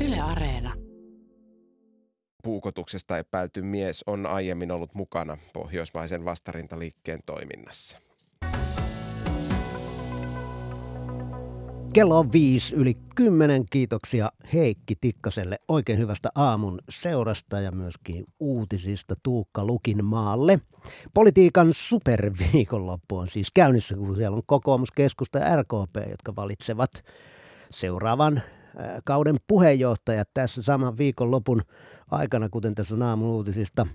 Yle Areena. Puukotuksesta epäilty mies on aiemmin ollut mukana pohjoismaisen vastarintaliikkeen toiminnassa. Kello on viisi yli kymmenen. Kiitoksia Heikki Tikkaselle oikein hyvästä aamun seurasta ja myöskin uutisista Tuukka Lukin maalle. Politiikan superviikonloppu on siis käynnissä, kun siellä on kokoomus, keskusta ja RKP, jotka valitsevat seuraavan kauden puheenjohtajat tässä saman viikonlopun aikana, kuten tässä on aamun uutisista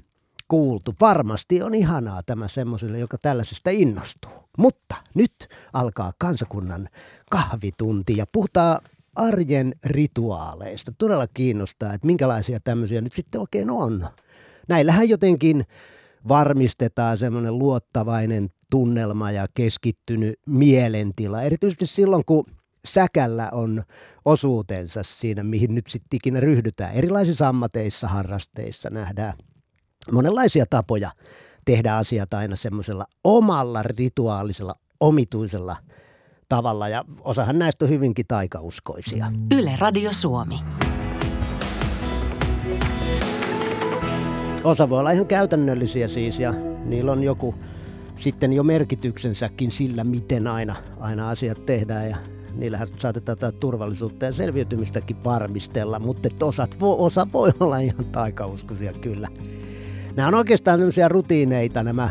kuultu. Varmasti on ihanaa tämä semmoiselle, joka tällaisesta innostuu. Mutta nyt alkaa kansakunnan kahvitunti ja puhutaan arjen rituaaleista. Todella kiinnostaa, että minkälaisia tämmöisiä nyt sitten oikein on. Näillähän jotenkin varmistetaan semmoinen luottavainen tunnelma ja keskittynyt mielentila. Erityisesti silloin, kun säkällä on osuutensa siinä, mihin nyt sitten ikinä ryhdytään. Erilaisissa ammateissa, harrasteissa nähdään monenlaisia tapoja tehdä asiat aina semmoisella omalla rituaalisella, omituisella tavalla. Ja osahan näistä on hyvinkin taikauskoisia. Yle Radio Suomi. Osa voi olla ihan käytännöllisiä siis ja niillä on joku sitten jo merkityksensäkin sillä, miten aina, aina asiat tehdään ja niillähän saatetaan tätä turvallisuutta ja selviytymistäkin varmistella, mutta osat, osa voi olla ihan taikauskoisia kyllä. Nämä on oikeastaan sellaisia rutiineita nämä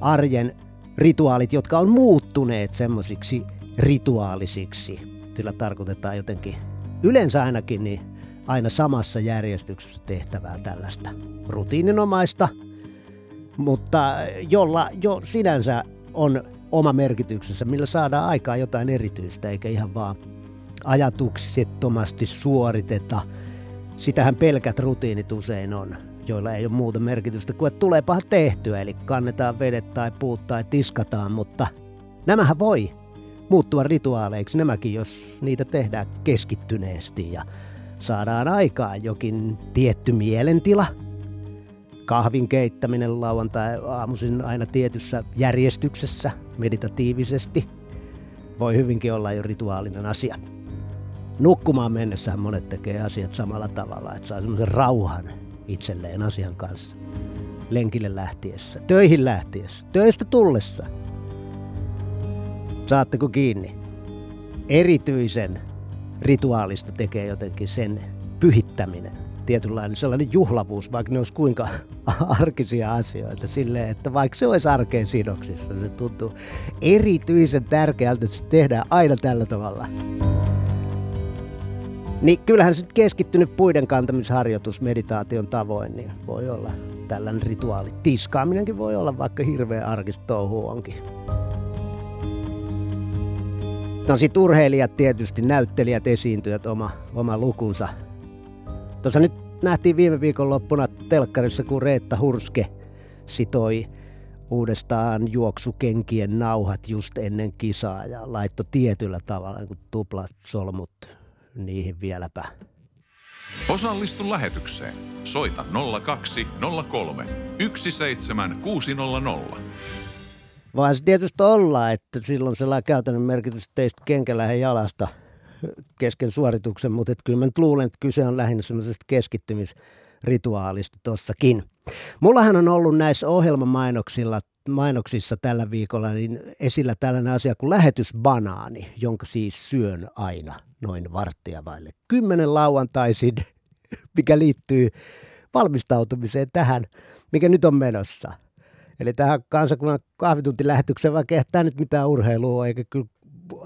arjen rituaalit, jotka on muuttuneet semmoisiksi rituaalisiksi. Sillä tarkoitetaan jotenkin yleensä ainakin niin aina samassa järjestyksessä tehtävää tällaista rutiininomaista, mutta jolla jo sinänsä on oma merkityksensä, millä saadaan aikaa jotain erityistä, eikä ihan vaan ajatuksettomasti suoriteta. Sitähän pelkät rutiinit usein on joilla ei ole muuta merkitystä kuin, että tuleepahan tehtyä, eli kannetaan vedet tai puut tai tiskataan, mutta nämähän voi muuttua rituaaleiksi nämäkin, jos niitä tehdään keskittyneesti ja saadaan aikaan jokin tietty mielentila. Kahvin keittäminen lauantai aamuisin aina tietyssä järjestyksessä meditatiivisesti voi hyvinkin olla jo rituaalinen asia. Nukkumaan mennessähän monet tekee asiat samalla tavalla, että saa semmoisen rauhan itselleen asian kanssa. Lenkille lähtiessä, töihin lähtiessä, töistä tullessa. Saatteko kiinni? Erityisen rituaalista tekee jotenkin sen pyhittäminen. Tietynlainen sellainen juhlavuus, vaikka ne olisi kuinka arkisia asioita silleen, että vaikka se olisi arkeen sidoksissa, se tuntuu erityisen tärkeältä, että se tehdään aina tällä tavalla. Niin kyllähän se keskittynyt puiden kantamisharjoitus meditaation tavoin, niin voi olla tällainen rituaali. Tiskaaminenkin voi olla, vaikka hirveä arkista touhu onkin. No sit urheilijat tietysti, näyttelijät, esiintyjät, oma, oma lukunsa. Tuossa nyt nähtiin viime viikon loppuna telkkarissa, kun Reetta Hurske sitoi uudestaan juoksukenkien nauhat just ennen kisaa ja laittoi tietyllä tavalla niin tuplat solmut niihin vieläpä. Osallistu lähetykseen. Soita 0203 17600. Vaan se tietysti olla, että silloin sellainen käytännön merkitys teistä kenkälähen jalasta kesken suorituksen, mutta et kyllä mä nyt luulen, että kyse on lähinnä semmoisesta keskittymisrituaalista tossakin. Mullahan on ollut näissä ohjelmamainoksilla mainoksissa tällä viikolla niin esillä tällainen asia kuin lähetysbanaani, jonka siis syön aina noin varttia vaille kymmenen lauantaisin, mikä liittyy valmistautumiseen tähän, mikä nyt on menossa. Eli tähän kansakunnan kahvituntilähetykseen, vaikka ei tämä nyt mitään urheilua eikä kyllä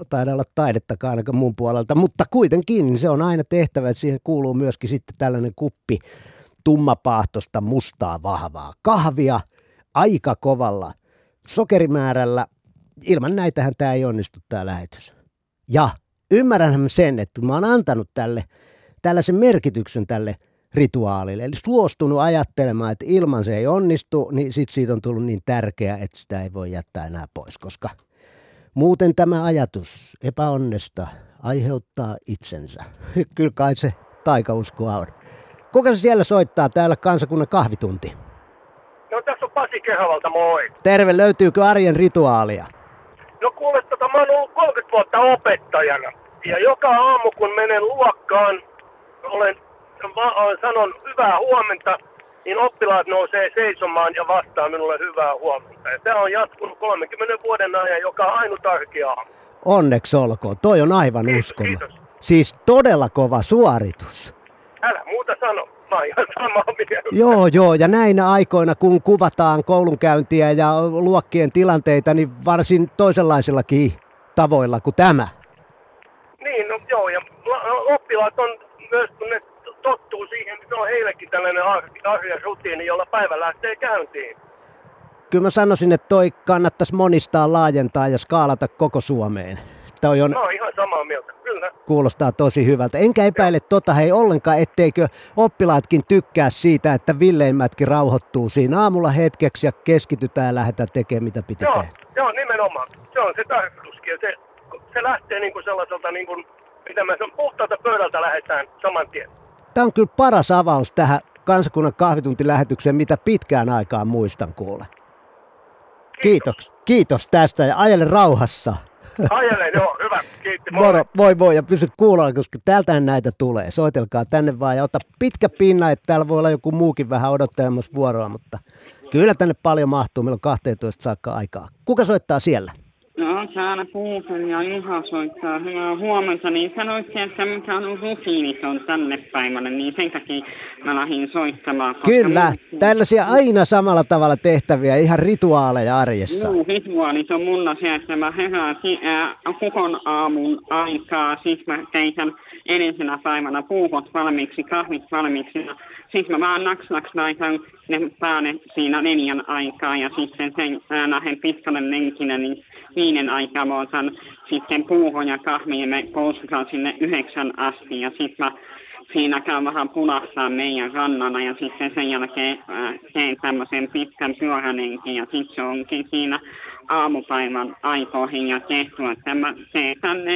taida olla taidettakaan ainakaan mun puolelta, mutta kuitenkin se on aina tehtävä, että siihen kuuluu myöskin sitten tällainen kuppi tummapaahtosta mustaa vahvaa kahvia aika kovalla sokerimäärällä. Ilman näitähän tämä ei onnistu tämä lähetys. Ja ymmärrän sen, että mä oon antanut tälle tällaisen merkityksen tälle rituaalille. Eli suostunut ajattelemaan, että ilman se ei onnistu, niin sit siitä on tullut niin tärkeä, että sitä ei voi jättää enää pois, koska muuten tämä ajatus epäonnesta aiheuttaa itsensä. Kyllä kai se taikauskoa on. Kuka se siellä soittaa täällä kansakunnan kahvitunti? No tässä on Pasi Kehavalta, moi. Terve, löytyykö arjen rituaalia? No kuule, tota, mä oon ollut 30 vuotta opettajana. Ja joka aamu kun menen luokkaan, olen, mä sanon hyvää huomenta, niin oppilaat nousee seisomaan ja vastaa minulle hyvää huomenta. Ja tämä on jatkunut 30 vuoden ajan joka ainut arkiaamu. Onneksi olkoon. Toi on aivan uskomaton. Siis todella kova suoritus. Älä muuta sano. Mä oon ihan samaa mieltä. Joo, joo, ja näinä aikoina, kun kuvataan koulunkäyntiä ja luokkien tilanteita, niin varsin toisenlaisillakin tavoilla kuin tämä. Niin, no joo, ja la- oppilaat on myös, kun ne tottuu siihen, se on heillekin tällainen arjen rutiini, jolla päivä lähtee käyntiin. Kyllä mä sanoisin, että toi kannattaisi monistaa, laajentaa ja skaalata koko Suomeen. Toi on, oon ihan samaa mieltä, kyllä. kuulostaa tosi hyvältä. Enkä epäile tota hei ollenkaan, etteikö oppilaatkin tykkää siitä, että villeimmätkin rauhoittuu siinä aamulla hetkeksi ja keskitytään ja lähdetään tekemään mitä pitää Joo, tehdä. joo, nimenomaan. Se on se tarkoituskin. Ja se, se lähtee niin kuin sellaiselta, niin kuin, mitä mä sanon, puhtaalta pöydältä lähdetään saman tien. Tämä on kyllä paras avaus tähän kansakunnan kahvituntilähetykseen, mitä pitkään aikaan muistan kuule. Kiitos. Kiitos tästä ja ajele rauhassa. Ajele, joo, hyvä. Kiitti. moi. Moro, voi voi ja pysy kuulolla, koska täältähän näitä tulee. Soitelkaa tänne vaan ja ota pitkä pinna, että täällä voi olla joku muukin vähän odottelemassa vuoroa, mutta kyllä tänne paljon mahtuu. Meillä on 12 saakka aikaa. Kuka soittaa siellä? No, täällä ja Juha soittaa. Hyvää huomenta, niin sanoitte, että mikä on rutiiniton tänne päivälle, niin sen takia mä lähdin soittamaan. Kyllä, mun- tällaisia aina samalla tavalla tehtäviä, ihan rituaaleja arjessa. Juu, rituaalit on mulla se, että mä herään kukon aamun aikaa, siis mä keitän edellisenä päivänä puukot valmiiksi, kahvit valmiiksi, siis mä vaan naks naks laitan ne päälle siinä neljän aikaa, ja sitten sen ää, lähden pitkälle lenkille, niin viiden aikaa mä otan sitten puuhon ja kahvin, ja me kousutaan sinne yhdeksän asti, ja sitten mä siinä käyn vähän punastaa meidän rannalla ja sitten sen jälkeen äh, teen tämmöisen pitkän pyörälenkin ja sitten se onkin siinä aamupäivän aikoihin ja tehty, että mä teen tänne,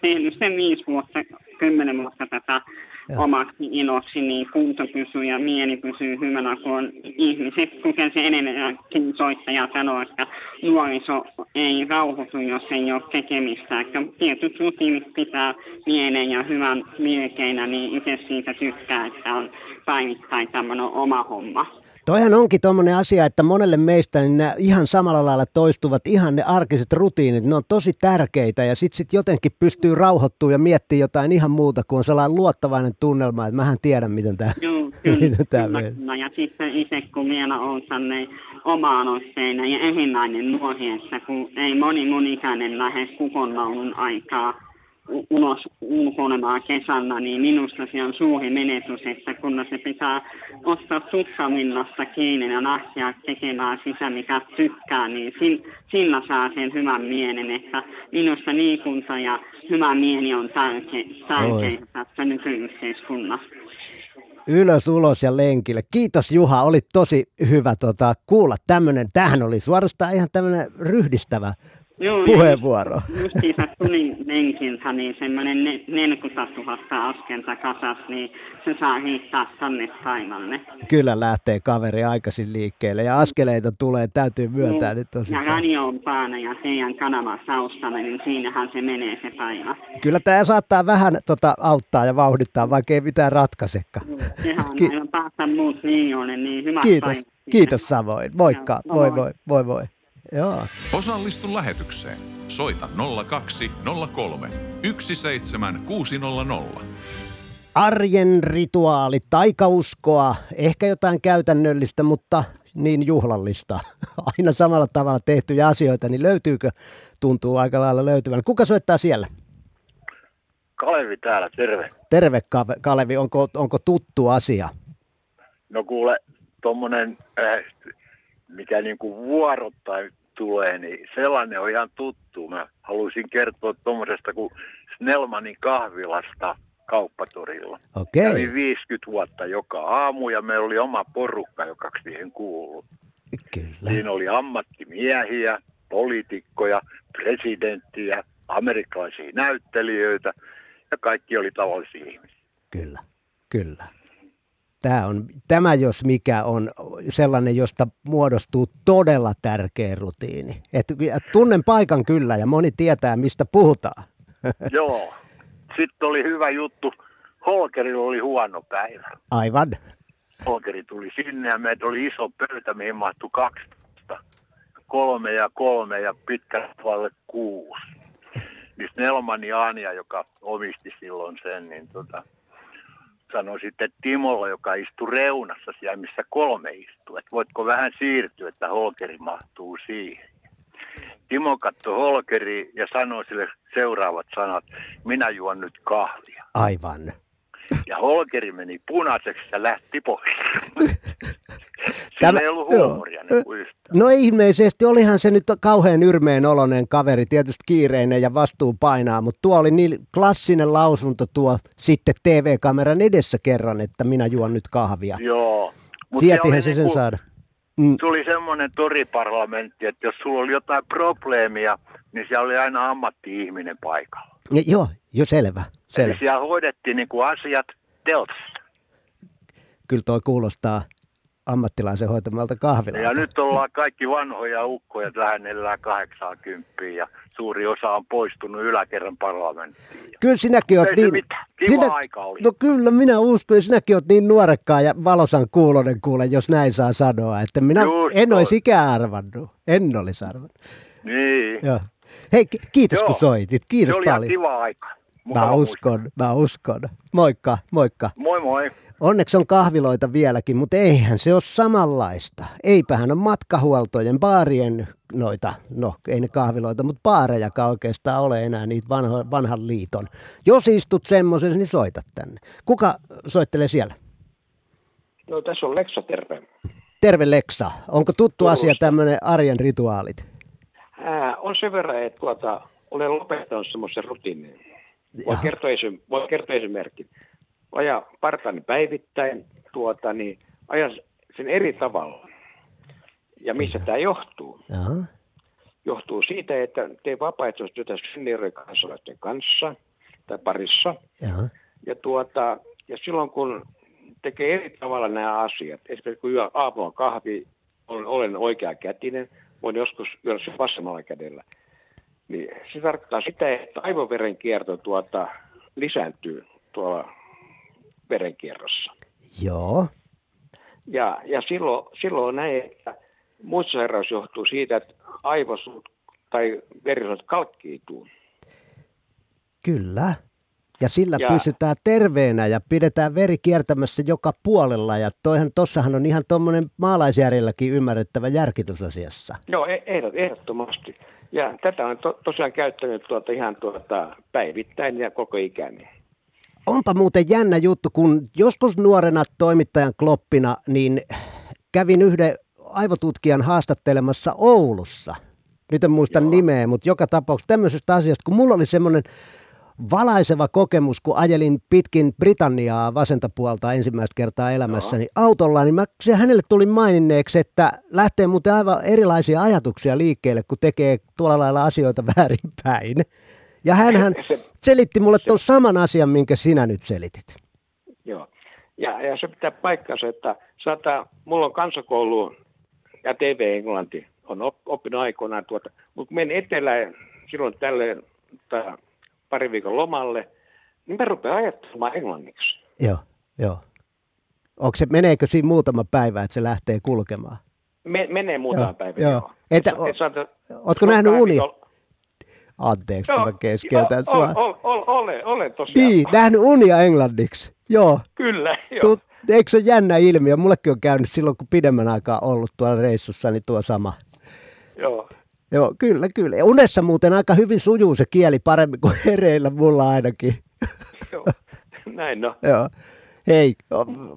tehnyt sen viisi vuotta, kymmenen vuotta tätä omaksi iloksi, niin kunto pysyy ja mieli pysyy hyvänä, kun on ihmiset, kuten se edelleenkin soittaja sanoo, että nuoriso ei rauhoitu, jos ei ole tekemistä. Että tietyt rutiinit pitää mieleen ja hyvän mielekeinä, niin itse siitä tykkää, että on päivittäin tämmöinen oma homma. Toihan onkin tuommoinen asia, että monelle meistä niin nämä ihan samalla lailla toistuvat ihan ne arkiset rutiinit, ne on tosi tärkeitä ja sitten sit jotenkin pystyy rauhoittumaan ja miettimään jotain ihan muuta kuin on sellainen luottavainen tunnelma, että mähän tiedän miten tämä Joo, Miten kyllä, menee? kyllä. Ja sitten itse kun vielä on sellainen oma-aloitteinen ja erilainen nuori, että kun ei moni mun ikäinen lähde kukonlaulun aikaa ulos ulkoilemaan kesällä, niin minusta se on suuri menetys, että kun se pitää ottaa tukkaminnasta kiinni ja lähteä tekemään sitä, mikä tykkää, niin sillä saa sen hyvän mielen, että minusta liikunta ja hyvä mieli on tärkeä, tärkeää tässä nykyyhteiskunnassa. ylös, ulos ja lenkille. Kiitos Juha, oli tosi hyvä tota, kuulla tämmöinen. Tähän oli suorastaan ihan tämmöinen ryhdistävä Joo, puheenvuoro. Justiinsa tulin lenkiltä, niin semmoinen ne- 40 000 askelta kasas, niin se saa riittää tänne päivälle. Kyllä lähtee kaveri aikaisin liikkeelle ja askeleita tulee, täytyy myöntää nyt tosi ja radio on päällä ja teidän kanava taustalla, niin siinähän se menee se päivä. Kyllä tämä saattaa vähän tota, auttaa ja vauhdittaa, vaikka ei mitään ratkaisekaan. Sehän Ki- on aivan päästä muut linjoille, niin hyvä Kiitos, päivä. kiitos samoin. Moikka, voi moi. voi, voi voi. Joo. Osallistu lähetykseen. Soita 0203 17600. Arjen rituaali, taikauskoa, ehkä jotain käytännöllistä, mutta niin juhlallista. Aina samalla tavalla tehtyjä asioita, niin löytyykö? Tuntuu aika lailla löytyvän. Kuka soittaa siellä? Kalevi täällä, terve. Terve Kalevi, onko, onko tuttu asia? No kuule, tommonen, äh, mikä niinku vuorottain tulee, niin sellainen on ihan tuttu. Mä haluaisin kertoa tuommoisesta kuin Snellmanin kahvilasta kauppatorilla. Okei, Kävin 50 vuotta joka aamu ja meillä oli oma porukka, joka siihen kuului. kyllä. Siinä oli ammattimiehiä, poliitikkoja, presidenttiä, amerikkalaisia näyttelijöitä ja kaikki oli tavallisia ihmisiä. Kyllä, kyllä. Tämä, on, tämä jos mikä on sellainen, josta muodostuu todella tärkeä rutiini. Et, tunnen paikan kyllä ja moni tietää, mistä puhutaan. Joo. Sitten oli hyvä juttu Holkerilla oli huono päivä. Aivan. Holkeri tuli sinne ja meitä oli iso pöytä, mihin mahtui 12. Kolme ja kolme ja pitkä puolelle kuusi. Niin Snellman ja Anja, joka omisti silloin sen, niin tota, sanoi sitten Timolla, joka istui reunassa siellä, missä kolme istuu, että voitko vähän siirtyä, että Holkeri mahtuu siihen. Timo katsoi Holkeri ja sanoi sille seuraavat sanat, minä juon nyt kahvia. Aivan. Ja Holkeri meni punaiseksi ja lähti pois. Sillä Tämä- ei ollut huumoria niin. No ilmeisesti, olihan se nyt kauhean yrmeen oloinen kaveri, tietysti kiireinen ja vastuu painaa, mutta tuo oli niin klassinen lausunto tuo sitten TV-kameran edessä kerran, että minä juon nyt kahvia. Joo. Sietihän oli se sen niinku- saada. Mm. Tuli semmoinen toriparlamentti, että jos sulla oli jotain probleemia, niin siellä oli aina ammatti-ihminen paikalla. Ja, joo, jo selvä, Eli selvä. siellä hoidettiin niin kuin asiat teltassa. Kyllä toi kuulostaa ammattilaisen hoitamalta kahvilalta. Ja nyt ollaan kaikki vanhoja ukkoja, lähennellään 80 ja suuri osa on poistunut yläkerran parlamenttiin. Kyllä sinäkin oot se niin... mitään. Kiva aika oli. No kyllä, minä uskon, että sinäkin oot niin nuorekkaa ja valosan kuulonen kuule, jos näin saa sanoa. Että minä Just en olisi ikään arvannut. En olisi arvannut. Niin. Joo. Hei, ki- kiitos Joo. kun soitit. Kiitos se oli paljon. kiva aika. Mä uskon, mä uskon. Moikka, moikka. Moi moi. Onneksi on kahviloita vieläkin, mutta eihän se ole samanlaista. Eipähän on matkahuoltojen, baarien noita, no ei ne kahviloita, mutta baarejakaan oikeastaan ole enää niitä vanho, vanhan liiton. Jos istut semmoisessa, niin soitat tänne. Kuka soittelee siellä? No tässä on Leksa terve. Terve Leksa. Onko tuttu Turusta. asia tämmöinen arjen rituaalit? Ää, on sen verran, että tuota, olen lopettanut semmoisen rutiinin. Voi kertoa, voi kertoa esimerkin. Aja partani päivittäin, tuota, niin ajan sen eri tavalla. Ja missä tämä johtuu? Jaha. Johtuu siitä, että teen vapaaehtoistyötä kansalaisten kanssa tai parissa. Jaha. Ja, tuota, ja silloin kun tekee eri tavalla nämä asiat, esimerkiksi kun juo aamulla kahvi, olen, olen oikea kätinen, voin joskus juoda sen vasemmalla kädellä, niin se tarkoittaa sitä, että aivoverenkierto tuota, lisääntyy tuolla verenkierrossa. Joo. Ja, ja silloin, silloin on näin, että muistisairaus johtuu siitä, että aivosut tai verisuonet kalkkiituu. Kyllä. Ja sillä Ja- pysytään terveenä ja pidetään veri kiertämässä joka puolella. Ja toihan, tossahan on ihan tuommoinen maalaisjärjelläkin ymmärrettävä järkitys asiassa. Joo, e- ehdot, ehdottomasti. Ja tätä on to, tosiaan käyttänyt tuota, ihan tuota, päivittäin ja koko ikäni. Onpa muuten jännä juttu, kun joskus nuorena toimittajan kloppina, niin kävin yhden aivotutkijan haastattelemassa Oulussa. Nyt en muista Joo. nimeä, mutta joka tapauksessa tämmöisestä asiasta, kun mulla oli semmoinen valaiseva kokemus, kun ajelin pitkin Britanniaa vasenta puolta ensimmäistä kertaa elämässäni autolla, niin mä, se hänelle tuli maininneeksi, että lähtee muuten aivan erilaisia ajatuksia liikkeelle, kun tekee tuolla lailla asioita väärinpäin. Ja Se- selitti mulle tuon saman asian, minkä sinä nyt selitit. Joo. Ja, ja se pitää paikkansa, että saattaa, mulla on kansakoulu ja TV Englanti on op, oppinut aikoinaan tuota, mutta kun menen etelään silloin tälle tai pari viikon lomalle, niin mä rupean ajattelemaan englanniksi. Joo, joo. Onko se, meneekö siinä muutama päivä, että se lähtee kulkemaan? Me, menee muutama Joo, päivä. joo. Joo. Entä Et- o- et saata- Ootko nähnyt unia? viikon- Anteeksi, Joo, mä keskeytän sua. ol- ol- Olen, olen tosiaan. Niin, nähnyt unia englanniksi. Joo. Kyllä, joo. Tu, eikö se ole jännä ilmiö? Mullekin on käynyt silloin, kun pidemmän aikaa ollut tuolla reissussa, niin tuo sama. joo. Joo, kyllä, kyllä. Ja unessa muuten aika hyvin sujuu se kieli paremmin kuin hereillä mulla ainakin. joo. Näin no. Joo. Hei,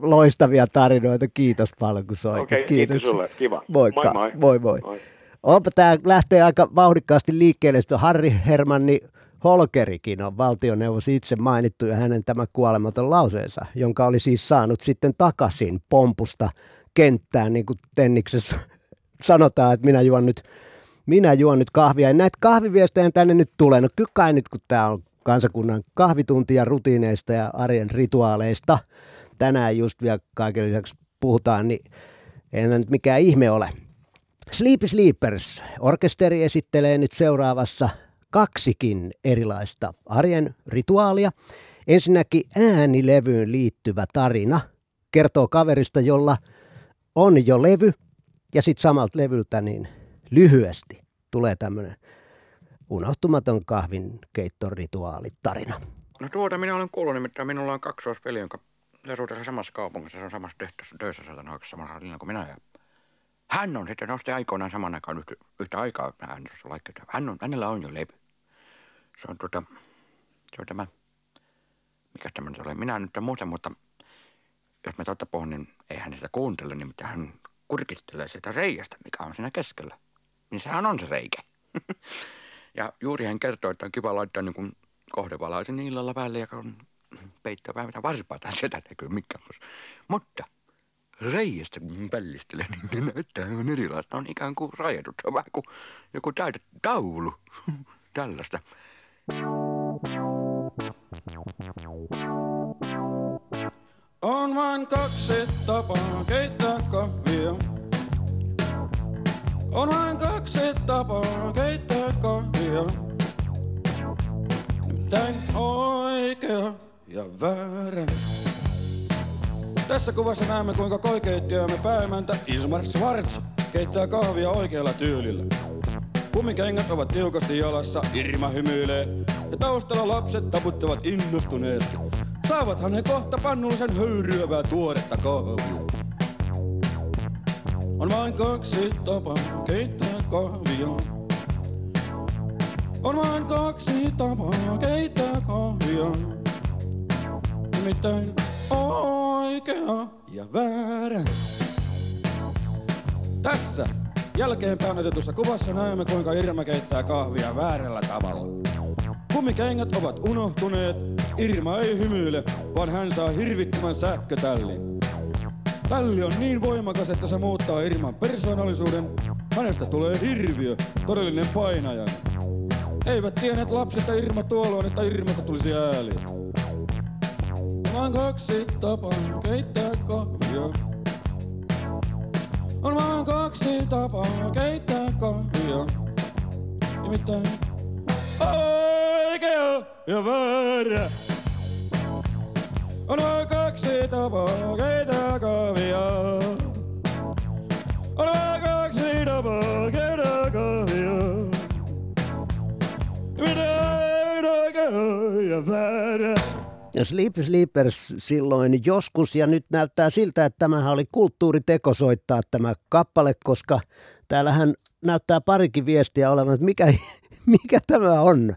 loistavia tarinoita. Kiitos paljon, kun soitit. Okei, Kiitos. kiitos sulle. Kiva. Moikka. Moi, moi. moi, moi. Moi. Onpa tämä lähtee aika vauhdikkaasti liikkeelle. Sitten Harri Hermanni Holkerikin on valtioneuvos itse mainittu ja hänen tämä kuolematon lauseensa, jonka oli siis saanut sitten takaisin pompusta kenttään, niin kuin Tenniksessä sanotaan, että minä juon nyt, minä juon nyt kahvia. Ja näitä kahviviestejä tänne nyt tulee. No kyllä kai nyt, kun tämä on kansakunnan kahvituntia rutiineista ja arjen rituaaleista, tänään just vielä kaiken lisäksi puhutaan, niin ei nyt mikään ihme ole. Sleepy Sleepers. Orkesteri esittelee nyt seuraavassa kaksikin erilaista arjen rituaalia. Ensinnäkin äänilevyyn liittyvä tarina kertoo kaverista, jolla on jo levy ja sitten samalta levyltä niin lyhyesti tulee tämmöinen unohtumaton kahvin keittorituaalitarina. No tuota minä olen kuullut, nimittäin minulla on kaksoispeli, jonka tässä samassa kaupungissa, se on samassa töissä saatan oikeassa samalla linjalla kuin minä. Ja hän on sitten nosti aikoinaan saman aikaan yhtä, yhtä aikaa hän, hän on, hänellä on jo levy. Se on tuota, se on tämä, mikä tämä nyt ole, minä nyt muista, mutta jos me totta puhun, niin ei hän sitä kuuntele, niin mitä hän kurkittelee sitä reiästä, mikä on siinä keskellä. Niin sehän on se reikä. ja juuri hän kertoo, että on kiva laittaa niin kuin kohdevalaisen illalla päälle, joka on vähän mitä varpaata, sitä näkyy mikä Mutta reiästä kun niin ne näyttää aivan erilaista. On ikään kuin rajatut. On vähän kuin joku täydet taulu. Tällaista. On vain kaksi tapaa keittää kahvia. On vain kaksi tapaa keittää kahvia. Nimittäin oikea ja väärä. Tässä kuvassa näemme kuinka koikeittiömme päämäntä Ismar Schwarz keittää kahvia oikealla tyylillä. Kumikengät ovat tiukasti jalassa, Irma hymyilee ja taustalla lapset taputtavat innostuneet. Saavathan he kohta pannullisen höyryävää tuoretta kahvia. On vain kaksi tapaa keittää kahvia. On vain kaksi tapaa keittää kahvia. Nimittäin oikea ja väärä. Tässä jälkeenpäin otetussa kuvassa näemme, kuinka Irma keittää kahvia väärällä tavalla. Kumikengät ovat unohtuneet, Irma ei hymyile, vaan hän saa hirvittävän sähkötällin. Tälli on niin voimakas, että se muuttaa Irman persoonallisuuden. Hänestä tulee hirviö, todellinen painaja. Eivät tienneet lapset ja Irma tuolloin, että Irmasta tulisi ääli. Vain kaksi tapaa keittää kahvia. On vain kaksi tapaa keittää kahvia. Nimittäin oikea ja väärä. On vain kaksi tapaa keittää kahvia. On vain kaksi tapaa keittää kahvia. Nimittäin oikea ja väärä. Sleep Sleepers silloin joskus ja nyt näyttää siltä, että tämähän oli kulttuuriteko soittaa tämä kappale, koska täällähän näyttää parikin viestiä olevan, että mikä, mikä tämä on.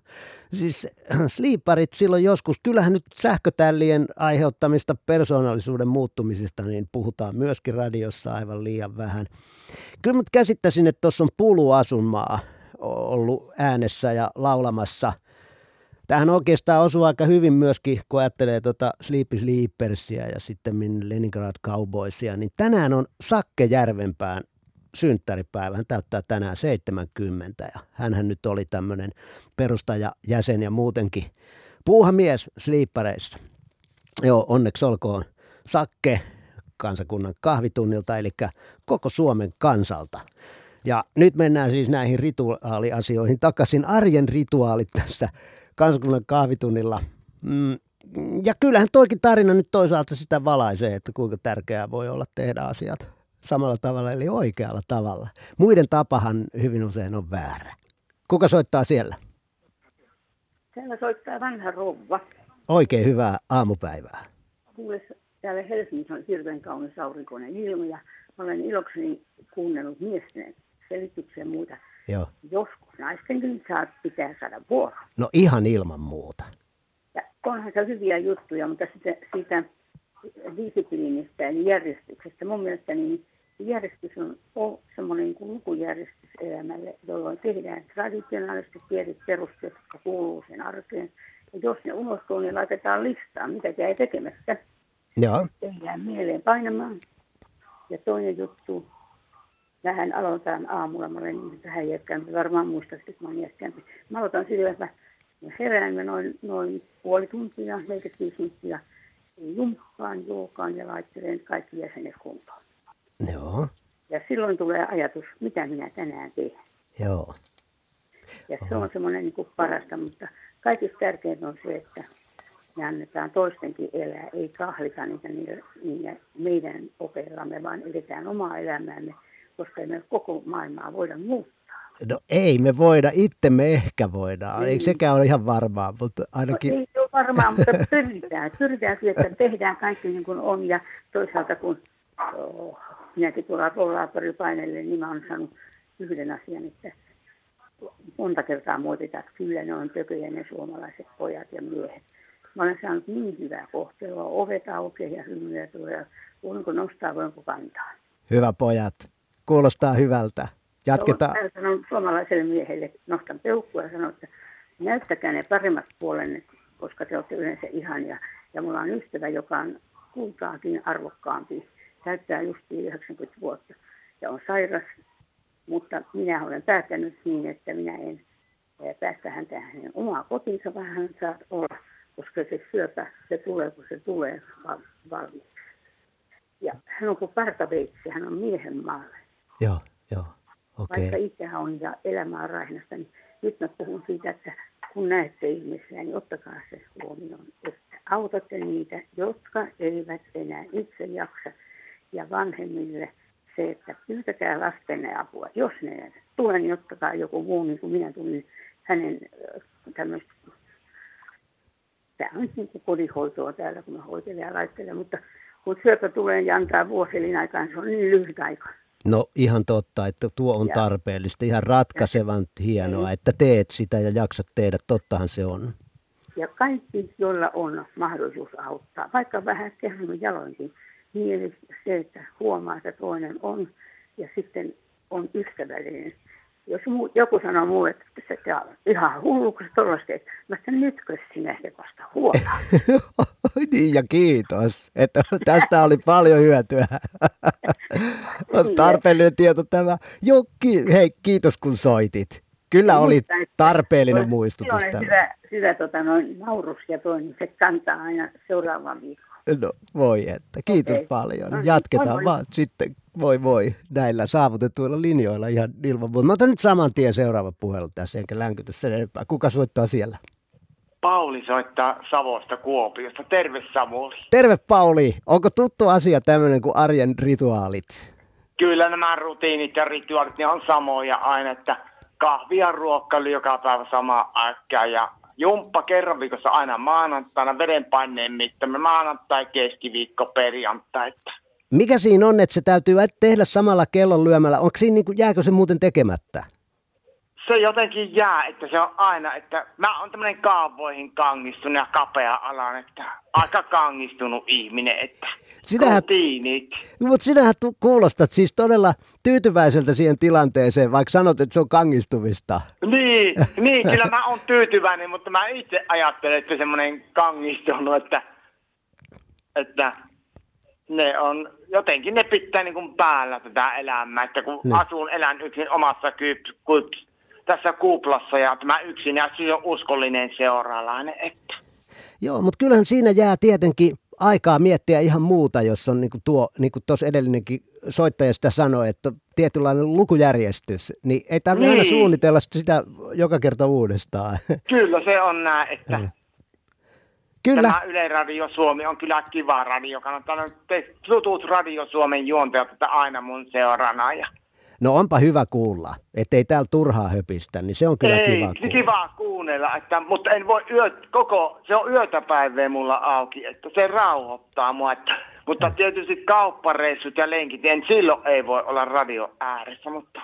Siis sleeparit silloin joskus, kyllähän nyt sähkötällien aiheuttamista persoonallisuuden muuttumisista, niin puhutaan myöskin radiossa aivan liian vähän. Kyllä mä käsittäisin, että tuossa on Pulu Asunmaa ollut äänessä ja laulamassa – Tähän oikeastaan osuu aika hyvin myöskin, kun ajattelee tuota Sleepy Sleepersia ja sitten Leningrad Cowboysia, niin tänään on Sakke Järvenpään synttäripäivä. Hän täyttää tänään 70 ja hän nyt oli tämmöinen perustaja, jäsen ja muutenkin puuhamies Sleepereissa. Joo, onneksi olkoon Sakke kansakunnan kahvitunnilta, eli koko Suomen kansalta. Ja nyt mennään siis näihin rituaaliasioihin takaisin. Arjen rituaalit tässä kansakunnan kahvitunnilla. Mm, ja kyllähän toikin tarina nyt toisaalta sitä valaisee, että kuinka tärkeää voi olla tehdä asiat samalla tavalla eli oikealla tavalla. Muiden tapahan hyvin usein on väärä. Kuka soittaa siellä? Täällä soittaa vanha rouva. Oikein hyvää aamupäivää. Kuules, täällä Helsingissä on hirveän kaunis aurinkoinen ilma ja olen ilokseni kuunnellut miesten selityksiä ja muuta. Joo. Joskus naistenkin saa, pitää saada vuoro. No ihan ilman muuta. Ja onhan se hyviä juttuja, mutta sitä, siitä disiplinistä eli järjestyksestä. Mun mielestä niin järjestys on, on semmoinen kuin lukujärjestys elämälle, jolloin tehdään traditionaalisesti tietyt perusteet, jotka kuuluu sen arkeen. Ja jos ne unohtuu, niin laitetaan listaan, mitä jäi tekemättä. Joo. Tehdään mieleen painamaan. Ja toinen juttu, vähän aloitan aamulla, mä olen vähän iäkkäämpi, varmaan muistat, että mä olen iäkkäämpi. Mä aloitan sillä, että mä herään noin, noin puoli tuntia, 45 minuuttia jumppaan, juokaan ja laittelen kaikki jäsenet kuntoon. Joo. Ja silloin tulee ajatus, mitä minä tänään teen. Joo. Ja se on semmoinen niin parasta, mutta kaikista tärkeintä on se, että me annetaan toistenkin elää, ei kahlita niitä, niitä, niitä meidän opeillamme, vaan eletään omaa elämäämme, koska me koko maailmaa voida muuttaa. No ei me voida, itse me ehkä voidaan. Eikö sekään ole ihan varmaa, mutta ainakin... No, ei ole varmaa, mutta pyritään. Pyritään siihen, että tehdään kaikki niin kuin on. Ja toisaalta kun oh, minäkin tuolla rollaattoripainelle, niin mä olen saanut yhden asian, että monta kertaa muotitaan, että kyllä ne on tököjä ne suomalaiset pojat ja miehet. Mä olen saanut niin hyvää kohtelua, ovet aukeaa ja hymyä tulee. Voinko nostaa, voinko kantaa. Hyvä pojat, kuulostaa hyvältä. Jatketaan. Mä sanon suomalaiselle miehelle, nostan peukkua ja sanon, että näyttäkää ne paremmat puolenne, koska te olette yleensä ihan. Ja, ja mulla on ystävä, joka on kultaakin arvokkaampi. Täyttää just 90 vuotta ja on sairas. Mutta minä olen päättänyt niin, että minä en päästä häntä hänen omaa kotiinsa, vaan hän saa olla, koska se syöpä, se tulee, kun se tulee valmiiksi. Ja hän on kuin partaveitsi, hän on miehen maalle. Joo, joo. Okay. Vaikka ikä on ja elämä on rahinasta, niin nyt mä puhun siitä, että kun näette ihmisiä, niin ottakaa se huomioon, että autatte niitä, jotka eivät enää itse jaksa. Ja vanhemmille se, että pyytäkää lastenne apua. Jos ne tulee, niin ottakaa joku muu, niin kuin minä tulin hänen tämmöistä, tämä on niin kuin kodinhoitoa täällä, kun mä hoitelen ja laittelen, mutta kun syöpä tulee ja antaa vuosilin aikaan, se on niin lyhyt aika. No ihan totta, että tuo on tarpeellista, ihan ratkaisevan hienoa, että teet sitä ja jaksat tehdä, tottahan se on. Ja kaikki, joilla on mahdollisuus auttaa, vaikka vähän kehannut jaloinkin, niin se, että huomaa, että toinen on ja sitten on ystävällinen. Jos muu, joku sanoo mulle, että se on ihan hullu, kun sä teet. Mä sanon, nytkö sinä se vasta huolta? niin ja kiitos, että tästä oli paljon hyötyä. on tarpeellinen tieto tämä. Joo, ki- hei, kiitos kun soitit. Kyllä oli tarpeellinen muistutus tämä. Hyvä, hyvä tota, noin, naurus ja toinen, se kantaa aina seuraavan viikon. No voi että, kiitos okay. paljon. No, niin, Jatketaan vaan sitten, voi voi, näillä saavutetuilla linjoilla ihan ilman muuta. Mä otan nyt saman tien seuraava puhelu tässä, enkä länkytä sen enempää. Kuka soittaa siellä? Pauli soittaa Savosta Kuopiosta. Terve Samuli. Terve Pauli. Onko tuttu asia tämmöinen kuin arjen rituaalit? Kyllä nämä rutiinit ja rituaalit ne on samoja aina, että kahvia ruokkailu joka päivä sama aikaa ja jumppa kerran viikossa aina maanantaina vedenpaineen mittamme maanantai, keskiviikko, perjantai. Mikä siinä on, että se täytyy tehdä samalla kellon lyömällä? Onko siinä, niin kuin, jääkö se muuten tekemättä? Se jotenkin jää, että se on aina, että mä oon tämmöinen kaavoihin kangistunut ja kapea alan, että aika kangistunut ihminen, että sinähän, Mutta sinähän kuulostat siis todella tyytyväiseltä siihen tilanteeseen, vaikka sanot, että se on kangistumista. Niin, niin kyllä mä oon tyytyväinen, mutta mä itse ajattelen, että semmoinen kangistunut, että, että ne on, jotenkin ne pitää niin kuin päällä tätä elämää, että kun ne. asun, elän yksin omassa kyp, kyp, tässä kuplassa ja tämä yksin ja siis on uskollinen seuraalainen. Että. Joo, mutta kyllähän siinä jää tietenkin aikaa miettiä ihan muuta, jos on niin kuin tuo, niin kuin tuossa edellinenkin soittaja sitä sanoi, että tietynlainen lukujärjestys, niin ei tarvitse niin. aina suunnitella sitä joka kerta uudestaan. Kyllä se on näin, että Kyllä. Tämä Yle Radio Suomi on kyllä kiva radio. Kannattaa tutut Radio Suomen juontajat aina mun seurana. Ja No onpa hyvä kuulla, ettei täällä turhaa höpistä, niin se on kyllä Ei, kiva kuulla. kiva kuunnella, että, mutta en voi yö, koko, se on yötäpäivää mulla auki, että se rauhoittaa mua, että, mutta tietysti kauppareissut ja lenkit, en silloin ei voi olla radio ääressä, mutta...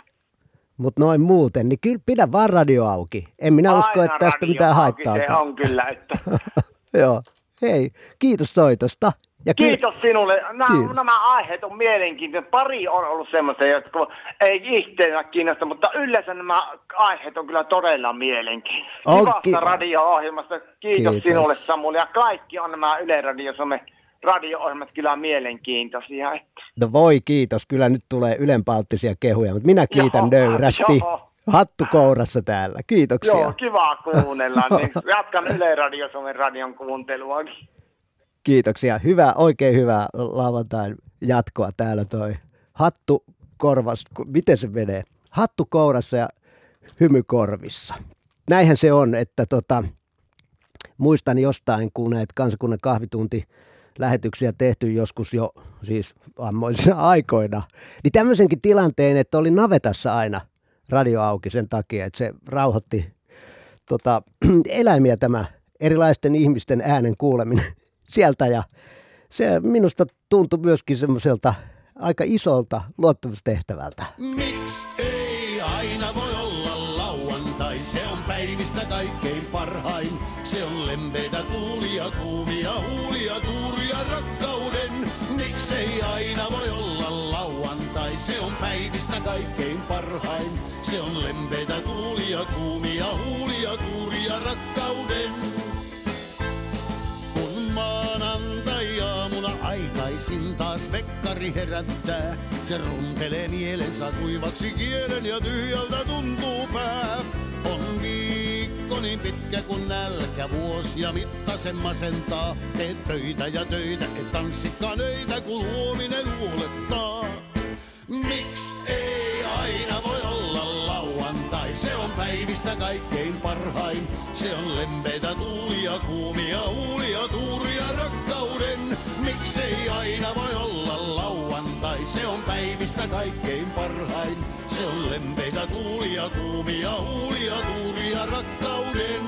Mutta noin muuten, niin kyllä pidä vaan radio auki. En minä Aina usko, että tästä mitään haittaa. se on kyllä, että... Joo, hei, kiitos soitosta. Ja Kiitos ky- sinulle. Nämä, Kiitos. nämä aiheet on mielenkiintoisia. Pari on ollut semmoista, jotka ei itseä kiinnosta, mutta yleensä nämä aiheet on kyllä todella mielenkiintoisia. Kivasta ki- radio-ohjelmasta. Kiitos, Kiitos sinulle Samuli. Ja kaikki on nämä Yle Radio radio-ohjelmat kyllä mielenkiintoisia. Että. No voi kiitos, kyllä nyt tulee ylenpalttisia kehuja, mutta minä kiitän joo, nöyrästi. Joo. Hattu kourassa täällä. Kiitoksia. Joo, kiva kuunnella. Niin jatkan Yle Radio Suomen radion kuuntelua. Kiitoksia. Hyvä, oikein hyvää lauantain jatkoa täällä toi hattu korvas, miten se menee? Hattu kourassa ja hymy korvissa. Näinhän se on, että tota, muistan jostain, kun näitä kansakunnan kahvitunti lähetyksiä tehty joskus jo siis ammoisina aikoina, niin tämmöisenkin tilanteen, että oli navetassa aina radio auki sen takia, että se rauhoitti tota, eläimiä tämä erilaisten ihmisten äänen kuuleminen sieltä ja se minusta tuntui myöskin semmoiselta aika isolta luottamustehtävältä. Miksi ei aina voi olla lauantai? Se on päivistä kaikkein parhain. Se on lempeitä tuulia, kuumia huulia, tuuria rakkauden. Miksi ei aina voi olla lauantai? Se on päivistä kaikkein parhain. Se on lempeitä tuulia, kuumia huulia, tuuria rakkauden. Kun maanantai-aamuna aikaisin taas vekkari herättää, se runtelee mielensä kuivaksi kielen ja tyhjältä tuntuu pää. On viikko niin pitkä kun nälkä vuosia mittaisen masentaa. Teet töitä ja töitä, et tanssikaan öitä kun huominen huolettaa. Miksi päivistä kaikkein parhain. Se on lempeitä tuulia, kuumia huulia, tuuria rakkauden. Miksei aina voi olla lauantai? Se on päivistä kaikkein parhain. Se on lempeitä tuulia, kuumia huulia, tuuria rakkauden.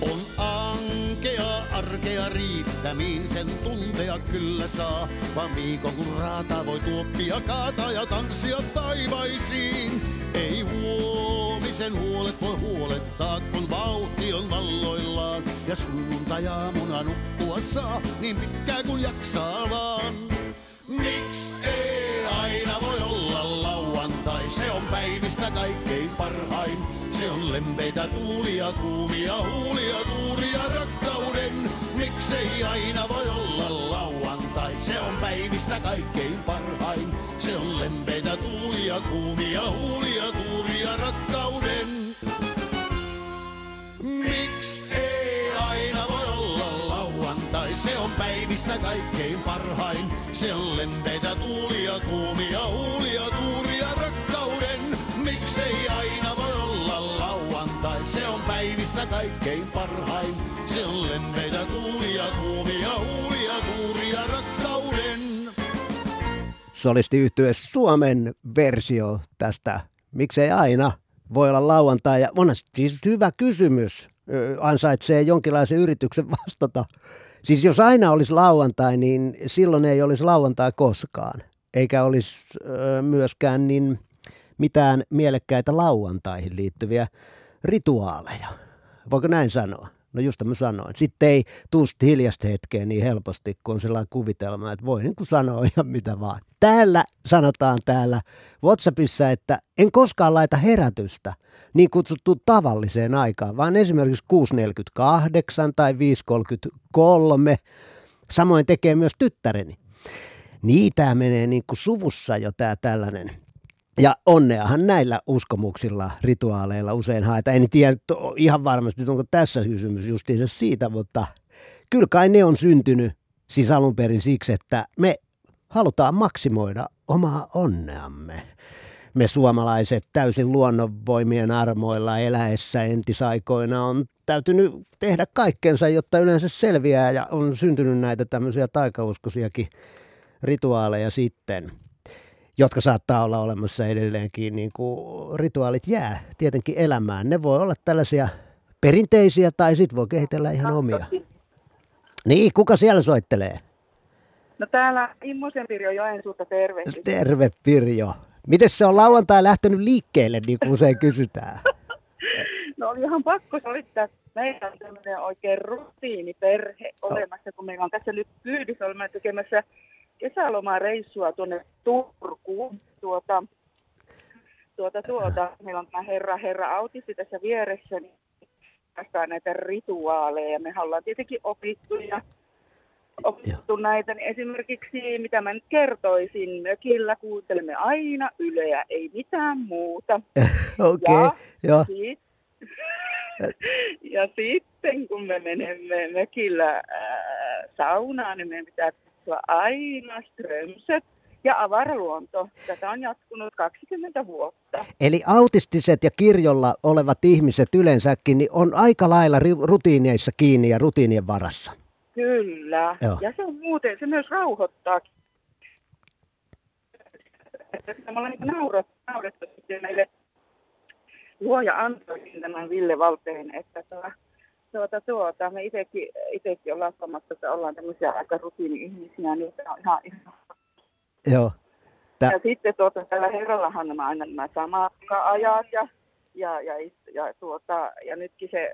On ankea arkea riittämiin, sen tuntea kyllä saa. Vaan viikon kun raata voi tuoppia kaataa ja tanssia taivaisiin. Huomisen huolet voi huolettaa, kun vauhti on valloillaan. Ja sunnuntajaamuna nukkua saa, niin pitkään kun jaksaa vaan. Miks ei aina voi olla lauantai? Se on päivistä kaikkein parhain. Se on lempeitä tuulia, kuumia huulia, tuuria rakkauden. Miksei aina voi olla lauantai? Se on päivistä kaikkein parhain. Se on lempeitä tuulia, kuumia huulia, Solisti yhtye Suomen versio tästä. Miksei aina voi olla lauantai? Ja on siis hyvä kysymys. Ansaitsee jonkinlaisen yrityksen vastata. Siis jos aina olisi lauantai, niin silloin ei olisi lauantai koskaan. Eikä olisi myöskään niin mitään mielekkäitä lauantaihin liittyviä rituaaleja. Voiko näin sanoa? No just mä sanoin. Sitten ei tuu sit hiljasta hetkeä niin helposti, kun on sellainen kuvitelma, että voi niin kuin sanoa ihan mitä vaan. Täällä sanotaan täällä WhatsAppissa, että en koskaan laita herätystä niin kutsuttuun tavalliseen aikaan, vaan esimerkiksi 6.48 tai 5.33. Samoin tekee myös tyttäreni. Niitä menee niin kuin suvussa jo tämä tällainen ja onneahan näillä uskomuksilla, rituaaleilla usein haetaan. En tiedä ihan varmasti, onko tässä kysymys justiinsa siitä, mutta kyllä kai ne on syntynyt siis alun perin siksi, että me halutaan maksimoida omaa onneamme. Me suomalaiset täysin luonnonvoimien armoilla eläessä entisaikoina on täytynyt tehdä kaikkensa, jotta yleensä selviää ja on syntynyt näitä tämmöisiä taikauskoisiakin rituaaleja sitten jotka saattaa olla olemassa edelleenkin, niin kuin rituaalit jää tietenkin elämään. Ne voi olla tällaisia perinteisiä tai sitten voi kehitellä ihan omia. Niin, kuka siellä soittelee? No täällä Immosen Pirjo Joensuuta tervehdys. Terve Pirjo. Miten se on lauantai lähtenyt liikkeelle, niin kuin usein kysytään? No oli ihan pakko soittaa. Meillä on tämmöinen oikein rutiiniperhe olemassa, kun meillä on tässä nyt kyydissä olemme tekemässä kesälomareissua tuonne Turkuun. Tuota, tuota, tuota. Meillä on tämä herra, herra autisti tässä vieressä, niin päästään näitä rituaaleja. Me ollaan tietenkin opittu ja opittu näitä. Niin esimerkiksi, mitä mä nyt kertoisin, mökillä kuuntelemme aina Yleä, ei mitään muuta. Okei, okay, joo. Sit, ja sitten kun me menemme mökillä äh, saunaan, niin meidän pitää katsoa aina Strömset Ja avaraluonto. Tätä on jatkunut 20 vuotta. Eli autistiset ja kirjolla olevat ihmiset yleensäkin niin on aika lailla rutiineissa kiinni ja rutiinien varassa. Kyllä. Joo. Ja se on muuten, se myös rauhoittaa. Me ollaan niin naurettu meille luoja antoi tämän Ville Valteen, että tuota, tuota, tuota me itsekin, itsekin ollaan samassa, että ollaan tämmöisiä aika rutiini-ihmisiä, niin se on ihan, ihan Joo. Tä- ja sitten tuota, tällä herrallahan nämä aina nämä samat ajat ja, ja, ja, ja, tuota, ja nytkin se,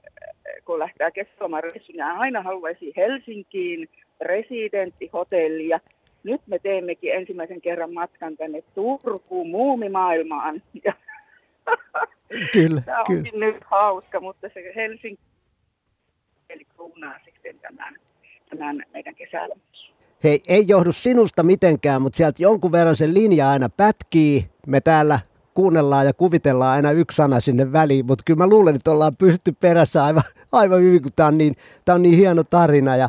kun lähtee kesälomareissuun, niin aina haluaisi Helsinkiin residenttihotelli ja nyt me teemmekin ensimmäisen kerran matkan tänne Turkuun muumimaailmaan. Kyllä, Tämä kyllä. onkin nyt hauska, mutta se Helsinki eli kruunaa sitten tämän, tämän meidän kesällä. Hei, ei johdu sinusta mitenkään, mutta sieltä jonkun verran se linja aina pätkii. Me täällä kuunnellaan ja kuvitellaan aina yksi sana sinne väliin, mutta kyllä mä luulen, että ollaan pystytty perässä aivan, aivan hyvin, kun tämä on, niin, tää on niin hieno tarina. Ja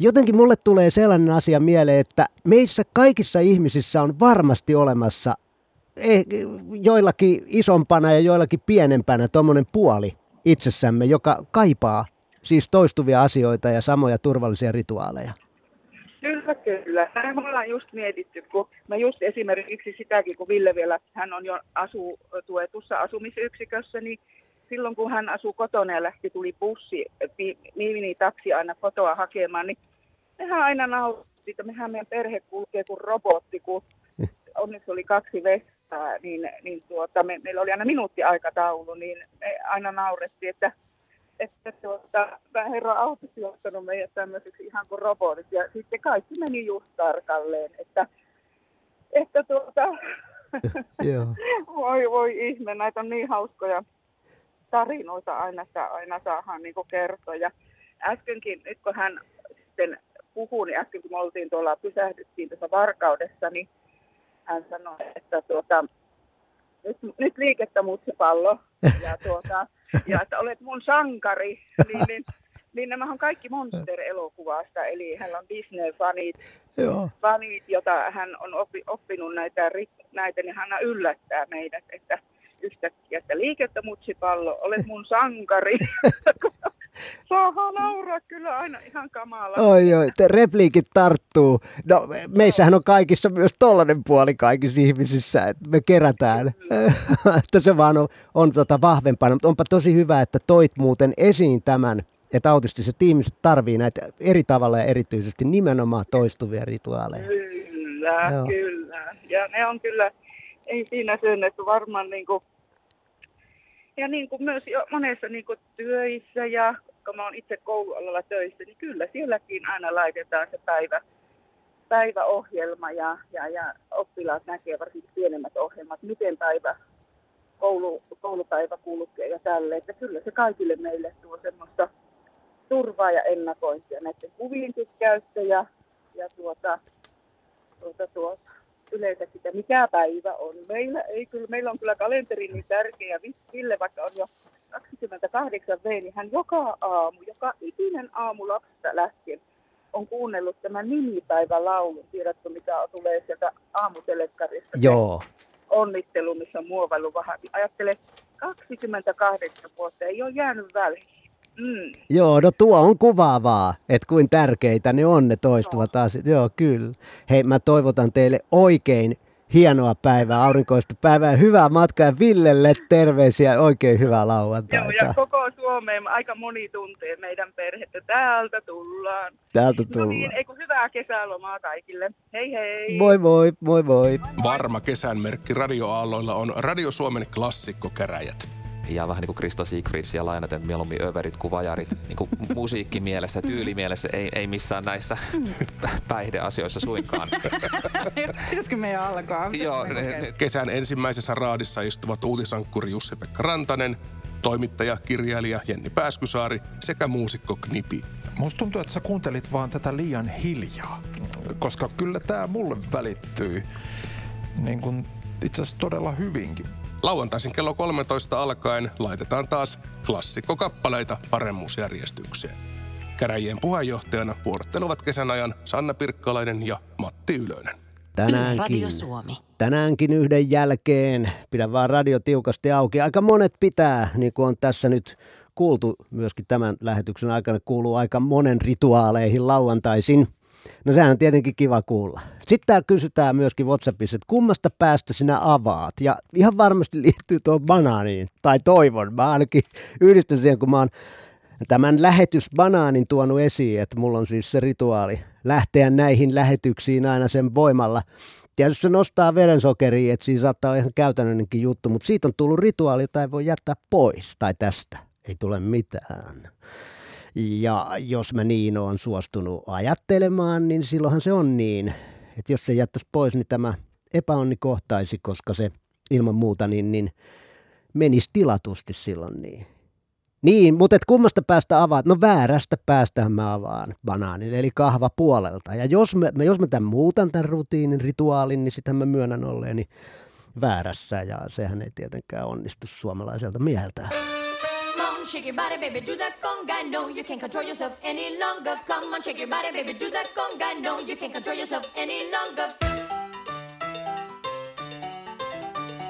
jotenkin mulle tulee sellainen asia mieleen, että meissä kaikissa ihmisissä on varmasti olemassa eh, joillakin isompana ja joillakin pienempänä tuommoinen puoli itsessämme, joka kaipaa siis toistuvia asioita ja samoja turvallisia rituaaleja. Kyllä, kyllä. Tämä me ollaan just mietitty, kun mä just esimerkiksi sitäkin, kun Ville vielä, hän on jo asuu tuetussa asumisyksikössä, niin silloin kun hän asuu kotona ja lähti, tuli bussi, pi- mini-taksi aina kotoa hakemaan, niin mehän aina nautti, että mehän meidän perhe kulkee kuin robotti, kun onneksi oli kaksi vestaa, niin, niin tuota, me, meillä oli aina minuuttiaikataulu, niin me aina naurettiin, että että tuota, tämä herra autosi ottanut meidät tämmöiseksi ihan kuin robotit. Ja sitten kaikki meni just tarkalleen, että, että tuota, voi voi ihme, näitä on niin hauskoja tarinoita aina, että aina saadaan niin kertoa. Ja äskenkin, nyt kun hän sitten puhuu, niin äsken kun me oltiin tuolla, pysähdyttiin tuossa Varkaudessa, niin hän sanoi, että tuota, nyt, nyt liikettä mutsipallo ja, tuota, ja että olet mun sankari, niin, niin, niin nämä on kaikki Monster-elokuvasta, eli hän on Disney-fanit, Joo. fanit, jota hän on oppi, oppinut näitä, näitä, niin hän yllättää meidät, että yhtäkkiä, että liikettä mutsipallo, olet mun sankari. Saadaan nauraa kyllä aina ihan kamala. Oi, oi, te repliikit tarttuu. No, meissähän on kaikissa myös tollainen puoli kaikissa ihmisissä, että me kerätään. että se vaan on, on tota vahvempana. Mutta onpa tosi hyvä, että toit muuten esiin tämän, että autistiset ihmiset tarvii näitä eri tavalla ja erityisesti nimenomaan toistuvia rituaaleja. Kyllä, Joo. kyllä. Ja ne on kyllä, ei siinä sen, että varmaan niin kuin, ja niin kuin myös jo monessa niin kuin työissä ja kun mä oon itse koulualalla töissä, niin kyllä sielläkin aina laitetaan se päivä, päiväohjelma ja, ja, ja oppilaat näkee varsinkin pienemmät ohjelmat, miten päivä, koulu, koulupäivä kulkee ja tälle, että kyllä se kaikille meille tuo semmoista turvaa ja ennakointia näiden kuvienkin käyttö ja, ja tuota, tuota, tuota, yleensä sitä, mikä päivä on. Meillä, ei kyllä, meillä on kyllä kalenteri niin tärkeä. Ville, vaikka on jo 28 V, niin hän joka aamu, joka ikinen aamu lapsesta lähtien on kuunnellut tämän nimipäivän laulun. Tiedätkö, mikä tulee sieltä aamutelekkarista? Joo. Onnittelu, missä on muovailu vähän. Ajattele, 28 vuotta ei ole jäänyt väliin. Mm. Joo, no tuo on kuvaavaa, että kuin tärkeitä ne on ne toistuvat asiat. Joo, kyllä. Hei, mä toivotan teille oikein hienoa päivää, aurinkoista päivää, hyvää matkaa ja Villelle terveisiä ja oikein hyvää Joo, lauantaita. ja koko Suomeen aika moni tuntee meidän perhettä. Täältä tullaan. Täältä No tullaan. niin, eikö hyvää kesälomaa kaikille. Hei hei. Moi moi, moi moi. Varma kesän merkki radioaalloilla on Radio Suomen klassikkokäräjät. Ja vähän niin kuin Krista Sigfrids ja lainaten mieluummin överit kuin vajarit. Niin kuin musiikkimielessä, tyylimielessä, ei, ei missään näissä päihdeasioissa suinkaan. Pitäisikö meidän alkaa? Joo, ne, ne, Kesän ensimmäisessä raadissa istuvat uutisankkuri Jussi-Pekka Rantanen, toimittaja, kirjailija Jenni Pääskysaari sekä muusikko Knipi. Musta tuntuu, että sä kuuntelit vaan tätä liian hiljaa, koska kyllä tää mulle välittyy niin kuin itse asiassa todella hyvinkin. Lauantaisin kello 13 alkaen laitetaan taas klassikkokappaleita paremmuusjärjestykseen. Käräjien puheenjohtajana vuorottelevat kesän ajan Sanna Pirkkalainen ja Matti Ylönen. Tänäänkin, Radio Suomi. tänäänkin yhden jälkeen, pidän vaan radio tiukasti auki. Aika monet pitää, niin kuin on tässä nyt kuultu myöskin tämän lähetyksen aikana, kuuluu aika monen rituaaleihin lauantaisin. No sehän on tietenkin kiva kuulla. Sitten täällä kysytään myöskin WhatsAppissa, että kummasta päästä sinä avaat. Ja ihan varmasti liittyy tuohon banaaniin, tai toivon. Mä ainakin yhdistän siihen, kun mä oon tämän lähetysbanaanin tuonut esiin, että mulla on siis se rituaali lähteä näihin lähetyksiin aina sen voimalla. Tietysti se nostaa verensokeria, että siinä saattaa olla ihan käytännönkin juttu, mutta siitä on tullut rituaali, jota ei voi jättää pois, tai tästä ei tule mitään. Ja jos mä niin on suostunut ajattelemaan, niin silloinhan se on niin, että jos se jättäisi pois, niin tämä epäonni kohtaisi, koska se ilman muuta niin, niin menisi tilatusti silloin niin. Niin, mutta et kummasta päästä avaat? No väärästä päästähän mä avaan banaanin, eli kahva puolelta. Ja jos mä, jos mä tämän muutan, tämän rutiinin, rituaalin, niin sitten mä myönnän olleeni väärässä. Ja sehän ei tietenkään onnistu suomalaiselta mieheltä. Shake your body, baby, do that conga. No, you can't control yourself any longer. Come on, shake your body, baby, do that conga. No, you can't control yourself any longer.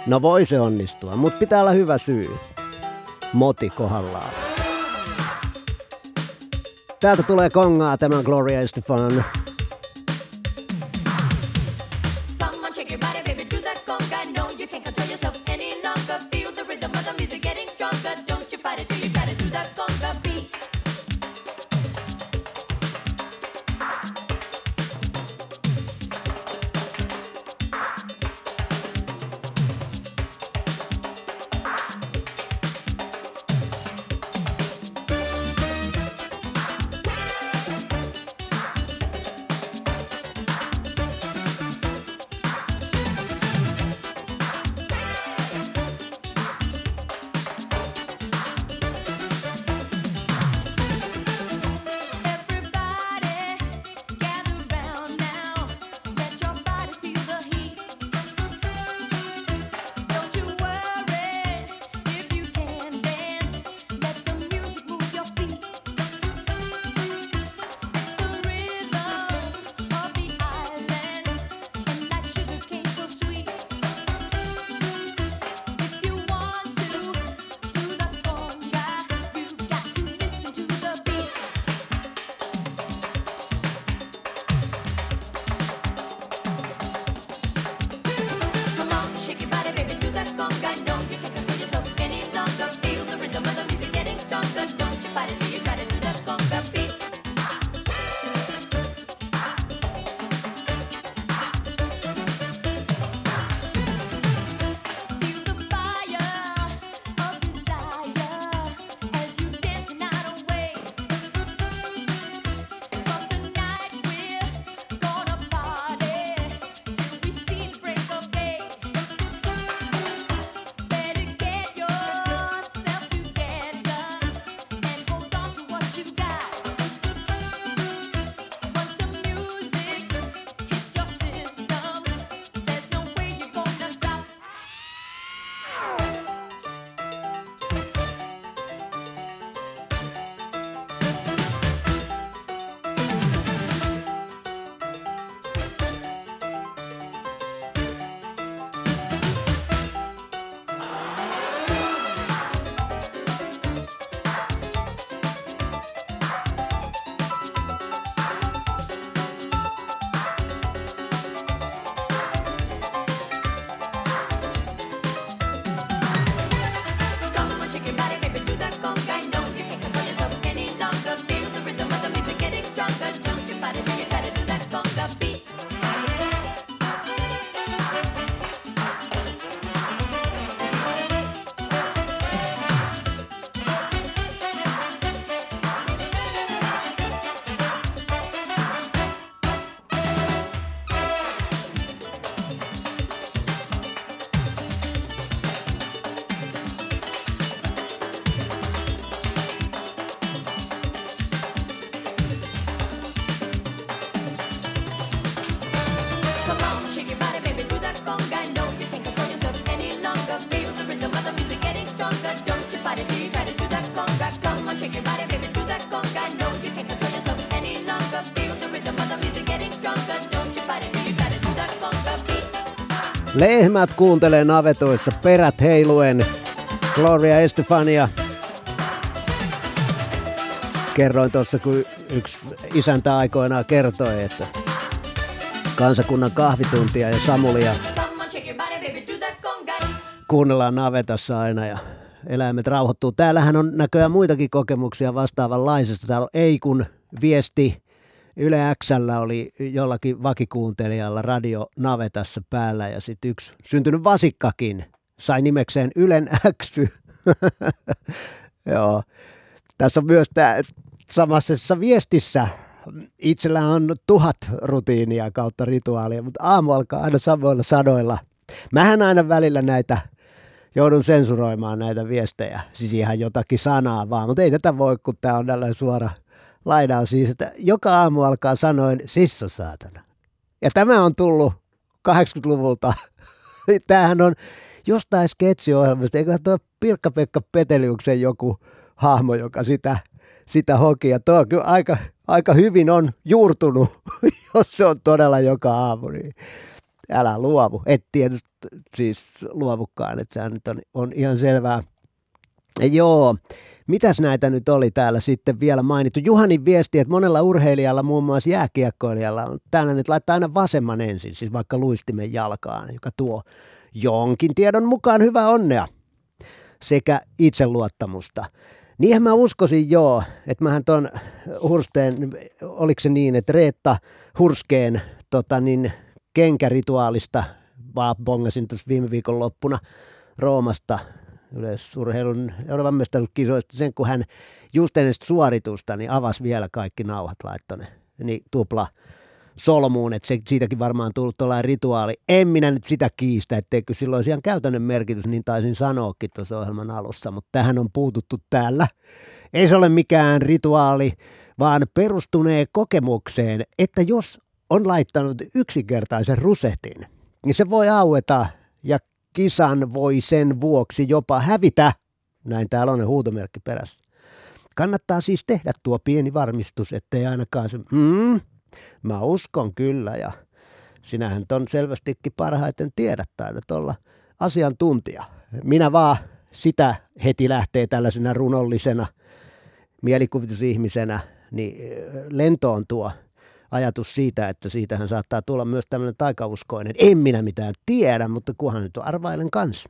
No voi se onnistua, mutta pitää olla hyvä syy. Moti kohdallaan. Täältä tulee kongaa tämä Gloria Estefan. Lehmät kuuntelee navetoissa perät heiluen. Gloria Estefania. Kerroin tuossa, kun yksi isäntä aikoinaan kertoi, että kansakunnan kahvituntia ja Samulia kuunnellaan navetassa aina ja eläimet rauhoittuu. Täällähän on näköjään muitakin kokemuksia vastaavanlaisesta. Täällä on Ei kun viesti Yle Xllä oli jollakin vakikuuntelijalla radio navetassa päällä ja sitten yksi syntynyt vasikkakin sai nimekseen Ylen Xy. Joo. Tässä on myös tämä samaisessa viestissä itsellä on tuhat rutiinia kautta rituaalia, mutta aamu alkaa aina samoilla sadoilla. Mähän aina välillä näitä joudun sensuroimaan näitä viestejä, siis ihan jotakin sanaa vaan, mutta ei tätä voi, kun tämä on tällainen suora lainaus siis, että joka aamu alkaa sanoin sissa saatana. Ja tämä on tullut 80-luvulta. Tämähän on jostain sketsiohjelmasta, eiköhän tuo Pirkka-Pekka Peteliuksen joku hahmo, joka sitä, sitä hoki. Ja tuo kyllä aika, aika hyvin on juurtunut, jos se on todella joka aamu, niin älä luovu. Et tietysti siis luovukaan, että sehän nyt on, on ihan selvää. Joo, mitäs näitä nyt oli täällä sitten vielä mainittu? Juhanin viesti, että monella urheilijalla, muun muassa jääkiekkoilijalla, on täällä nyt laittaa aina vasemman ensin, siis vaikka luistimen jalkaan, joka tuo jonkin tiedon mukaan hyvää onnea sekä itseluottamusta. Niinhän mä uskoisin joo, että mähän ton Hursteen, oliko se niin, että Reetta Hurskeen tota niin, kenkärituaalista, vaan bongasin tuossa viime viikon loppuna Roomasta yleisurheilun Euroopan mestaruuskisoista sen, kun hän just ennen suoritusta niin avasi vielä kaikki nauhat laittoi ne, niin tupla solmuun, että se, siitäkin varmaan tullut tuollainen rituaali. En minä nyt sitä kiistä, etteikö silloin olisi ihan käytännön merkitys, niin taisin sanoakin tuossa ohjelman alussa, mutta tähän on puututtu täällä. Ei se ole mikään rituaali, vaan perustunee kokemukseen, että jos on laittanut yksinkertaisen rusetin, niin se voi aueta ja kisan voi sen vuoksi jopa hävitä. Näin täällä on ne huutomerkki perässä. Kannattaa siis tehdä tuo pieni varmistus, ettei ainakaan se, mm, mä uskon kyllä ja sinähän ton selvästikin parhaiten tiedät, taidat olla asiantuntija. Minä vaan sitä heti lähtee tällaisena runollisena mielikuvitusihmisenä, niin lentoon tuo ajatus siitä, että siitähän saattaa tulla myös tämmöinen taikauskoinen. En minä mitään tiedä, mutta kunhan nyt arvailen kanssa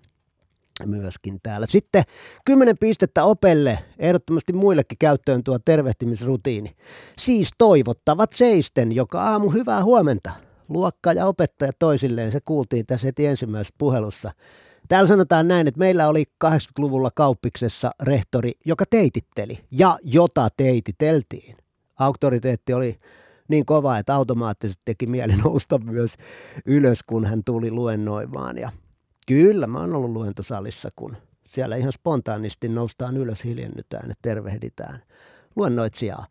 myöskin täällä. Sitten 10 pistettä opelle, ehdottomasti muillekin käyttöön tuo tervehtimisrutiini. Siis toivottavat seisten joka aamu hyvää huomenta. Luokka ja opettaja toisilleen, se kuultiin tässä heti ensimmäisessä puhelussa. Täällä sanotaan näin, että meillä oli 80-luvulla kauppiksessa rehtori, joka teititteli ja jota teititeltiin. Auktoriteetti oli niin kova, että automaattisesti teki mieli nousta myös ylös, kun hän tuli luennoimaan. Ja kyllä, mä oon ollut luentosalissa, kun siellä ihan spontaanisti noustaan ylös, hiljennytään ja tervehditään luennoitsijaa.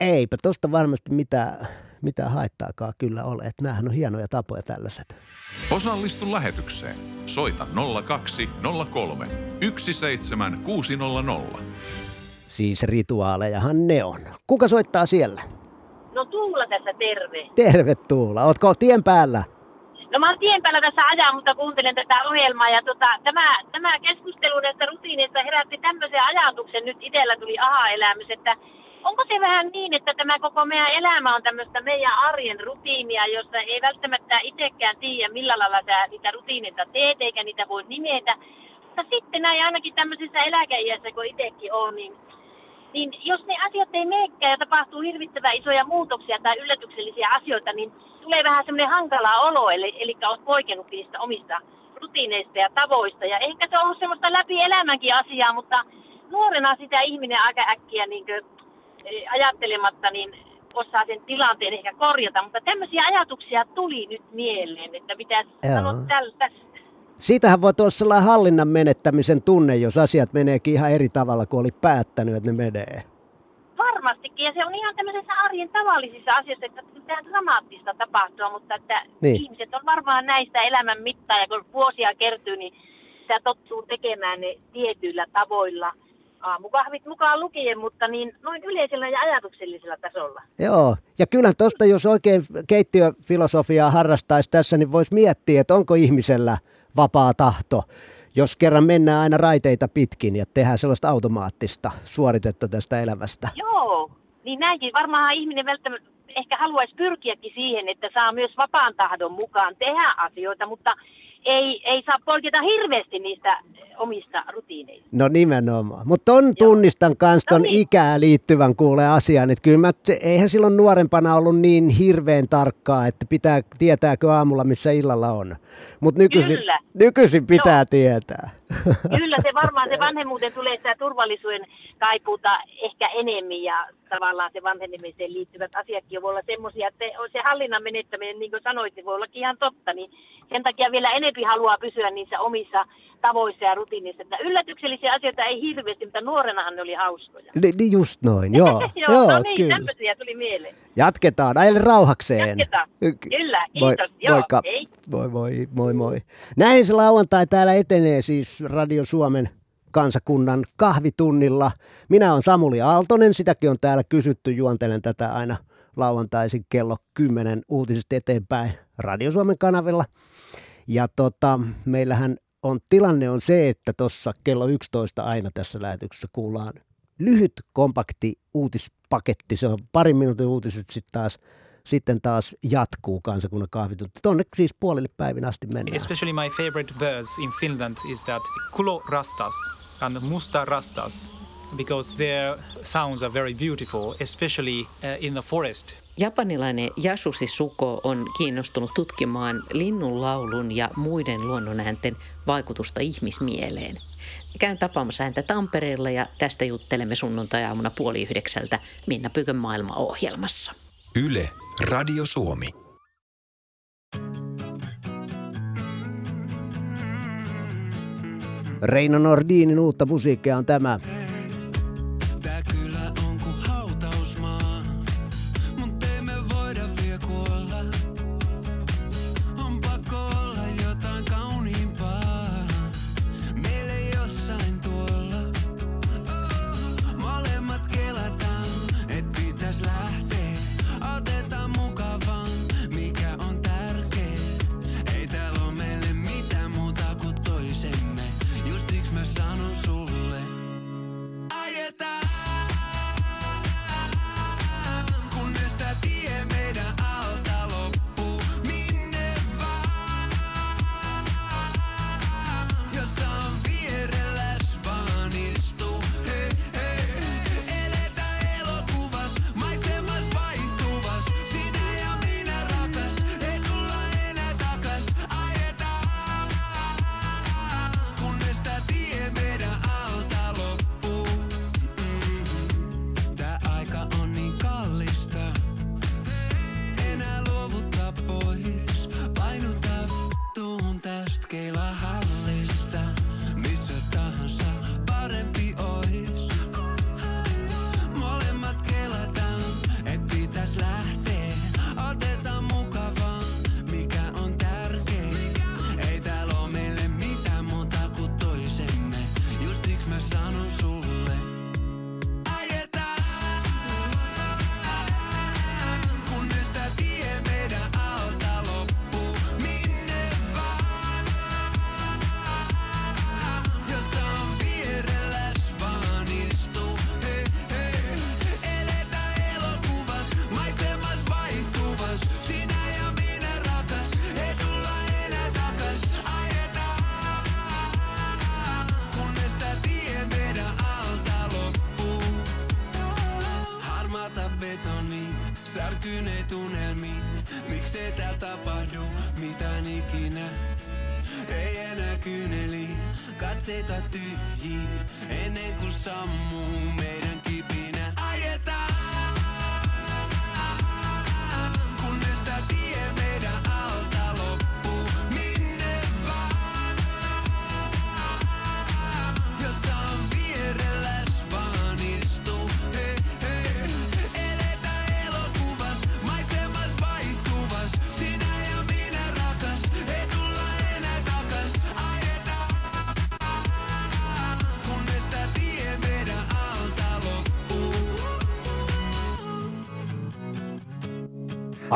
Eipä tosta varmasti mitään, mitään haittaakaan kyllä ole, että näähän on hienoja tapoja tällaiset. Osallistu lähetykseen. Soita 0203 17600. Siis rituaalejahan ne on. Kuka soittaa siellä? No Tuula tässä terve. Terve Tuula. Ootko tien päällä? No mä oon tien päällä tässä ajan, mutta kuuntelen tätä ohjelmaa ja tota, tämä, tämä keskustelu näistä rutiineista herätti tämmöisen ajatuksen. Nyt itsellä tuli aha-elämys, että onko se vähän niin, että tämä koko meidän elämä on tämmöistä meidän arjen rutiinia, jossa ei välttämättä itsekään tiedä, millä lailla sä niitä rutiineita teet, eikä niitä voi nimetä. Mutta sitten näin ainakin tämmöisessä eläkeiässä, kun itsekin on, niin niin jos ne asiat ei meekään ja tapahtuu hirvittävän isoja muutoksia tai yllätyksellisiä asioita, niin tulee vähän semmoinen hankala olo, eli, eli olet poikennut niistä omista rutiineista ja tavoista. Ja ehkä se on ollut semmoista läpi elämänkin asiaa, mutta nuorena sitä ihminen aika äkkiä niin kuin, eh, ajattelematta, niin osaa sen tilanteen ehkä korjata. Mutta tämmöisiä ajatuksia tuli nyt mieleen, että mitä sanot täl, tästä. Siitähän voi tuossa sellainen hallinnan menettämisen tunne, jos asiat meneekin ihan eri tavalla kuin oli päättänyt, että ne menee. Varmastikin, ja se on ihan tämmöisessä arjen tavallisissa asioissa, että mitään dramaattista tapahtua, mutta että Niin. ihmiset on varmaan näistä elämän mittaa, ja kun vuosia kertyy, niin sitä tottuu tekemään ne tietyillä tavoilla. aamukahvit mukaan lukien, mutta niin noin yleisellä ja ajatuksellisella tasolla. Joo, ja kyllä tuosta, jos oikein keittiöfilosofiaa harrastaisi tässä, niin voisi miettiä, että onko ihmisellä vapaa tahto, jos kerran mennään aina raiteita pitkin ja tehdään sellaista automaattista suoritetta tästä elämästä. Joo, niin näinkin. Varmaan ihminen välttämättä ehkä haluaisi pyrkiäkin siihen, että saa myös vapaan tahdon mukaan tehdä asioita, mutta ei, ei saa polketa hirveästi niistä omista rutiineista. No nimenomaan. Mutta on tunnistan kanssa ton ikää liittyvän kuule asian, että kyllä mä, eihän silloin nuorempana ollut niin hirveän tarkkaa, että pitää tietääkö aamulla missä illalla on. Mutta nykyisin, Kyllä. nykyisin pitää tietää. Kyllä se varmaan se vanhemmuuteen tulee sitä turvallisuuden kaipuuta ehkä enemmän ja tavallaan se vanhenemiseen liittyvät asiatkin voi olla semmoisia, että se hallinnan menettäminen, niin kuin sanoit, voi ollakin ihan totta, niin sen takia vielä enempi haluaa pysyä niissä omissa tavoissa ja rutiinissa. Että yllätyksellisiä asioita ei hirveästi, mutta nuorenahan ne oli hauskoja. Ni, niin just noin, joo. joo, no niin, kyllä. tämmöisiä tuli mieleen. Jatketaan, ajele rauhakseen. Jatketaan. Kyllä, Moi, kiitos. joo, moikka. hei. Moi, moi, moi, moi. Näin se lauantai täällä etenee siis Radio Suomen kansakunnan kahvitunnilla. Minä olen Samuli Aaltonen, sitäkin on täällä kysytty, juontelen tätä aina lauantaisin kello 10 uutisista eteenpäin Radio Suomen kanavilla. Ja tota, meillähän on tilanne on se, että tuossa kello 11 aina tässä lähetyksessä kuullaan lyhyt, kompakti uutispaketti. Se on parin minuutin uutiset sitten taas, sitten taas jatkuu kansakunnan kahvitunti. Tuonne siis puolille päivin asti mennään. Especially my favorite birds in Finland is that kulo rastas and musta rastas because their sounds are very beautiful, especially uh, in the forest. Japanilainen Yasushi Suko on kiinnostunut tutkimaan linnunlaulun ja muiden luonnonäänten vaikutusta ihmismieleen. Käyn tapaamassa häntä Tampereella ja tästä juttelemme sunnuntai-aamuna puoli yhdeksältä Minna Pykön maailmaohjelmassa. Yle, Radio Suomi. Reino Nordinin uutta musiikkia on tämä.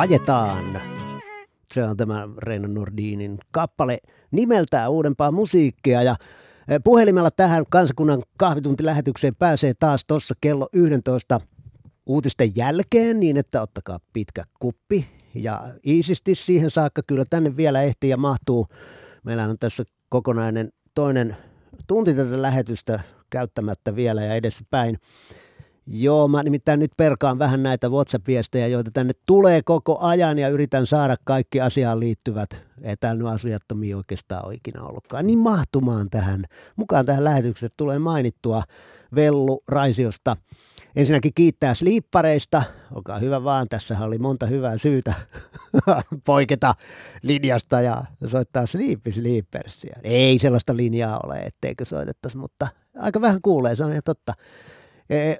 Ajetaan. Se on tämä Reino Nordinin kappale nimeltään uudempaa musiikkia ja eh, puhelimella tähän kansakunnan kahvituntilähetykseen pääsee taas tuossa kello 11 uutisten jälkeen niin, että ottakaa pitkä kuppi ja iisisti siihen saakka kyllä tänne vielä ehtii ja mahtuu. Meillä on tässä kokonainen toinen tunti tätä lähetystä käyttämättä vielä ja edessä päin. Joo, mä nimittäin nyt perkaan vähän näitä WhatsApp-viestejä, joita tänne tulee koko ajan ja yritän saada kaikki asiaan liittyvät, ei asiattomia oikeastaan ole ikinä ollutkaan, niin mahtumaan tähän. Mukaan tähän lähetykseen tulee mainittua Vellu Raisiosta. Ensinnäkin kiittää sliippareista. Olkaa hyvä vaan, tässä oli monta hyvää syytä poiketa linjasta ja soittaa Sleepy. Ei sellaista linjaa ole, etteikö soitettaisi, mutta aika vähän kuulee, se on ihan totta.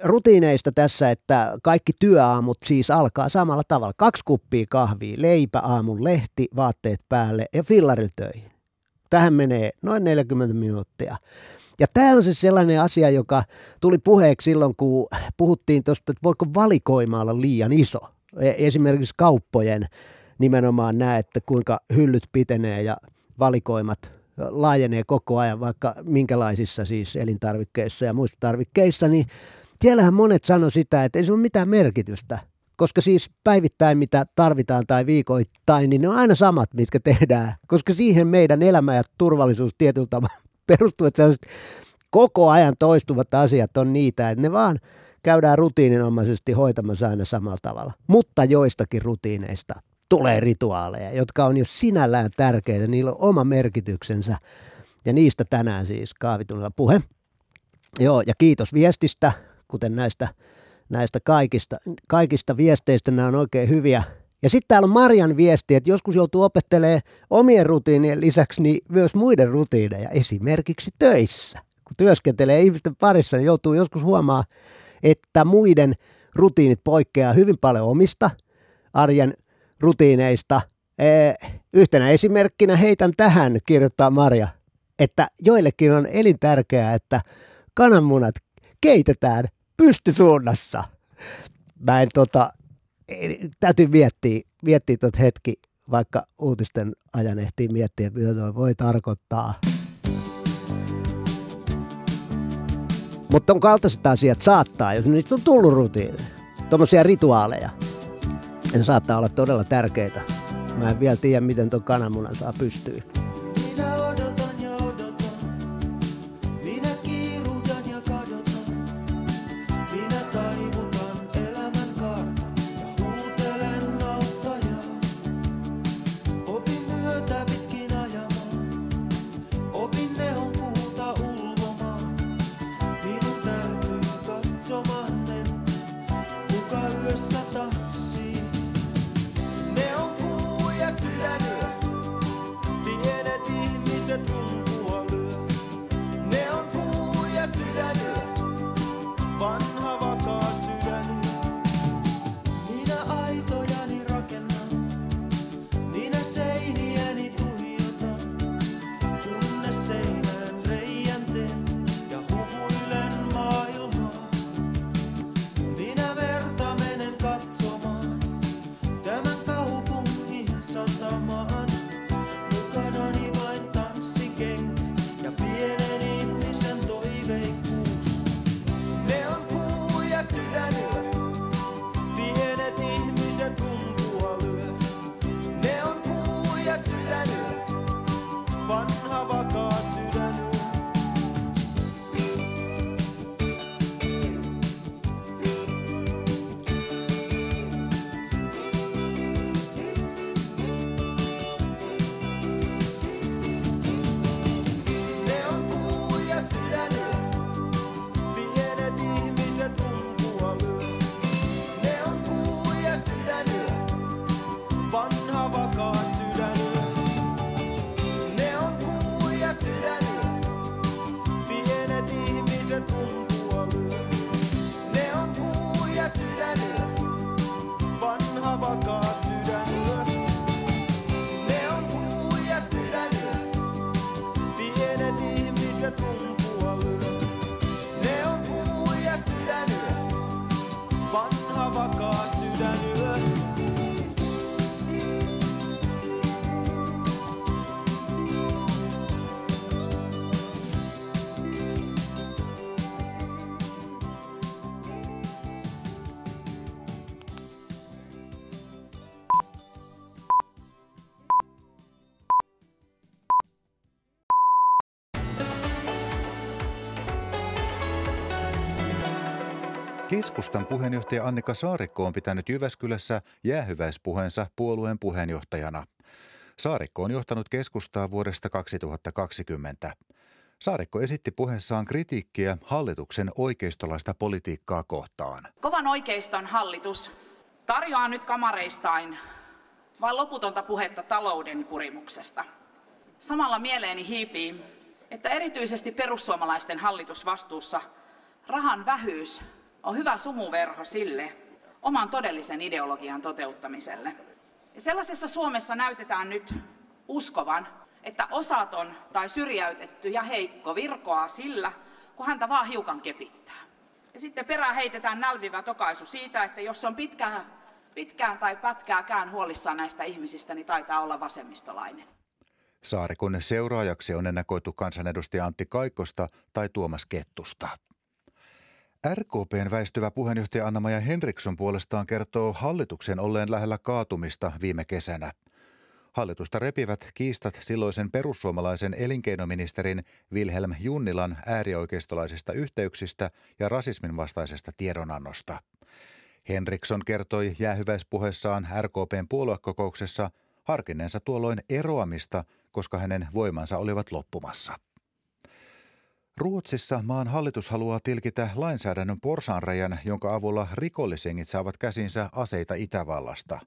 Rutiineista tässä, että kaikki työaamut siis alkaa samalla tavalla. Kaksi kuppia kahvia, leipä, aamun lehti, vaatteet päälle ja fillaril töihin. Tähän menee noin 40 minuuttia. Ja tämä on se sellainen asia, joka tuli puheeksi silloin, kun puhuttiin tuosta, että voiko valikoima olla liian iso. E- Esimerkiksi kauppojen nimenomaan näe, että kuinka hyllyt pitenee ja valikoimat laajenee koko ajan, vaikka minkälaisissa siis elintarvikkeissa ja muissa tarvikkeissa, niin siellähän monet sanoi sitä, että ei se ole mitään merkitystä, koska siis päivittäin mitä tarvitaan tai viikoittain, niin ne on aina samat, mitkä tehdään, koska siihen meidän elämä ja turvallisuus tietyllä tavalla perustuu, että koko ajan toistuvat asiat on niitä, että ne vaan käydään rutiininomaisesti hoitamassa aina samalla tavalla. Mutta joistakin rutiineista tulee rituaaleja, jotka on jo sinällään tärkeitä, niillä on oma merkityksensä. Ja niistä tänään siis kaavitunnilla puhe. Joo, ja kiitos viestistä, kuten näistä, näistä kaikista, kaikista viesteistä, nämä on oikein hyviä. Ja sitten täällä on Marjan viesti, että joskus joutuu opettelemaan omien rutiinien lisäksi niin myös muiden rutiineja, esimerkiksi töissä. Kun työskentelee ihmisten parissa, niin joutuu joskus huomaa, että muiden rutiinit poikkeaa hyvin paljon omista arjen rutiineista. Yhtenä esimerkkinä heitän tähän, kirjoittaa Marja, että joillekin on elintärkeää, että kananmunat keitetään pystysuunnassa. Mä en tota, täytyy miettiä, miettiä tot hetki, vaikka uutisten ajan ehtii miettiä, mitä tuo voi tarkoittaa. Mutta on kaltaiset asiat saattaa, jos niistä on tullut rutiini, tuommoisia rituaaleja. Ne saattaa olla todella tärkeitä. Mä en vielä tiedä, miten tuon kananmunan saa pystyyn. Minä Keskustan puheenjohtaja Annika Saarikko on pitänyt Jyväskylässä jäähyväispuheensa puolueen puheenjohtajana. Saarikko on johtanut keskustaa vuodesta 2020. Saarikko esitti puheessaan kritiikkiä hallituksen oikeistolaista politiikkaa kohtaan. Kovan oikeiston hallitus tarjoaa nyt kamareistain vain loputonta puhetta talouden kurimuksesta. Samalla mieleeni hiipii, että erityisesti perussuomalaisten hallitusvastuussa rahan vähyys on hyvä sumuverho sille oman todellisen ideologian toteuttamiselle. Ja sellaisessa Suomessa näytetään nyt uskovan, että osaton tai syrjäytetty ja heikko virkoaa sillä, kun häntä vaan hiukan kepittää. Ja sitten perään heitetään nälvivä tokaisu siitä, että jos on pitkään, pitkään tai pätkääkään huolissaan näistä ihmisistä, niin taitaa olla vasemmistolainen. Saarikon seuraajaksi on ennakoitu kansanedustaja Antti Kaikkosta tai Tuomas Kettusta. RKPn väistyvä puheenjohtaja Anna-Maja Henriksson puolestaan kertoo hallituksen olleen lähellä kaatumista viime kesänä. Hallitusta repivät kiistat silloisen perussuomalaisen elinkeinoministerin Wilhelm Junnilan äärioikeistolaisista yhteyksistä ja rasismin vastaisesta tiedonannosta. Henriksson kertoi jäähyväispuheessaan RKPn puoluekokouksessa harkinneensa tuolloin eroamista, koska hänen voimansa olivat loppumassa. Ruotsissa maan hallitus haluaa tilkitä lainsäädännön porsaanrajan, jonka avulla rikollisengit saavat käsinsä aseita Itävallasta.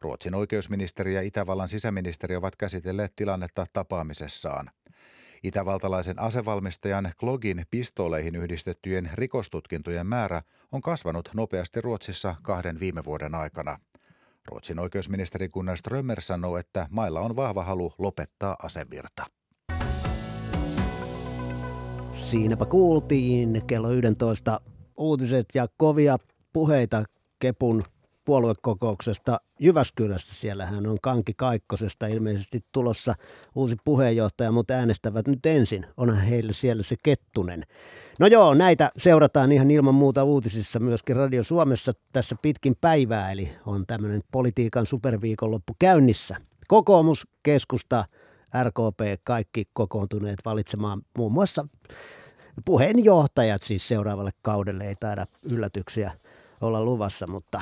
Ruotsin oikeusministeri ja Itävallan sisäministeri ovat käsitelleet tilannetta tapaamisessaan. Itävaltalaisen asevalmistajan Klogin pistooleihin yhdistettyjen rikostutkintojen määrä on kasvanut nopeasti Ruotsissa kahden viime vuoden aikana. Ruotsin oikeusministeri Gunnar Strömmer sanoo, että mailla on vahva halu lopettaa asevirta. Siinäpä kuultiin kello 11 uutiset ja kovia puheita Kepun puoluekokouksesta Jyväskylässä. Siellähän on Kanki Kaikkosesta ilmeisesti tulossa uusi puheenjohtaja, mutta äänestävät nyt ensin. Onhan heille siellä se Kettunen. No joo, näitä seurataan ihan ilman muuta uutisissa myöskin Radio Suomessa tässä pitkin päivää, eli on tämmöinen politiikan superviikonloppu käynnissä. Kokoomus, keskusta, RKP, kaikki kokoontuneet valitsemaan muun muassa puheenjohtajat siis seuraavalle kaudelle. Ei taida yllätyksiä olla luvassa, mutta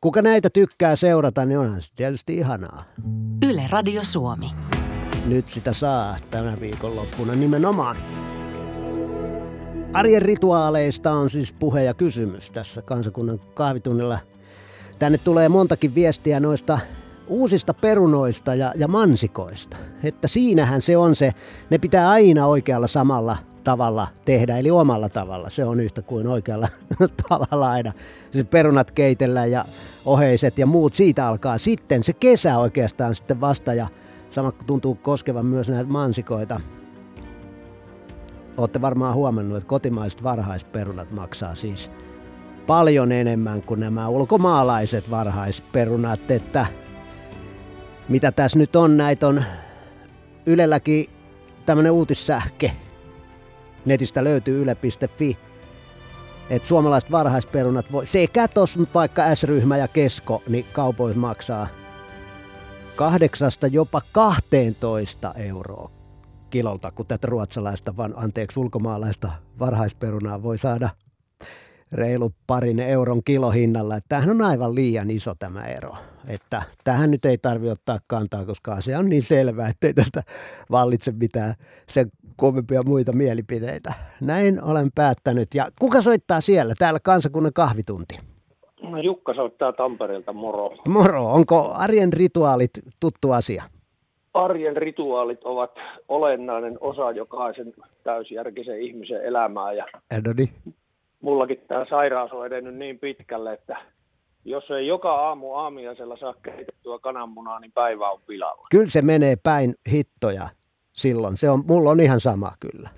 kuka näitä tykkää seurata, niin onhan se tietysti ihanaa. Yle Radio Suomi. Nyt sitä saa tänä viikonloppuna nimenomaan. Arjen rituaaleista on siis puhe ja kysymys tässä kansakunnan kahvitunnilla. Tänne tulee montakin viestiä noista uusista perunoista ja, ja mansikoista. Että siinähän se on se, ne pitää aina oikealla samalla tavalla tehdä, eli omalla tavalla. Se on yhtä kuin oikealla tavalla aina. Se perunat keitellään ja oheiset ja muut, siitä alkaa sitten se kesä oikeastaan sitten vasta ja sama tuntuu koskevan myös näitä mansikoita. Olette varmaan huomannut, että kotimaiset varhaisperunat maksaa siis paljon enemmän kuin nämä ulkomaalaiset varhaisperunat, että mitä tässä nyt on, näitä on Ylelläkin tämmöinen uutissähke. Netistä löytyy yle.fi. Että suomalaiset varhaisperunat voi, sekä tos vaikka S-ryhmä ja kesko, niin kaupoissa maksaa kahdeksasta jopa 12 euroa kilolta, kun tätä ruotsalaista, vaan anteeksi ulkomaalaista varhaisperunaa voi saada reilu parin euron kilohinnalla. Tämähän on aivan liian iso tämä ero. Että tähän nyt ei tarvi ottaa kantaa, koska asia on niin selvä, että ei tästä vallitse mitään sen kummempia muita mielipiteitä. Näin olen päättänyt. Ja kuka soittaa siellä? Täällä kansakunnan kahvitunti. No, Jukka soittaa Tampereelta, moro. Moro, onko arjen rituaalit tuttu asia? Arjen rituaalit ovat olennainen osa jokaisen täysjärkisen ihmisen elämää ja No niin. mullakin tämä sairaus on edennyt niin pitkälle, että jos ei joka aamu aamiaisella saa keitettyä kananmunaa, niin päivä on pilalla. Kyllä se menee päin hittoja silloin. Se on, mulla on ihan sama kyllä.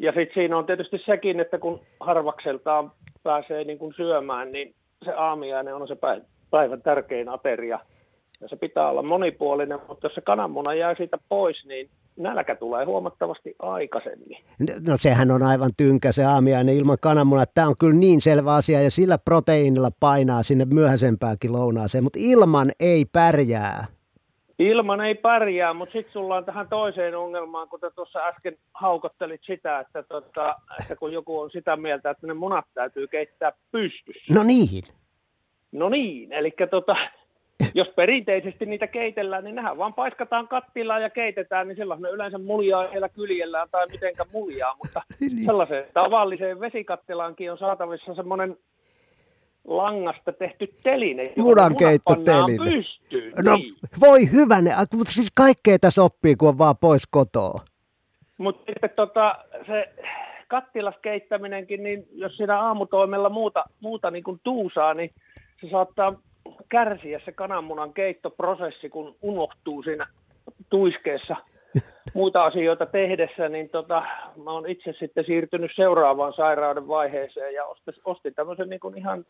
Ja sitten siinä on tietysti sekin, että kun harvakseltaan pääsee niin kuin syömään, niin se aamiainen on se päi- päivän tärkein ateria. Ja se pitää olla monipuolinen, mutta jos se kananmuna jää siitä pois, niin nälkä tulee huomattavasti aikaisemmin. No sehän on aivan tynkä se aamiainen ilman kananmunaa. Tämä on kyllä niin selvä asia ja sillä proteiinilla painaa sinne myöhäisempääkin lounaaseen, mutta ilman ei pärjää. Ilman ei pärjää, mutta sitten tullaan tähän toiseen ongelmaan, kun te tuossa äsken haukottelit sitä, että, tota, että kun joku on sitä mieltä, että ne munat täytyy keittää pystyssä. No niin. No niin, eli tota, jos perinteisesti niitä keitellään, niin nehän vaan paiskataan kattilaan ja keitetään, niin silloin ne yleensä muljaa siellä kyljellään tai mitenkä muljaa, mutta sellaiseen tavalliseen vesikattilaankin on saatavissa semmoinen langasta tehty teline, Munankeittoteline. pystyyn. No niin. voi hyvänä, mutta siis kaikkea tässä oppii, kun on vaan pois kotoa. Mutta sitten tota, se kattilaskeittäminenkin, niin jos siinä aamutoimella muuta, muuta niin kuin tuusaa, niin se saattaa kärsiä se kananmunan keittoprosessi, kun unohtuu siinä tuiskeessa muita asioita tehdessä, niin tota, mä oon itse sitten siirtynyt seuraavaan sairauden vaiheeseen ja ostin, ostin tämmöisen niin kuin ihan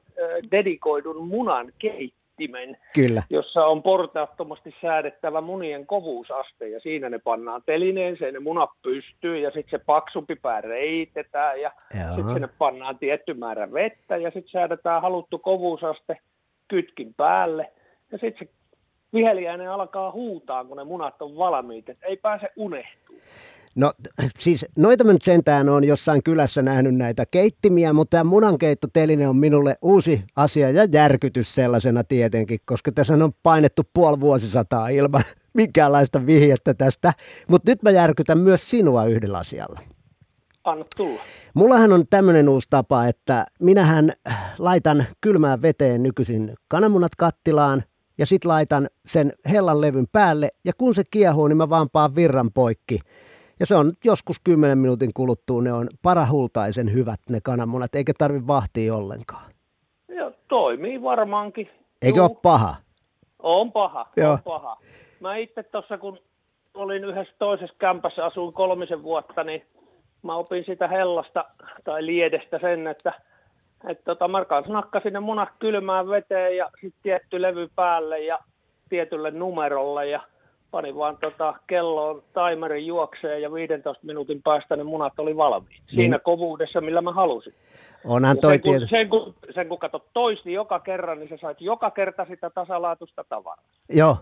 dedikoidun munan keittimen, Kyllä. jossa on portaattomasti säädettävä munien kovuusaste ja siinä ne pannaan telineeseen, ne munat pystyy ja sitten se paksumpi pää reitetään ja sitten sinne pannaan tietty määrä vettä ja sitten säädetään haluttu kovuusaste kytkin päälle ja sitten se viheliäinen alkaa huutaa, kun ne munat on valmiit, että ei pääse unehtumaan. No siis noita mä nyt sentään on jossain kylässä nähnyt näitä keittimiä, mutta tämä munankeittoteline on minulle uusi asia ja järkytys sellaisena tietenkin, koska tässä on painettu puoli vuosisataa ilman minkäänlaista vihjettä tästä. Mutta nyt mä järkytän myös sinua yhdellä asialla. Anna tulla. Mullahan on tämmöinen uusi tapa, että minähän laitan kylmään veteen nykyisin kananmunat kattilaan ja sit laitan sen hellan levyn päälle ja kun se kiehuu, niin mä vaan paan virran poikki. Ja se on joskus 10 minuutin kuluttua, ne on parahultaisen hyvät ne kananmunat, eikä tarvi vahtia ollenkaan. Ja toimii varmaankin. Eikö Juu, ole paha? On paha, Joo. on paha. Mä itse tuossa, kun olin yhdessä toisessa kämpässä, asuin kolmisen vuotta, niin mä opin sitä hellasta tai liedestä sen, että että tota, mä kanssa nakkasin ne munat kylmään veteen ja sitten tietty levy päälle ja tietylle numerolle ja panin vaan tota kelloon timerin juokseen ja 15 minuutin päästä ne munat oli valmiit. Siinä Niin. kovuudessa, millä mä halusin. Onhan Ja toi sen, kun, tietysti. sen, kun, sen kun katsot toisti joka kerran, niin sä sait joka kerta sitä tasalaatusta tavaraa. Joo.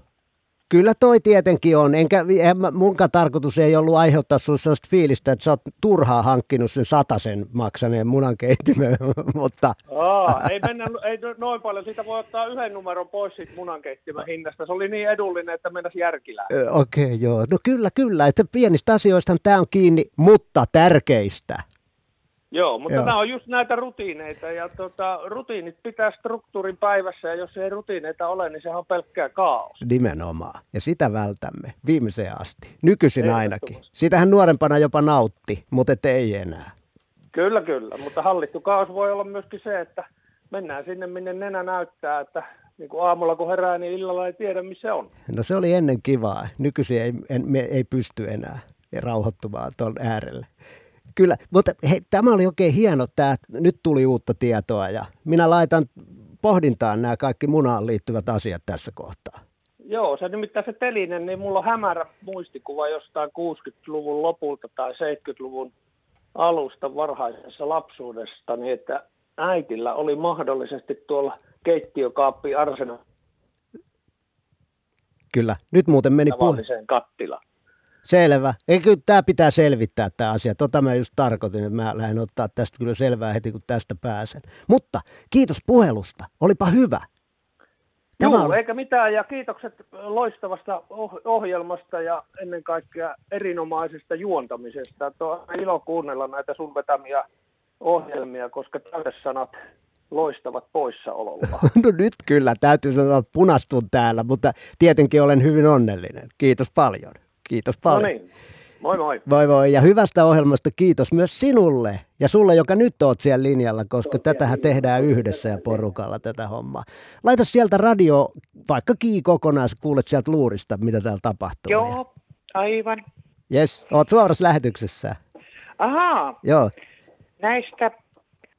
Kyllä toi tietenkin on. Enkä, en munkaan tarkoitus ei ollut aiheuttaa sinulle sellaista fiilistä, että sä oot turhaa hankkinut sen satasen maksaneen munankeittimen, mutta Aa, ei mennä, ei no- noin paljon. Siitä voi ottaa yhden numeron pois siitä munankeittimen hinnasta. Se oli niin edullinen, että mennäs järkilään. Okei, okay, joo. No kyllä, kyllä. Että pienistä asioista tämä on kiinni, mutta tärkeistä. Joo, mutta Joo. nämä on just näitä rutiineita ja tota, rutiinit pitää struktuurin päivässä ja jos ei rutiineita ole, niin sehän on pelkkää kaos. Nimenomaan. Ja sitä vältämme viimeiseen asti. Nykyisin ainakin. Sitähän nuorempana jopa nautti, mutta et ei enää. Kyllä, kyllä, mutta hallittu kaos voi olla myöskin se, että mennään sinne, minne nenä näyttää, että niin kuin aamulla kun herää, niin illalla ei tiedä, missä on. No se oli ennen kivaa. Nykyisin ei, en, me ei pysty enää rauhoittumaan tuon äärelle. Kyllä, mutta hei, tämä oli oikein hieno. Tämä, nyt tuli uutta tietoa ja minä laitan pohdintaan nämä kaikki munaan liittyvät asiat tässä kohtaa. Joo, se nimittäin se telinen, niin mulla on hämärä muistikuva jostain 60-luvun lopulta tai 70-luvun alusta varhaisessa lapsuudesta, niin että äitillä oli mahdollisesti tuolla keittiökaappi arsena Kyllä, nyt muuten meni puhe. kattilaan. Selvä. Eikö tämä pitää selvittää tämä asia? Tota mä just tarkoitin, että mä lähden ottaa tästä kyllä selvää heti, kun tästä pääsen. Mutta kiitos puhelusta. Olipa hyvä. Tämä Joo, on- eikä mitään ja kiitokset loistavasta oh- ohjelmasta ja ennen kaikkea erinomaisesta juontamisesta. Että on ilo kuunnella näitä sun vetämiä ohjelmia, koska sanat loistavat poissaololla. No nyt kyllä, täytyy sanoa, että punastun täällä, mutta tietenkin olen hyvin onnellinen. Kiitos paljon. Kiitos No paljon. niin, moi moi. Voi voi, ja hyvästä ohjelmasta kiitos myös sinulle ja sulle, joka nyt oot siellä linjalla, koska tätähän tehdään yhdessä ja porukalla tätä hommaa. Laita sieltä radio, vaikka kii kokonaan, sä kuulet sieltä luurista, mitä täällä tapahtuu. Joo, aivan. Jes, oot suorassa lähetyksessä. Ahaa, Joo, näistä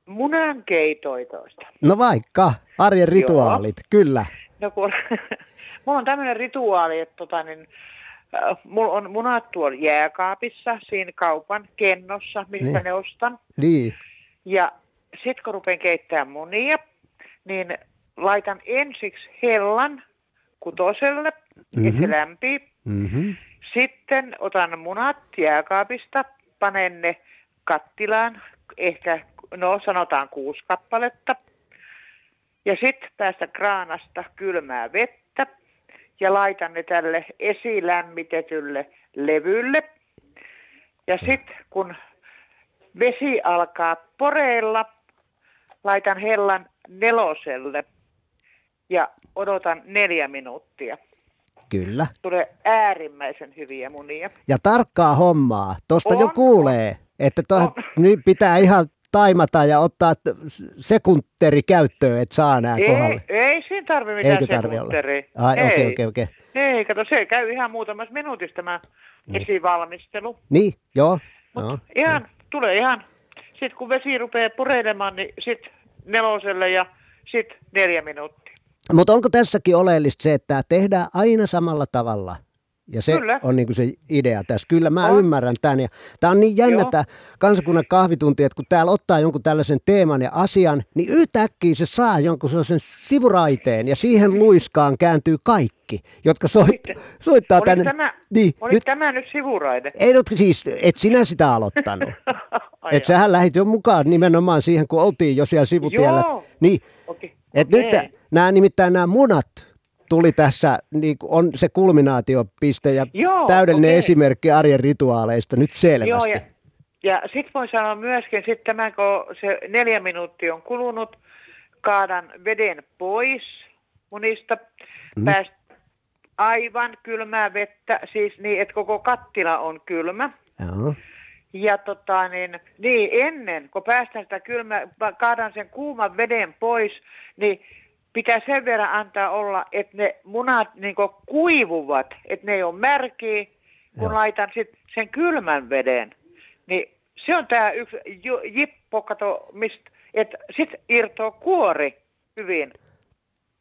munankeitoitoista. no vaikka, arjen rituaalit, kyllä. No kun, mulla on tämmöinen rituaali, että tota, niin, mulla on munat tuolla jääkaapissa, siinä kaupan kennossa, mistä Niin. ne ostan. Niin, Ja sitten kun rupean keittämään munia, niin laitan ensiksi hellan kutoselle Mhm. että se lämpii. Mm-hmm. Sitten otan munat jääkaapista, panen ne kattilaan, ehkä, no sanotaan kuusi kappaletta. Ja sitten päästä kraanasta kylmää vettä ja laitan ne tälle esilämmitetylle levylle. Ja sitten kun vesi alkaa poreilla, laitan hellan neloselle ja odotan neljä minuuttia. Kyllä. Tulee äärimmäisen hyviä munia. Ja tarkkaa hommaa. Tuosta jo kuulee, että toi, nyt pitää ihan taimata ja ottaa sekunteri käyttöön, että saa nämä kohdalle. Ei, ei siinä tarvi mitään Eikö tarvi olla? sekunteria. Ai, ei. okei, okei, okei. Ei, kato, se käy ihan muutamassa minuutissa tämä esivalmistelu. Niin, joo. joo. Ihan, tulee ihan. Sitten kun vesi rupeaa pureilemaan, niin sitten neloselle ja sitten neljä minuuttia. Mutta onko tässäkin oleellista se, että tehdään aina samalla tavalla? Ja se Kyllä. on niinku se idea tässä. Kyllä mä On. ymmärrän tämän. Ja tämä on niin jännä Joo. tämä kansakunnan kahvitunti, että kun täällä ottaa jonkun tällaisen teeman ja asian, niin yhtäkkiä se saa jonkun sellaisen sivuraiteen ja siihen luiskaan kääntyy kaikki, jotka soit, soittaa Oliko tänne. tämä, niin, oliko nyt, tämä nyt sivuraide? ei nyt siis, et sinä sitä aloittanut. Että sähän lähit jo mukaan nimenomaan siihen, kun oltiin jo siellä sivutiellä. Joo. Niin, Okei. et Okei. nyt nämä nimittäin nämä munat tuli tässä, niin on se kulminaatiopiste ja Joo, täydellinen okei. esimerkki arjen rituaaleista nyt selvästi. Joo, ja, ja sitten voin sanoa myöskin, sit tämän kun se neljä minuuttia on kulunut, kaadan veden pois munista, Mm. mm. pääst aivan kylmää vettä, siis niin, että koko kattila on kylmä. Joo. Ja tota niin, niin ennen, kun päästään sitä kylmää, kaadan sen kuuman veden pois, niin pitää sen verran antaa olla, että ne munat niin kuivuvat, että ne ei ole märkiä, kun Joo. laitan sit sen kylmän veden. Niin se on tämä yksi jippo, kato, mistä, että sitten irtoaa kuori hyvin.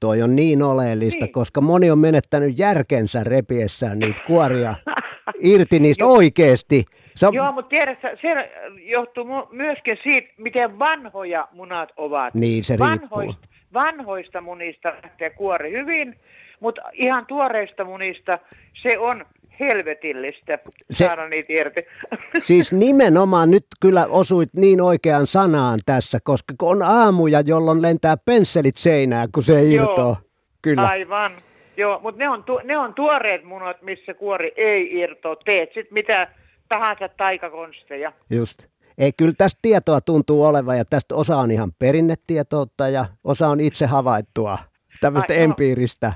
Toi on niin oleellista, Niin. koska moni on menettänyt järkensä repiessään niitä kuoria irti niistä oikeasti. On, Joo, mutta tiedätkö, se johtuu myöskin siitä, miten vanhoja munat ovat. Niin, se riippuu. vanhoista, vanhoista munista lähtee kuori hyvin, mutta ihan tuoreista munista se on helvetillistä Se- saada niitä irti. Siis nimenomaan nyt kyllä osuit niin oikeaan sanaan tässä, koska kun on aamuja, jolloin lentää pensselit seinään, kun se irtoo. Kyllä. Aivan. Joo, mutta ne on, tu- ne on tuoreet munat, missä kuori ei irtoa. Teet sitten mitä tahansa taikakonsteja. Just. Ei, kyllä tästä tietoa tuntuu olevan ja tästä osa on ihan perinnetietoutta ja osa on itse havaittua, tämmöistä Ai, empiiristä.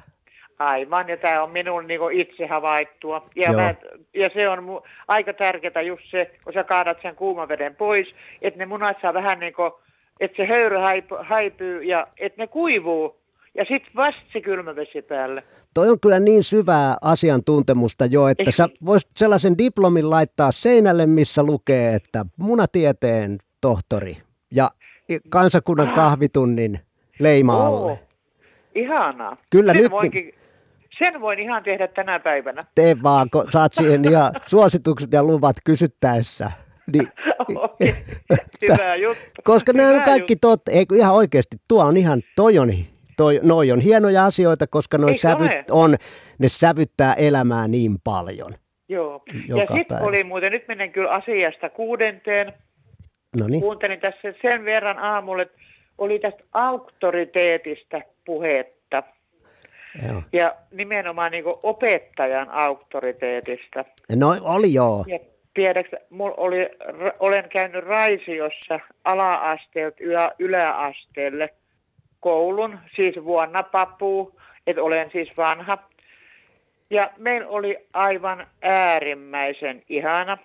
Aivan, ja tämä on minun niinku itse havaittua. Ja, Joo. mä, ja se on mu, aika tärkeää just se, kun sä kaadat sen kuuman veden pois, että ne munat saa vähän niin kuin, että se höyrä häipy, häipyy ja että ne kuivuu. Ja sitten vasta se kylmä vesi päälle. Toi on kyllä niin syvää asiantuntemusta jo, että Eikö sä voisit sellaisen diplomin laittaa seinälle, missä lukee, että munatieteen tohtori ja kansakunnan kahvitunnin leima alle. Oo, ihanaa. Kyllä sen nyt- Voinkin, sen voin ihan tehdä tänä päivänä. Tee vaan, kun saat siihen ihan suositukset ja luvat kysyttäessä. Niin, Hyvä juttu. koska nämä on Hyvä kaikki juttu. totta. Eikö ihan oikeasti, tuo on ihan, toi on, toi, noi on hienoja asioita, koska noi Eikö sävyt ole? on, ne sävyttää elämää niin paljon. Joo. Ja sitten oli muuten, nyt menen kyllä asiasta kuudenteen. No niin, Kuuntelin tässä sen verran aamulla, että oli tästä auktoriteetista puhetta. joo. Ja nimenomaan niin opettajan auktoriteetista. No oli joo. Ja tiedätkö, mulla oli, olen käynyt Raisiossa ala-asteelta ylä, yläasteelle koulun, siis vuonna papuu, että olen siis vanha. Ja meillä oli aivan äärimmäisen ihana.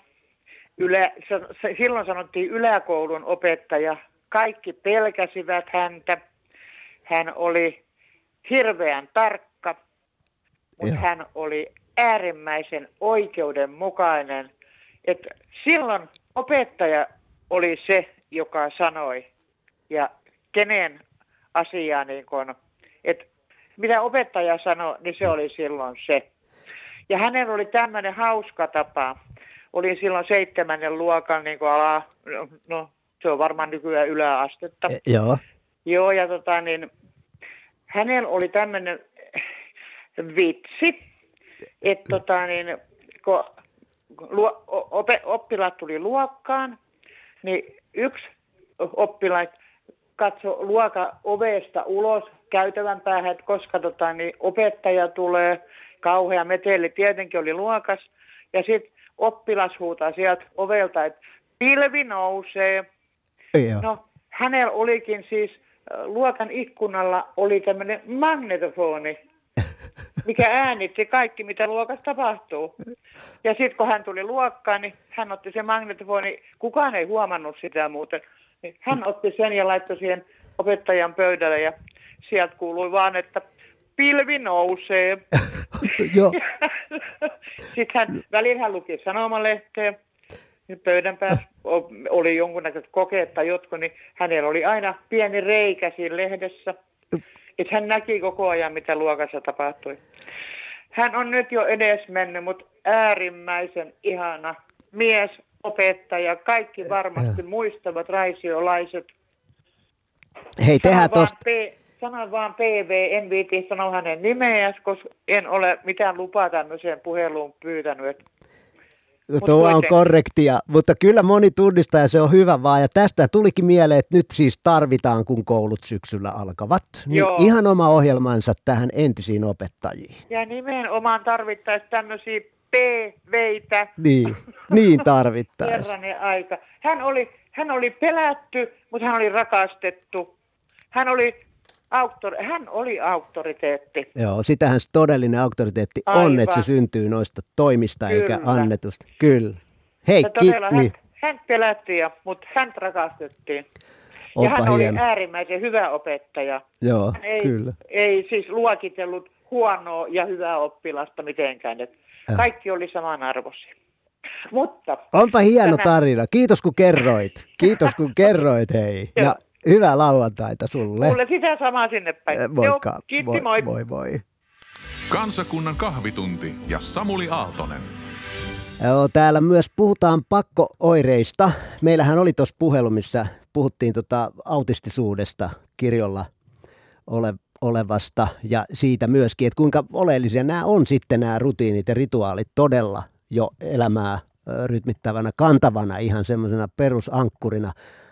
Ylä, silloin sanottiin yläkoulun opettaja. Kaikki pelkäsivät häntä. Hän oli hirveän tarkka, mutta hän oli äärimmäisen oikeudenmukainen. Et silloin opettaja oli se, joka sanoi, ja kenen asiaa niin kun, että mitä opettaja sanoi, niin se oli silloin se. Ja hänellä oli tämmöinen hauska tapa. Oli silloin seitsemännen luokan niin ala, no se on varmaan nykyään yläastetta. E- joo. Joo, ja tota niin, hänellä oli tämmöinen vitsi, että tota, niin, kun luo, o- ope, oppilaat tuli luokkaan, niin yksi oppilaat katsoi luokan ovesta ulos käytävän päähän, että koska tota, niin opettaja tulee, kauhea meteli tietenkin oli luokas, ja sitten oppilas huutaa sieltä ovelta, että pilvi nousee. Joo. No, hänellä olikin siis luokan ikkunalla oli tämmöinen magnetofoni, mikä äänitti kaikki, mitä luokassa tapahtuu. Ja sitten kun hän tuli luokkaan, niin hän otti sen magnetofoni, kukaan ei huomannut sitä muuten. Hän otti sen ja laittoi siihen opettajan pöydälle ja sieltä kuului vaan, että pilvi nousee. Joo. Sitten hän, välillä hän luki sanomalehteä, pöydän päässä oli jonkunnäköiset kokeet tai jotkut, niin hänellä oli aina pieni reikä siinä lehdessä. Että hän näki koko ajan, mitä luokassa tapahtui. Hän on nyt jo edes mennyt, mutta äärimmäisen ihana mies, opettaja. Kaikki varmasti muistavat raisiolaiset. Hei, tehdään. P- Sanon vaan PV, en viiti sanoa hänen nimeään, koska en ole mitään lupaa tämmöiseen puheluun pyytänyt. Et Tuo on kuitenkin. korrektia, mutta kyllä moni tunnistaa ja se on hyvä vaan. Ja tästä tulikin mieleen, että nyt siis tarvitaan, kun koulut syksyllä alkavat, niin Joo. ihan oma ohjelmansa tähän entisiin opettajiin. Ja nimenomaan tarvittaisiin tämmöisiä PVitä Niin, niin tarvittaisiin. herranen aika. Hän oli, hän oli pelätty, mutta hän oli rakastettu. Hän oli, auktor, hän oli auktoriteetti. Joo, sitähän se todellinen auktoriteetti on, Aivan. että se syntyy noista toimista eikä Kyllä. annetusta. Kyllä. Hei, ja ki- todella niin, hän, hän pelättiin, ja, mutta hän rakastettiin. Onpa ja hän oli hieno. äärimmäisen hyvä opettaja. joo, Hän ei, kyllä. ei siis luokitellut huonoa ja hyvää oppilasta mitenkään. Et kaikki oli samanarvoisia. Mutta Onpa hieno tämä- tarina. Kiitos kun kerroit. Kiitos kun kerroit, hei. Ja hyvää lauantaita sulle. Mulle sitä samaa sinne päin. Eh, Moikka. Joo, kiitti, moi, moi. moi, moi. Kansakunnan kahvitunti ja Samuli Aaltonen. Joo, täällä myös puhutaan pakkooireista. Meillähän oli tuossa puhelu, missä puhuttiin tota autistisuudesta kirjolla ole, olevasta ja siitä myöskin, että kuinka oleellisia nämä on sitten nämä rutiinit ja rituaalit todella jo elämää rytmittävänä, kantavana ihan semmoisena perusankkurina.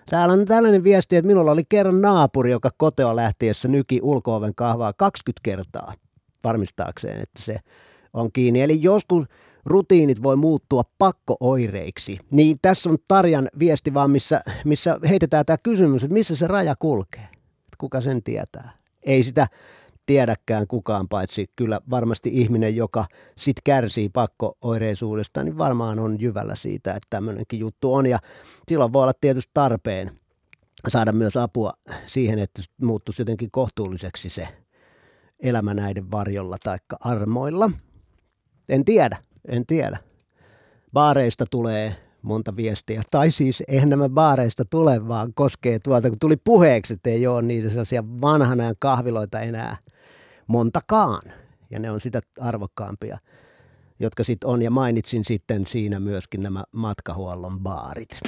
Täällä on tällainen viesti, että minulla oli kerran naapuri, joka kotoa lähtiessä nyki ulkooven kahvaa 20 kertaa varmistaakseen, että se on kiinni. Eli joskus rutiinit voi muuttua pakkooireiksi. Niin tässä on Tarjan viesti vaan, missä, missä heitetään tämä kysymys, että missä se raja kulkee. Kuka sen tietää? Ei sitä tiedäkään kukaan, paitsi kyllä varmasti ihminen, joka sit kärsii pakkooireisuudesta, niin varmaan on jyvällä siitä, että tämmöinenkin juttu on. Ja silloin voi olla tietysti tarpeen saada myös apua siihen, että muuttuisi jotenkin kohtuulliseksi se elämä näiden varjolla tai armoilla. En tiedä, en tiedä. Baareista tulee monta viestiä, tai siis eihän nämä baareista tule, vaan koskee tuolta, kun tuli puheeksi, että ei ole niitä sellaisia vanhan ajan kahviloita enää montakaan, ja ne on sitä arvokkaampia, jotka sitten on, ja mainitsin sitten siinä myöskin nämä matkahuollon baarit.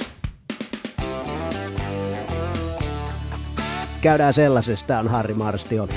Käydään sellaisesta, on Harri Marstio.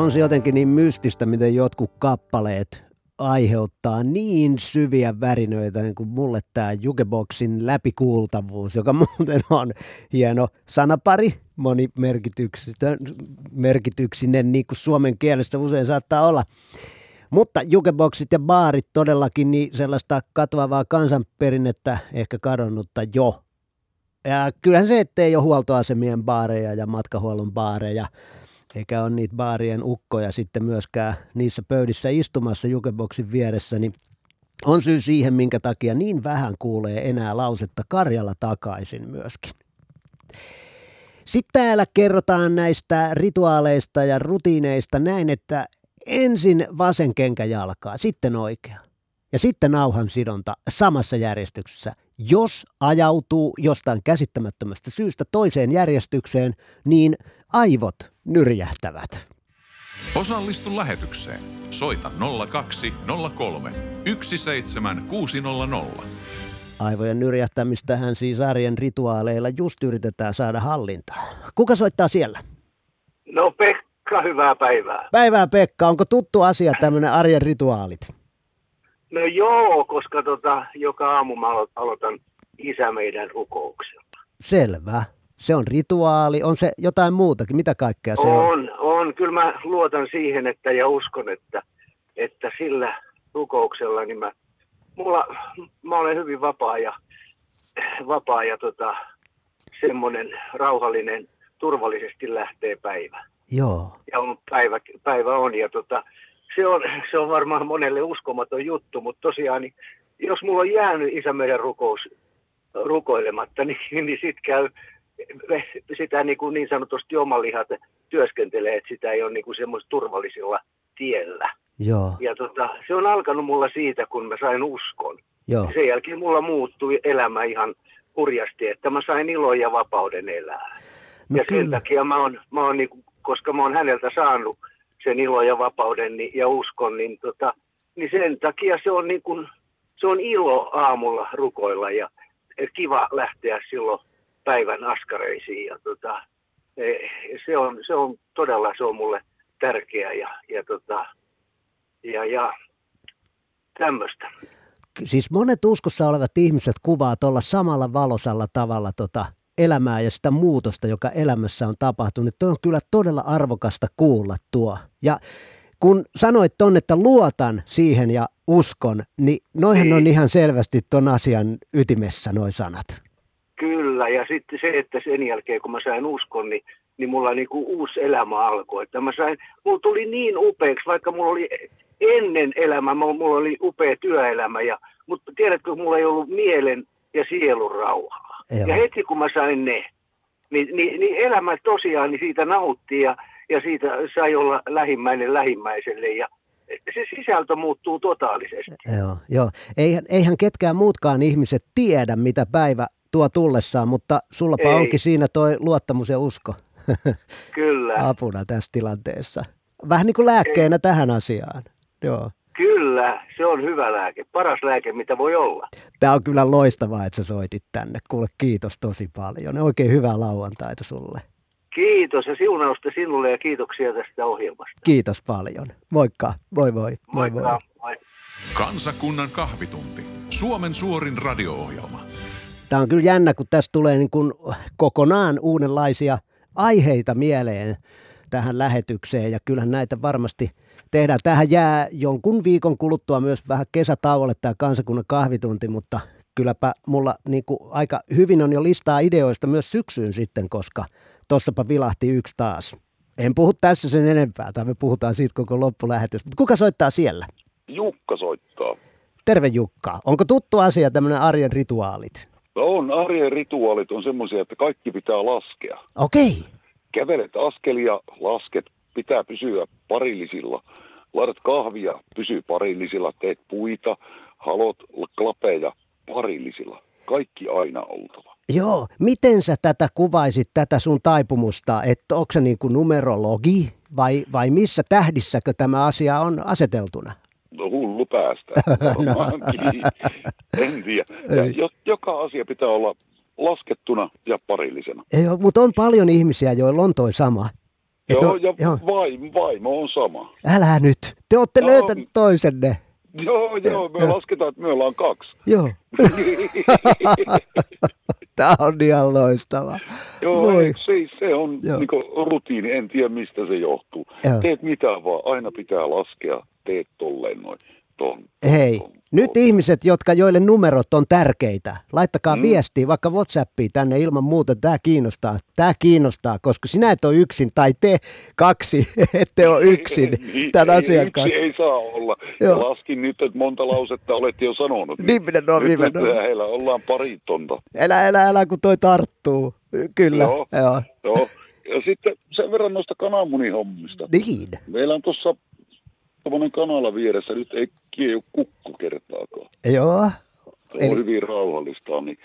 On se jotenkin niin mystistä, miten jotkut kappaleet aiheuttaa niin syviä värinöitä, niin kuin mulle tämä Jukeboxin läpikuultavuus, joka muuten on hieno sanapari, monimerkityksinen, niin kuin suomen kielestä usein saattaa olla. Mutta jukeboxit ja baarit todellakin niin sellaista katoavaa kansanperinnettä ehkä kadonnutta jo. Ja kyllähän se, ettei ole huoltoasemien baareja ja matkahuollon baareja, eikä ole niitä baarien ukkoja sitten myöskään niissä pöydissä istumassa jukeboxin vieressä, niin on syy siihen, minkä takia niin vähän kuulee enää lausetta Karjalla takaisin myöskin. Sitten täällä kerrotaan näistä rituaaleista ja rutiineista näin, että ensin vasen kenkä jalkaa, sitten oikea. Ja sitten nauhan sidonta samassa järjestyksessä. Jos ajautuu jostain käsittämättömästä syystä toiseen järjestykseen, niin aivot nyrjähtävät. Osallistu lähetykseen. Soita 0203 17600. Aivojen nyrjähtämistähän siis arjen rituaaleilla just yritetään saada hallintaan. Kuka soittaa siellä? No Pekka, hyvää päivää. Päivää Pekka, onko tuttu asia tämmöinen arjen rituaalit? No joo, koska tota, joka aamu mä alo- aloitan isä meidän rukouksella. Selvä. Se on rituaali. On se jotain muutakin? Mitä kaikkea se on? On, on. Kyllä mä luotan siihen että, ja uskon, että, että sillä rukouksella niin mä, mulla, mä olen hyvin vapaa ja, vapaa ja tota, semmoinen rauhallinen, turvallisesti lähtee päivä. Joo. Ja on päivä, päivä on. Ja tota, se, on, se on varmaan monelle uskomaton juttu, mutta tosiaan, niin, jos mulla on jäänyt isä meidän rukous rukoilematta, niin, niin sit käy, sitä niin, kuin niin sanotusti omalihat työskentelee, että sitä ei ole niin kuin semmoista turvallisilla tiellä. Joo. Ja tota, se on alkanut mulla siitä, kun mä sain uskon. Joo. Sen jälkeen mulla muuttui elämä ihan hurjasti, että mä sain ilon ja vapauden elää. No ja sen kyllä. takia mä oon, mä oon niin, koska mä oon häneltä saanut sen ilon ja vapauden niin, ja uskon, niin, tota, niin sen takia se on, niin kuin, se on ilo aamulla rukoilla ja kiva lähteä silloin päivän askareisiin. Ja, tota, eh, se, on, se on todella se on mulle tärkeä ja, ja, tota, ja, ja tämmöistä. Siis monet uskossa olevat ihmiset kuvaa tuolla samalla valosalla tavalla tota elämää ja sitä muutosta, joka elämässä on tapahtunut. Tuo on kyllä todella arvokasta kuulla tuo. Ja kun sanoit ton, että luotan siihen ja uskon, niin noihän on ihan selvästi ton asian ytimessä noi sanat. Kyllä, ja sitten se, että sen jälkeen kun mä sain uskon, niin, niin mulla niinku uusi elämä alkoi. Että mä sain, mulla tuli niin upeaksi, vaikka mulla oli ennen elämä, mulla oli upea työelämä, ja, mutta tiedätkö, mulla ei ollut mielen ja sielun rauhaa. Joo. Ja heti kun mä sain ne, niin, niin, niin elämä tosiaan niin siitä nautti ja, ja siitä sai olla lähimmäinen lähimmäiselle ja se sisältö muuttuu totaalisesti. Joo, joo. Eihän, eihän ketkään muutkaan ihmiset tiedä, mitä päivä tuo tullessaan, mutta sullapa Ei. onkin siinä toi luottamus ja usko Kyllä, apuna tässä tilanteessa. Vähän niin kuin lääkkeenä tähän asiaan. Joo. kyllä, se on hyvä lääke, paras lääke mitä voi olla. Tämä on kyllä loistavaa, että sä soitit tänne. Kuule, kiitos tosi paljon. Oikein hyvää lauantaita sulle. Kiitos ja siunausta sinulle ja kiitoksia tästä ohjelmasta. Kiitos paljon. Moikka. Moi moi. Moi moi. Moikka. Moi. Kansakunnan kahvitunti. Suomen suorin radio-ohjelma. Tämä on kyllä jännä, kun tässä tulee niin kuin kokonaan uudenlaisia aiheita mieleen tähän lähetykseen. Ja kyllähän näitä varmasti tehdään. Tähän jää jonkun viikon kuluttua myös vähän kesätauolle tämä kansakunnan kahvitunti, mutta kylläpä mulla niin kuin aika hyvin on jo listaa ideoista myös syksyyn sitten, koska tossapa vilahti yksi taas. En puhu tässä sen enempää, tai me puhutaan siitä koko loppulähetys. Mutta kuka soittaa siellä? Jukka soittaa. Terve Jukka. Onko tuttu asia tämmöinen arjen rituaalit? On, arjen rituaalit on semmoisia, että kaikki pitää laskea. Okei. Kävelet askelia, lasket, pitää pysyä parillisilla. Laitat kahvia, pysyy parillisilla, teet puita, halot, klapeja, parillisilla. Kaikki aina oltava. Joo, miten sä tätä kuvaisit, tätä sun taipumusta, että onko se niin kuin numerologi vai, vai missä tähdissäkö tämä asia on aseteltuna? No hullu päästä. Varmaankin. En tiedä. Ja jo, joka asia pitää olla laskettuna ja parillisena. Ei, mutta on paljon ihmisiä, joilla on toi sama. Et Joo, no- ja joo. vaimo, vaimo on sama. Älä nyt. Te olette No. löytänyt toisenne. Joo, joo, me lasketaan, että me ollaan kaksi. Joo. Tämä on ihan loistava. Joo, ei, se, se on Joo. niinku rutiini, en tiedä mistä se johtuu. Joo. Teet mitään vaan, aina pitää laskea, teet tolleen noin. Ton. Hei, nyt ihmiset, jotka, joille numerot on tärkeitä, laittakaa mm. viestiä vaikka Whatsappiin tänne ilman muuta. Tämä kiinnostaa. Tämä kiinnostaa, koska sinä et ole yksin tai te kaksi ette ole yksin Niin, tämän ei, asian kanssa. ei saa olla. Joo. Ja laskin nyt, että monta lausetta olette jo sanonut. Nimenomaan, nyt nimenomaan. nyt ollaan pari tonta. Elä, elä, elä, kun toi tarttuu. Kyllä, Joo. joo. Joo. Ja sitten sen verran noista kananmunihommista. Niin. Meillä on tuossa tuommoinen kanala vieressä, nyt ei kieju kukko kertaakaan. Joo. Se on Eli- hyvin rauhallista. Niin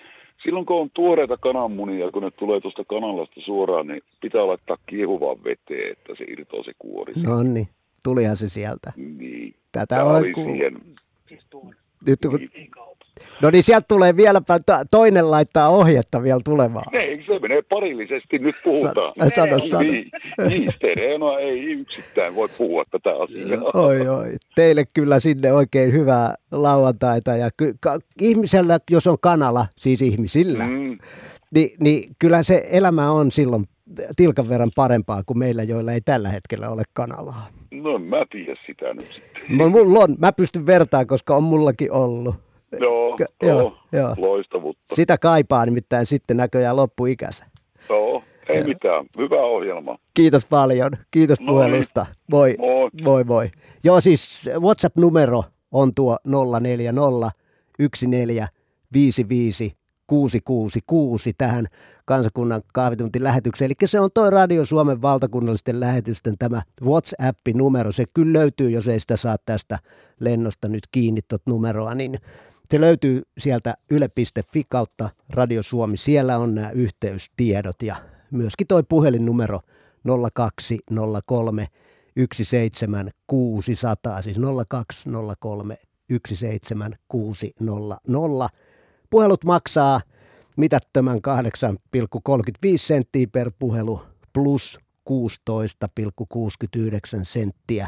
silloin kun on tuoreita kananmunia, kun ne tulee tuosta kanalasta suoraan, niin pitää laittaa kiehuvaan veteen, että se irtoaa se kuori. No niin, tulihan se sieltä. Niin. Tätä olen oli kuullut. siihen. Nyt, kun... No niin, sieltä tulee vieläpä, to- toinen laittaa ohjetta vielä tulemaan. Ei, se menee parillisesti, nyt puhutaan. Sano, sano, sano. Niin, niin stereona ei yksittäin voi puhua tätä asiaa. Oi, oi. Teille kyllä sinne oikein hyvää lauantaita. Ja ky- ka- ihmisellä, jos on kanala, siis ihmisillä, Mm. niin, niin kyllä se elämä on silloin tilkan verran parempaa kuin meillä, joilla ei tällä hetkellä ole kanalaa. No mä tiedä sitä nyt sitten. M- Mulla on, mä pystyn vertaamaan, koska on mullakin ollut. Joo, K- joo, joo, joo. loistavuutta. Sitä kaipaa nimittäin sitten näköjään loppuikänsä. Joo, ei mitään. Hyvä ohjelma. Kiitos paljon. Kiitos No puhelusta. Moi. Moi. Moi moi. Joo siis WhatsApp-numero on tuo 040 14 55 666 tähän kansakunnan kahvituntilähetykseen. Eli se on tuo Radio Suomen valtakunnallisten lähetysten tämä WhatsApp-numero. Se kyllä löytyy, jos ei sitä saa tästä lennosta nyt kiinni tot numeroa, niin se löytyy sieltä yle.fi kautta Radio Suomi. Siellä on nämä yhteystiedot ja myöskin toi puhelinnumero 0203 17600, siis 0203 17600. Puhelut maksaa mitättömän 8,35 senttiä per puhelu plus 16,69 senttiä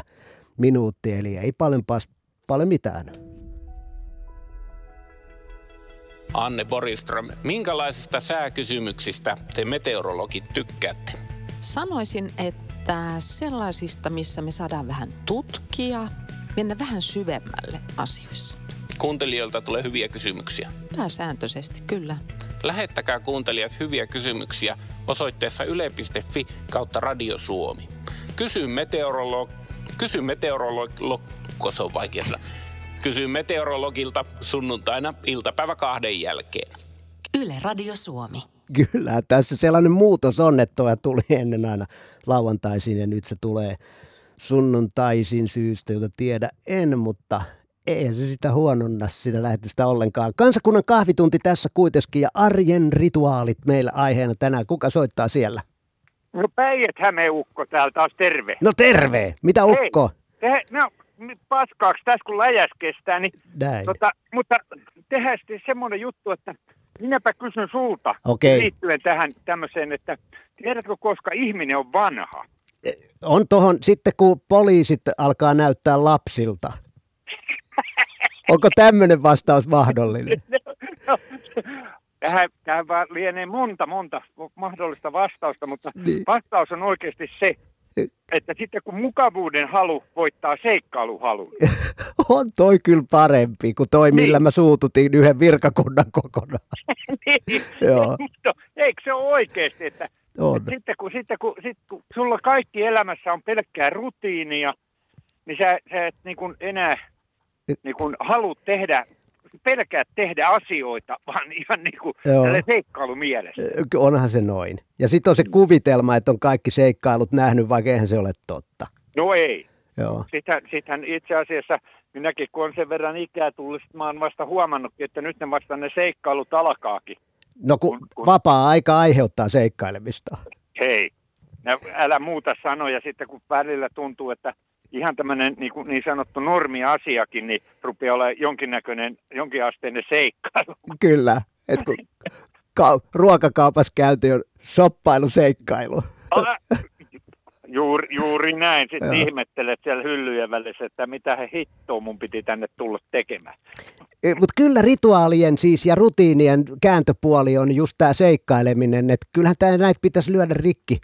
minuutti, eli ei paljon, pas, paljon mitään. Anne Boriström, minkälaisista sääkysymyksistä te meteorologit tykkäätte? Sanoisin, että sellaisista, missä me saadaan vähän tutkia, mennä vähän syvemmälle asioissa. Kuuntelijoilta tulee hyviä kysymyksiä. Pääsääntöisesti, kyllä. Lähettäkää kuuntelijat hyviä kysymyksiä osoitteessa yle.fi kautta Radio Suomi. Kysy meteorolog... Kysy meteorolog... Ko se on vaikea. Kysy meteorologilta sunnuntaina iltapäivä kahden jälkeen. Yle Radio Suomi. Kyllä, tässä sellainen muutos on, että toi tuli ennen aina lauantaisin ja nyt se tulee sunnuntaisin syystä, jota tiedä en, mutta ei se sitä huononna sitä lähetystä ollenkaan. Kansakunnan kahvitunti tässä kuitenkin ja arjen rituaalit meillä aiheena tänään. Kuka soittaa siellä? No Päijät Hämeukko täällä taas terve. No terve! Mitä ukko? Hei, te, no paskaaksi tässä kun läjäs kestää, niin Näin. tota, mutta tehdään sitten semmoinen juttu, että minäpä kysyn sulta Okei. liittyen tähän tämmöiseen, että tiedätkö koska ihminen on vanha? On tohon sitten, kun poliisit alkaa näyttää lapsilta. Onko tämmöinen vastaus mahdollinen? Tähän, tähän vaan lienee monta, monta mahdollista vastausta, mutta Niin. vastaus on oikeasti se, että sitten kun mukavuuden halu voittaa seikkailuhalun. On toi kyllä parempi kuin toi, millä mä suututin yhden virkakunnan kokonaan. niin, Joo. mutta eikö se ole oikeasti, että, On. että sitten, kun, sitten kun, sit, kun sulla kaikki elämässä on pelkkää rutiinia, niin sä, sä et niin kuin enää niin kuin haluat tehdä, pelkäät tehdä asioita, vaan ihan niin kuin seikkailumielessä. Onhan se noin. Ja sitten on se kuvitelma, että on kaikki seikkailut nähnyt, vaikka eihän se ole totta. No ei. Joo. Sittenhän, sittenhän itse asiassa minäkin, kun on sen verran ikää tullut, sit mä oon vasta huomannutkin, että nyt ne vasta ne seikkailut alkaakin. No kun vapaa-aika aiheuttaa seikkailemista. Hei, älä muuta sanoja sitten, kun välillä tuntuu, että ihan tämmöinen niin, kuin niin sanottu normiasiakin, niin rupeaa olemaan jonkinnäköinen, jonkinasteinen seikkailu. Kyllä. Et kun ka- ruokakaupassa käyty on shoppailu, seikkailu. Älä- Juuri, juuri näin. Sitten Joo. ihmettelet siellä hyllyjen välissä, että mitä he hittoa mun piti tänne tulla tekemään. Mutta kyllä rituaalien siis ja rutiinien kääntöpuoli on just tämä seikkaileminen, että kyllähän tää näitä pitäisi lyödä rikki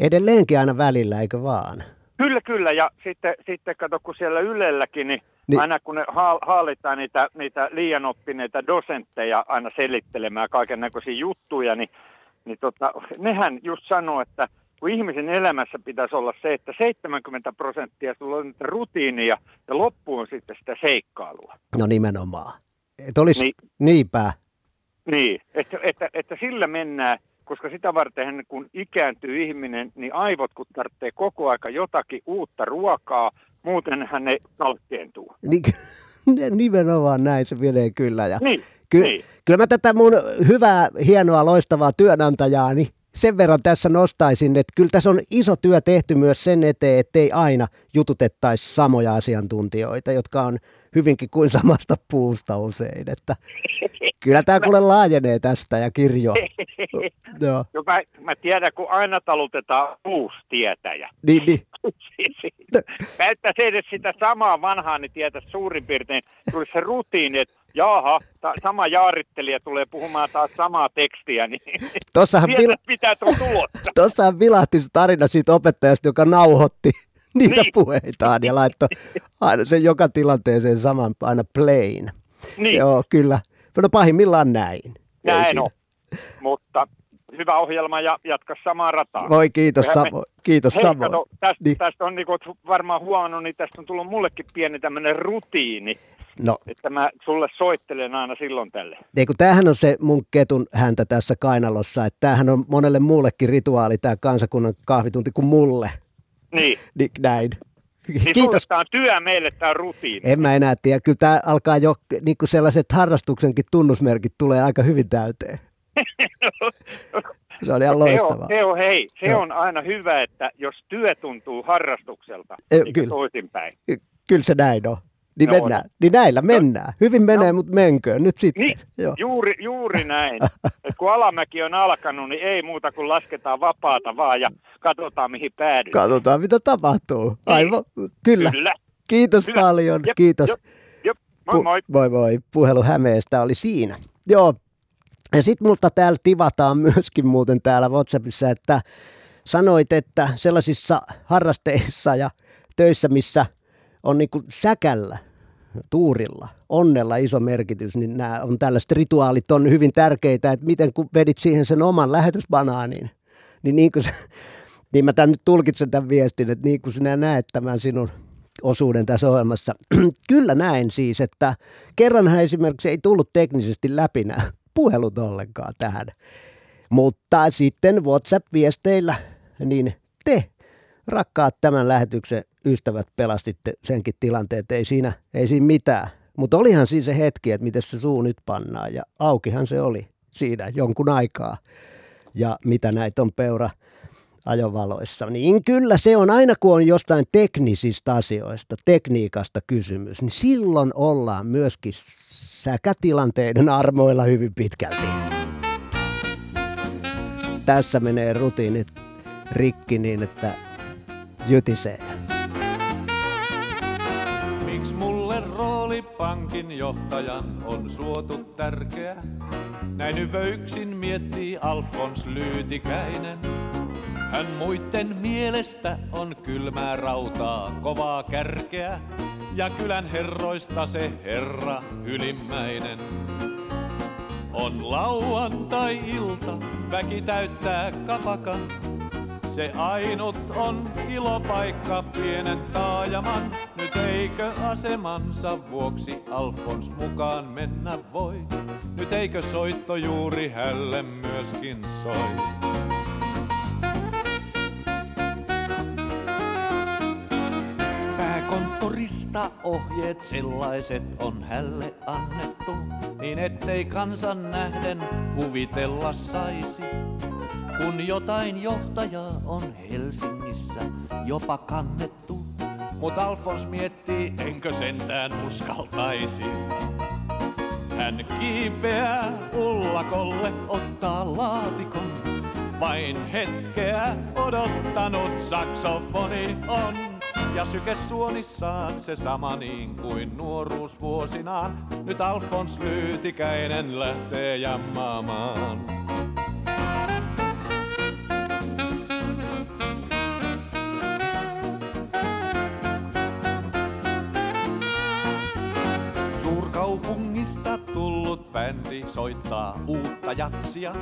edelleenkin aina välillä, eikö vaan? Kyllä, kyllä. Ja sitten, sitten kato, kun siellä Ylelläkin, niin, Niin. aina kun ne haal, haalitaan niitä, niitä liian oppineita dosentteja aina selittelemään kaiken näköisiä juttuja, niin, niin tota, nehän just sanoo, että kun ihmisen elämässä pitäisi olla se, että 70 prosenttia sulla on niitä rutiinia ja loppu on sitten sitä seikkailua. No nimenomaan. Et olisi Niin. niinpä. Niin, että, että, että sillä mennään, koska sitä varten kun ikääntyy ihminen, niin aivot kun tarvitsee koko aika jotakin uutta ruokaa, muuten hän ei kalkkeentuu. Niin, nimenomaan näin se menee kyllä. Ja Niin, ky- niin. Kyllä mä tätä mun hyvää, hienoa, loistavaa työnantajaa, niin sen verran tässä nostaisin, että kyllä tässä on iso työ tehty myös sen eteen, ettei aina jututettaisi samoja asiantuntijoita, jotka on hyvinkin kuin samasta puusta usein. Että kyllä tämä kuule laajenee tästä ja kirjo. Joo. Jo, mä, mä tiedän, kun aina talutetaan uusi tietäjä. Niin, niin. Käyttää se edes sitä samaa vanhaa, niin tietää suurin piirtein, tulisi se rutiini, että jaha, ta, sama jaarittelija tulee puhumaan taas samaa tekstiä, niin Tossahan, vil- mitä on tulossa. tossahan vilahti se tarina siitä opettajasta, joka nauhoitti niitä Niin. puheitaan ja laittoi aina sen joka tilanteeseen saman aina plain. Niin. Joo, kyllä. No pahimmillaan näin. Näin on. Mutta hyvä ohjelma ja jatka samaa rataa. Voi kiitos, Kyllähän samo- kiitos Hei, samoin. Kato, tästä, Niin. tästä on, niin kuin varmaan huomannut, niin tästä on tullut mullekin pieni tämmöinen rutiini, No, että mä sulle soittelen aina silloin tälle. ei kun tämähän on se mun ketun häntä tässä kainalossa, että tämähän on monelle muullekin rituaali, tämä kansakunnan kahvitunti kuin mulle. Niin, Niin näin. niin Kiitos. tämä on työ meille, tämä rutiini. En mä enää tiedä. Kyllä tämä alkaa jo, niin kuin sellaiset harrastuksenkin tunnusmerkit tulee aika hyvin täyteen. Se on ihan se, on, loistavaa. se on, hei, se Joo. on aina hyvä, että jos työ tuntuu harrastukselta, Eh, eikä kyllä. toisinpäin. Kyllä se näin on. Niin Joo, mennään. Niin näillä mennään. Hyvin menee, mutta menköön nyt sitten. Niin, Joo. juuri, juuri näin. Et kun alamäki on alkanut, niin ei muuta kuin lasketaan vapaata vaan ja katsotaan mihin päädytään. Katsotaan, mitä tapahtuu. Aivan, kyllä. Kyllä. Kiitos Kyllä. paljon. Jep, Kiitos. Jop, jop. Moi moi. Moi moi. Puhelu Hämeestä oli siinä. Joo. Ja sitten multa täällä tivataan myöskin muuten täällä WhatsAppissa, että sanoit, että sellaisissa harrasteissa ja töissä, missä on niinku säkällä, tuurilla, onnella iso merkitys, niin nämä on tällaiset rituaalit on hyvin tärkeitä, että miten kun vedit siihen sen oman lähetysbanaanin, niin niin kuin se, niin mä tämän nyt tulkitsen tämän viestin, että niin kuin sinä näet tämän sinun osuuden tässä ohjelmassa. Kyllä näin siis, että kerranhan esimerkiksi ei tullut teknisesti läpi nämä puhelut ollenkaan tähän. Mutta sitten WhatsApp-viesteillä, niin te, rakkaat tämän lähetyksen ystävät, pelastitte senkin tilanteen, ei siinä, ei siinä mitään. Mutta olihan siinä se hetki, että miten se suu nyt pannaan ja aukihan se oli siinä jonkun aikaa. Ja mitä näitä on peura ajovaloissa, niin kyllä se on aina kun on jostain teknisistä asioista, tekniikasta kysymys, niin silloin ollaan myöskin säkätilanteiden armoilla hyvin pitkälti. Tässä menee rutiinit rikki niin, että jytisee. Miksi mulle rooli pankin johtajan on suotu tärkeä? Näin yksin miettii Alfons Lyytikäinen. Hän muitten mielestä on kylmää rautaa, kovaa kärkeä. Ja kylän herroista se herra ylimmäinen. On lauantai-ilta, väki täyttää kapakan. Se ainut on ilopaikka pienen taajaman. Nyt eikö asemansa vuoksi Alfons mukaan mennä voi? Nyt eikö soitto juuri hälle myöskin soi? Pääkonttorista ohjeet sellaiset on hälle annettu, niin ettei kansan nähden huvitella saisi. Kun jotain johtajaa on Helsingissä jopa kannettu, mut Alfons miettii, enkö sentään uskaltaisi. Hän kiipeää ullakolle, ottaa laatikon Vain hetkeä odottanut saksofoni on. Ja syke suonissaan se sama niin kuin nuoruusvuosinaan. Nyt Alfons Lyytikäinen lähtee jammaamaan. Suurkaupungista tullut bändi soittaa uutta jatsia.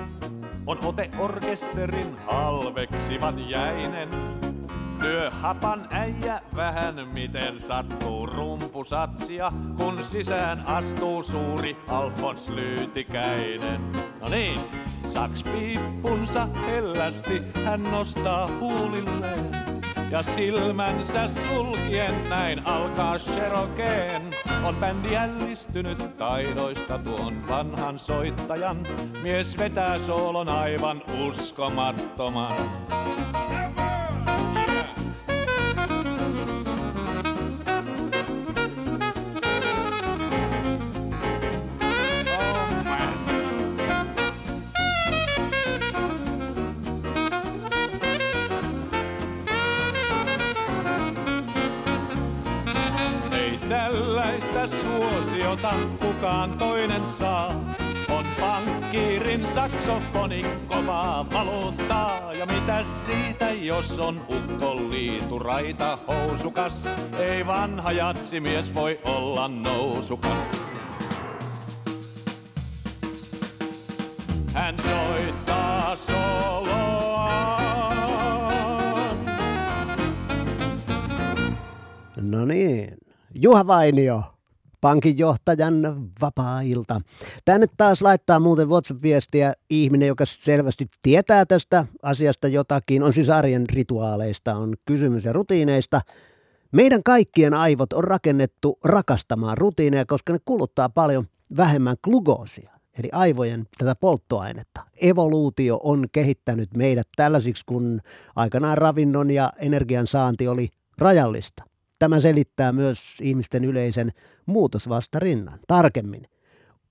On ote orkesterin halveksivan jäinen. Lyö hapan äijä vähän miten sattuu rumpusatsia, kun sisään astuu suuri Alfons Lyytikäinen. No niin, saks piippunsa hellästi hän nostaa huulilleen. Ja silmänsä sulkien näin alkaa Cherokeen. On bändi ällistynyt taidoista tuon vanhan soittajan. Mies vetää soolon aivan uskomattoman. Tällaista suosiota kukaan toinen saa. On pankkiirin saksofoni kovaa valuuttaa. Ja mitä siitä, jos on ukkoliitu raita housukas? Ei vanha jatsimies voi olla nousukas. Hän soittaa soloa. No niin, Juha Vainio, pankinjohtajan vapaa-ilta. Tänne taas laittaa muuten WhatsApp-viestiä ihminen, joka selvästi tietää tästä asiasta jotakin. On siis arjen rituaaleista, on kysymys ja rutiineista. Meidän kaikkien aivot on rakennettu rakastamaan rutiineja, koska ne kuluttaa paljon vähemmän glukoosia, eli aivojen tätä polttoainetta. Evoluutio on kehittänyt meidät tällaisiksi, kun aikanaan ravinnon ja energian saanti oli rajallista. Tämä selittää myös ihmisten yleisen muutosvastarinnan. Tarkemmin,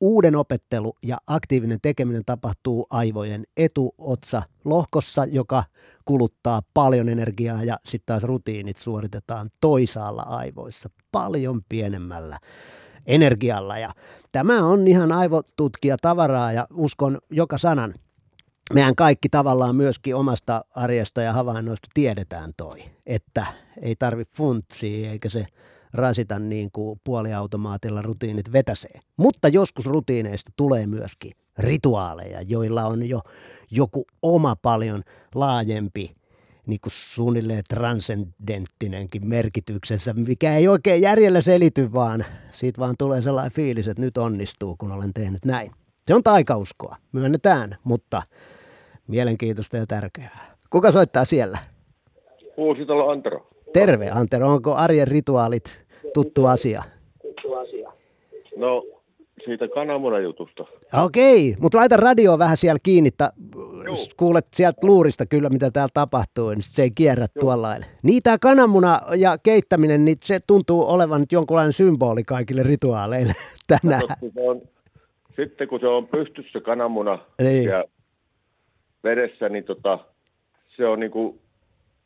uuden opettelu ja aktiivinen tekeminen tapahtuu aivojen etuotsa lohkossa, joka kuluttaa paljon energiaa ja sitten taas rutiinit suoritetaan toisaalla aivoissa paljon pienemmällä energialla. Ja tämä on ihan aivotutkija tavaraa ja uskon joka sanan. Mehän kaikki tavallaan myöskin omasta arjesta ja havainnoista tiedetään toi, että ei tarvi funtsia eikä se rasita niin kuin puoliautomaatilla rutiinit vetäsee. Mutta joskus rutiineista tulee myöskin rituaaleja, joilla on jo joku oma paljon laajempi niin kuin suunnilleen transcendenttinenkin merkityksensä, mikä ei oikein järjellä selity, vaan siitä vaan tulee sellainen fiilis, että nyt onnistuu, kun olen tehnyt näin. Se on taikauskoa, myönnetään, mutta mielenkiintoista ja tärkeää. Kuka soittaa siellä? Uusitalo Antero. Terve Antero, onko arjen rituaalit tuttu asia? No, siitä kananmunajutusta. Okei, mutta laita radio vähän siellä kiinni, että kuulet sieltä luurista kyllä, mitä täällä tapahtuu, niin se ei kierrä tuolla lailla. Niin tämä kananmuna ja keittäminen, niin se tuntuu olevan nyt jonkunlainen symboli kaikille rituaaleille tänään. Kato, kun se on, sitten kun se on pystyssä kananmuna Niin. ja vedessä, niin tota, se on niin kuin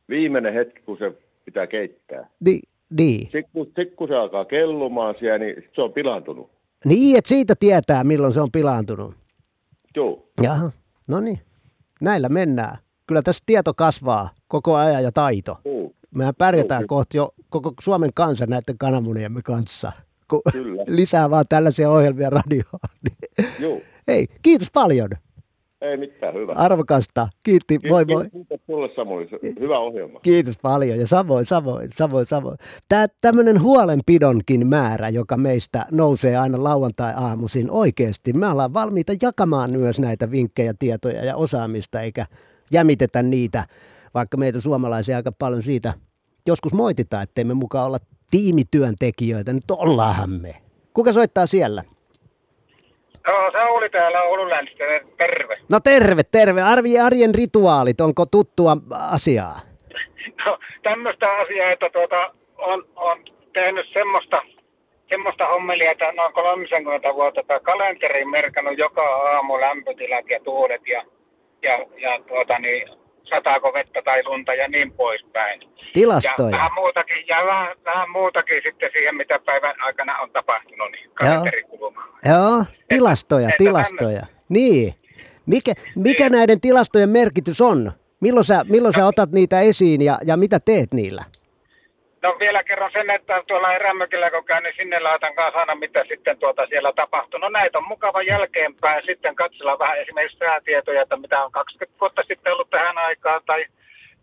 viimeinen hetki, kun se pitää keittää. Ni, niin. Sitten kun, sit, kun se alkaa kellumaan siellä, niin sit se on pilaantunut. niin, että siitä tietää, milloin se on pilaantunut. Joo. Jaha, no niin. Näillä mennään. Kyllä tässä tieto kasvaa koko ajan ja taito. Joo. Mehän pärjätään kohti jo koko Suomen kanssa näiden kananmuniemme kanssa. Kun Kyllä. lisää vaan tällaisia ohjelmia radioon. Niin. Joo. Hei, kiitos paljon. Ei mitään, hyvä. Arvokasta. Kiitti, moi moi. Kiitos sulle Samuli, se- hyvä ohjelma. Kiitos paljon ja samoin, samoin, samoin, samoin. Tämä tämmöinen huolenpidonkin määrä, joka meistä nousee aina lauantai-aamuisin oikeasti. Me ollaan valmiita jakamaan myös näitä vinkkejä, tietoja ja osaamista, eikä jämitetä niitä, vaikka meitä suomalaisia aika paljon siitä joskus moititaan, ettei me mukaan olla tiimityöntekijöitä. Nyt ollaanhan me. Kuka soittaa siellä? Joo, se oli täällä Oulun länsistä. Terve. No terve, terve. Arvi, arjen rituaalit, onko tuttua asiaa? No, tämmöistä asiaa, että tuota, on, on tehnyt semmoista, semmoista hommelia, että noin 30 vuotta tai kalenteriin merkannut joka aamu lämpötilat ja tuulet ja ja, ja tuota niin, sataako vettä tai lunta ja niin poispäin. Tilastoja. Ja vähän muutakin, ja vähän, vähän muutakin sitten siihen, mitä päivän aikana on tapahtunut, niin Joo. kalenterikulumaan. Joo, tilastoja, että tilastoja. Niin. Mikä, mikä näiden tilastojen merkitys on? Milloin sä, milloin sä otat niitä esiin ja, ja mitä teet niillä? No vielä kerron sen, että tuolla erämökillä kun käyn, niin sinne laitan kanssa aina, mitä sitten tuota siellä tapahtuu. No näitä on mukava jälkeenpäin sitten katsella vähän esimerkiksi säätietoja, että mitä on 20 vuotta sitten ollut tähän aikaan tai,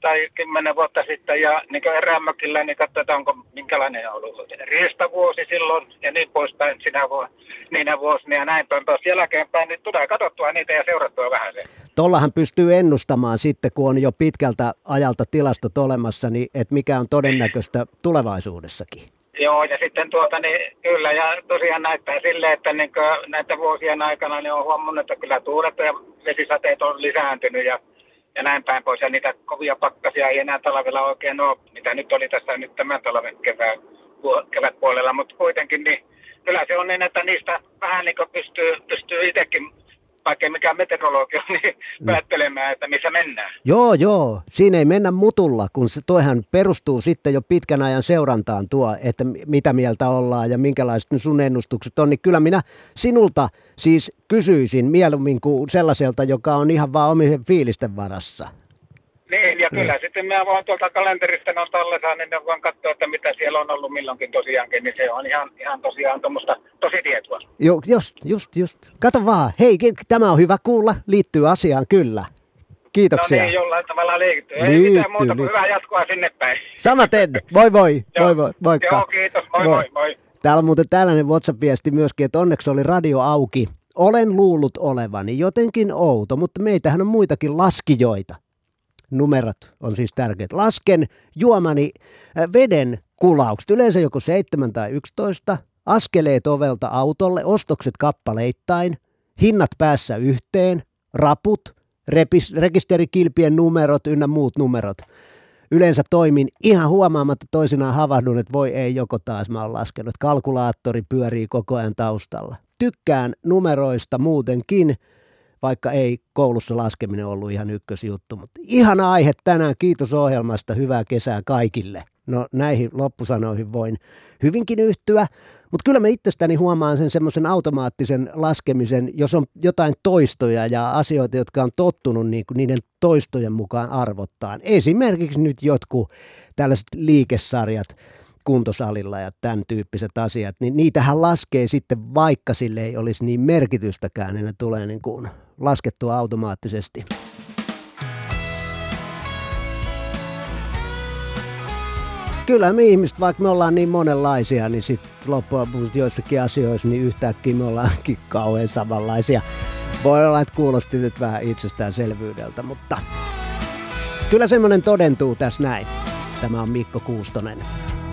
tai 10 vuotta sitten. Ja niin kuin erämökillä, niin katsotaan, onko minkälainen on ollut riistavuosi silloin ja niin poispäin sinä vuonna, niinä vuosina ja näin päin taas jälkeenpäin. Niin tulee katsottua niitä ja seurattua vähän se. Tollahan pystyy ennustamaan sitten, kun on jo pitkältä ajalta tilastot olemassa, niin että mikä on todennäköistä tulevaisuudessakin. Joo, ja sitten tuota, niin kyllä, ja tosiaan näyttää silleen, että niin näiden vuosien aikana niin on huomannut, että kyllä tuulet ja vesisateet on lisääntynyt ja, ja näin päin pois. Ja niitä kovia pakkasia ei enää talvella oikein ole, mitä nyt oli tässä nyt tämän talven kevään, puol- kevätpuolella, mutta kuitenkin niin kyllä se on niin, että niistä vähän niin kuin pystyy, pystyy itsekin, vaikka ei mikään meteorologi ole, niin päättelemään, että missä mennään. Joo, joo. Siinä ei mennä mutulla, kun se, toihan perustuu sitten jo pitkän ajan seurantaan tuo, että mitä mieltä ollaan ja minkälaiset sun ennustukset on. Niin kyllä minä sinulta siis kysyisin mieluummin kuin sellaiselta, joka on ihan vaan omien fiilisten varassa. Niin, ja kyllä sitten mä voin tuolta kalenterista on tallessa, niin ne voin katsoa, että mitä siellä on ollut milloinkin tosiaankin, niin se on ihan, ihan tosiaan tuommoista tositietoa. Jo, just, just, just. Kato vaan. Hei, tämä on hyvä kuulla. Liittyy asiaan kyllä. Kiitoksia. No niin, jollain tavalla liittyy. Ei Liittyy, mitään muuta kuin hyvää jatkoa sinne päin. Samaten. Voi voi. Voi voi. Moikka. Joo, kiitos. Moi moi moi. Täällä on muuten tällainen WhatsApp-viesti myöskin, että onneksi oli radio auki. Olen luullut olevani jotenkin outo, mutta meitähän on muitakin laskijoita. Numerot on siis tärkeät. Lasken juomani äh, veden kulaukset, yleensä joko 7 tai 11, askeleet ovelta autolle, ostokset kappaleittain, hinnat päässä yhteen, raput, repis, rekisterikilpien numerot ynnä muut numerot. Yleensä toimin ihan huomaamatta toisinaan havahdun, että voi ei joko taas mä oon laskenut. Kalkulaattori pyörii koko ajan taustalla. Tykkään numeroista muutenkin, vaikka ei koulussa laskeminen ollut ihan ykkösjuttu. Mutta ihana aihe tänään, kiitos ohjelmasta, hyvää kesää kaikille. No näihin loppusanoihin voin hyvinkin yhtyä, mutta kyllä mä itsestäni huomaan sen semmoisen automaattisen laskemisen, jos on jotain toistoja ja asioita, jotka on tottunut niin kuin niiden toistojen mukaan arvottaa. Esimerkiksi nyt jotkut tällaiset liikesarjat kuntosalilla ja tämän tyyppiset asiat, niin niitähän laskee sitten, vaikka sille ei olisi niin merkitystäkään, niin ne tulee niin kuin laskettua automaattisesti. Kyllä me ihmiset, vaikka me ollaan niin monenlaisia, niin sitten loppujen lopuksi joissakin asioissa, niin yhtäkkiä me ollaankin kauhean samanlaisia. Voi olla, että kuulosti nyt vähän itsestäänselvyydeltä, mutta kyllä semmoinen todentuu tässä näin. Tämä on Mikko Kuustonen.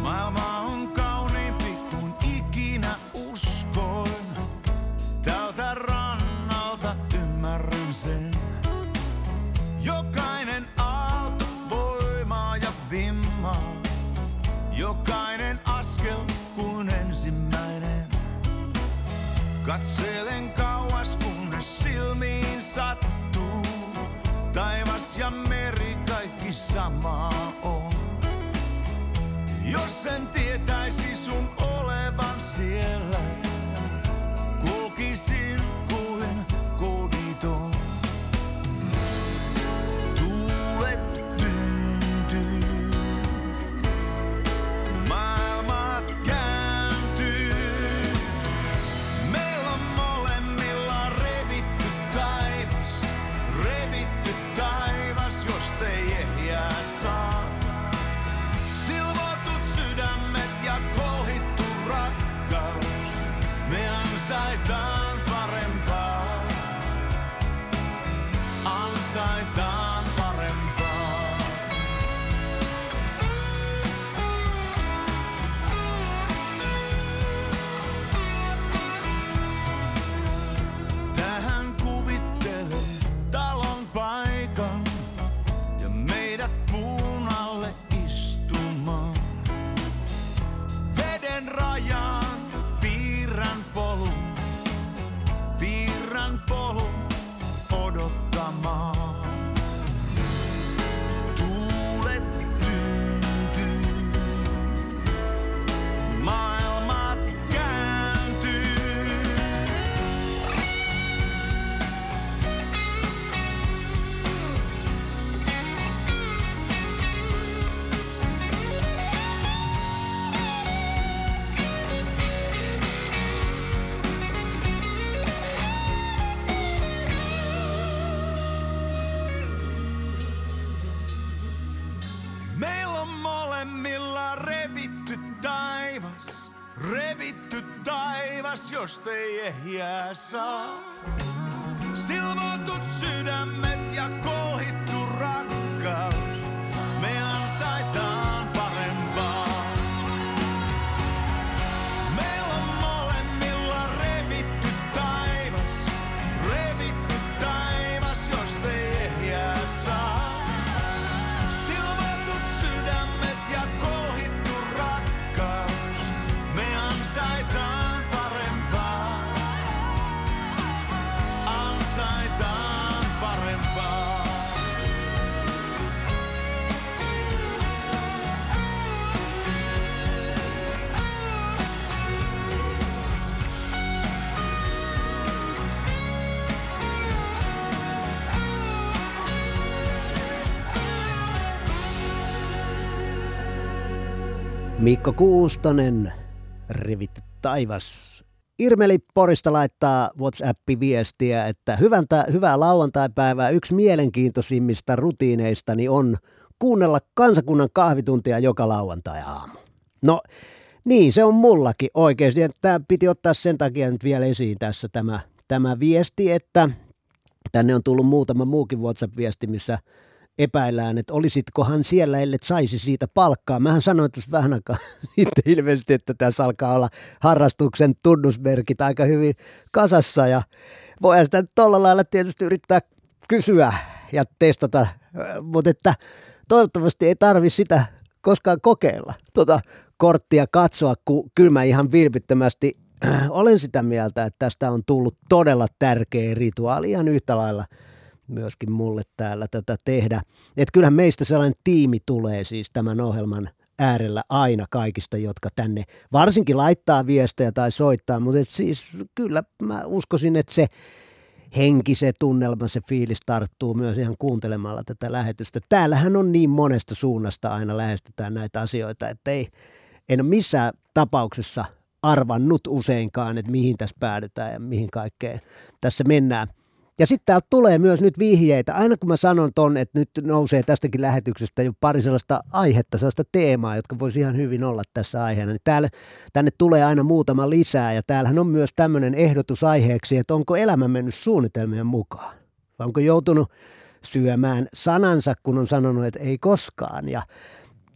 Maailma on kauniimpi kuin ikinä uskoin. Tältä rannalta ymmärrän sen. Jokainen aalto voimaa ja vimmaa. Jokainen askel kuin ensimmäinen. Katselen kauas kunnes silmiin sattuu. Taivas ja meri kaikki samaa on. Jos en tietäisi sun olevan siellä, kulkisin josta ei ehjää saa. Silvotut sydämet ja kohittu Mikko Kuustonen, rivitty taivas. Irmeli Porista laittaa WhatsApp-viestiä, että hyväntä, hyvää lauantaipäivää. Yksi mielenkiintoisimmista rutiineistani on kuunnella kansakunnan kahvituntia joka lauantai-aamu. No niin, se on mullakin oikeasti. Tämä piti ottaa sen takia nyt vielä esiin tässä tämä, tämä viesti, että tänne on tullut muutama muukin WhatsApp-viesti, missä epäillään, että olisitkohan siellä, ellei saisi siitä palkkaa. Mähän sanoin tuossa vähän aikaa sitten ilmeisesti, että tässä alkaa olla harrastuksen tunnusmerkit aika hyvin kasassa ja voihan sitä tuolla lailla tietysti yrittää kysyä ja testata, mutta että toivottavasti ei tarvi sitä koskaan kokeilla, tuota korttia katsoa, kun kyllä mä ihan vilpittömästi olen sitä mieltä, että tästä on tullut todella tärkeä rituaali ihan yhtä lailla – myöskin mulle täällä tätä tehdä. Että kyllähän meistä sellainen tiimi tulee siis tämän ohjelman äärellä aina kaikista, jotka tänne varsinkin laittaa viestejä tai soittaa, mutta et siis kyllä mä uskoisin, että se henki, se tunnelma, se fiilis tarttuu myös ihan kuuntelemalla tätä lähetystä. Täällähän on niin monesta suunnasta aina lähestytään näitä asioita, että ei, en ole missään tapauksessa arvannut useinkaan, että mihin tässä päädytään ja mihin kaikkeen tässä mennään. Ja sitten täältä tulee myös nyt vihjeitä. Aina kun mä sanon ton, että nyt nousee tästäkin lähetyksestä jo pari sellaista aihetta, sellaista teemaa, jotka voisi ihan hyvin olla tässä aiheena, niin täällä, tänne tulee aina muutama lisää. Ja täällähän on myös tämmöinen ehdotus aiheeksi, että onko elämä mennyt suunnitelmien mukaan? Vai onko joutunut syömään sanansa, kun on sanonut, että ei koskaan. Ja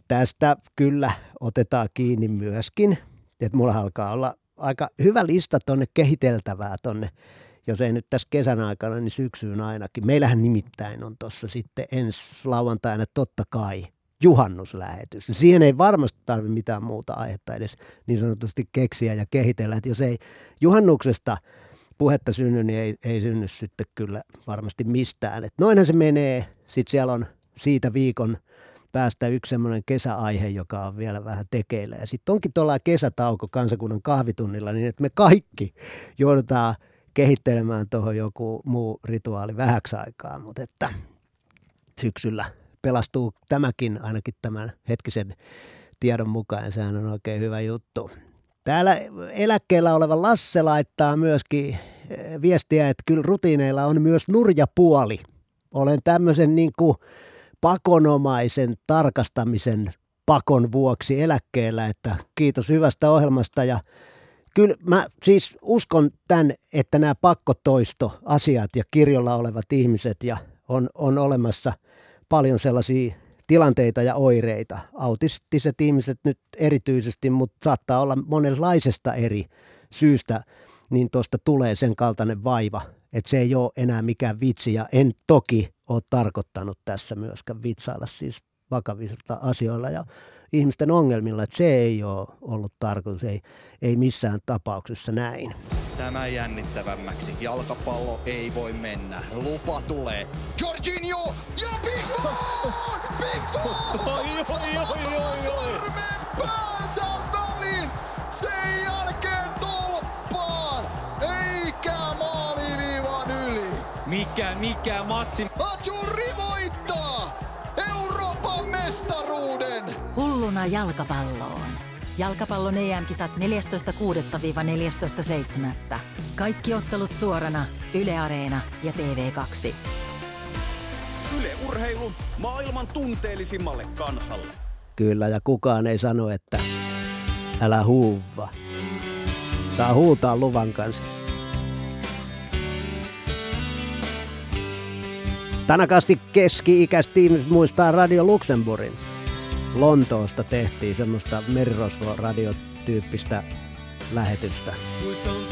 tästä kyllä otetaan kiinni myöskin, että mulla alkaa olla aika hyvä lista tonne kehiteltävää tonne jos ei nyt tässä kesän aikana, niin syksyyn ainakin. Meillähän nimittäin on tuossa sitten ensi lauantaina totta kai juhannuslähetys. Siihen ei varmasti tarvitse mitään muuta aihetta edes niin sanotusti keksiä ja kehitellä. Että jos ei juhannuksesta puhetta synny, niin ei, ei synny sitten kyllä varmasti mistään. Et noinhan se menee. Sitten siellä on siitä viikon päästä yksi semmoinen kesäaihe, joka on vielä vähän tekeillä. Ja sitten onkin tuolla kesätauko kansakunnan kahvitunnilla, niin että me kaikki joudutaan – kehittelemään tuohon joku muu rituaali vähäksi aikaa, mutta että syksyllä pelastuu tämäkin ainakin tämän hetkisen tiedon mukaan, sehän on oikein hyvä juttu. Täällä eläkkeellä oleva Lasse laittaa myöskin eh, viestiä, että kyllä rutiineilla on myös nurja puoli. Olen tämmöisen niin kuin pakonomaisen tarkastamisen pakon vuoksi eläkkeellä, että kiitos hyvästä ohjelmasta ja kyllä mä siis uskon tämän, että nämä pakkotoistoasiat ja kirjolla olevat ihmiset ja on, on olemassa paljon sellaisia tilanteita ja oireita. Autistiset ihmiset nyt erityisesti, mutta saattaa olla monenlaisesta eri syystä, niin tuosta tulee sen kaltainen vaiva, että se ei ole enää mikään vitsi ja en toki ole tarkoittanut tässä myöskään vitsailla siis vakavilta asioilla ja ihmisten ongelmilla, että se ei ole ollut tarkoitus, ei, ei missään tapauksessa näin. Tämä jännittävämmäksi. Jalkapallo ei voi mennä. Lupa tulee. Jorginho ja oi, oi, oi, oi. päänsä väliin! Sen jälkeen tolppaan! Eikä maaliviivan yli! Mikä, mikä matsi? Atsuri voittaa! Euroopan mestaruuden! Hulluna jalkapalloon. Jalkapallon EM-kisat 14.6.–14.7. Kaikki ottelut suorana Yle Areena ja TV2. Yle Urheilu maailman tunteellisimmalle kansalle. Kyllä, ja kukaan ei sano, että älä huuva. Saa huutaa luvan kanssa. Tanakasti keski-ikäiset ihmiset muistaa Radio Luxemburgin. Lontoosta tehtiin semmoista merirosvo-radiotyyppistä lähetystä. Muiston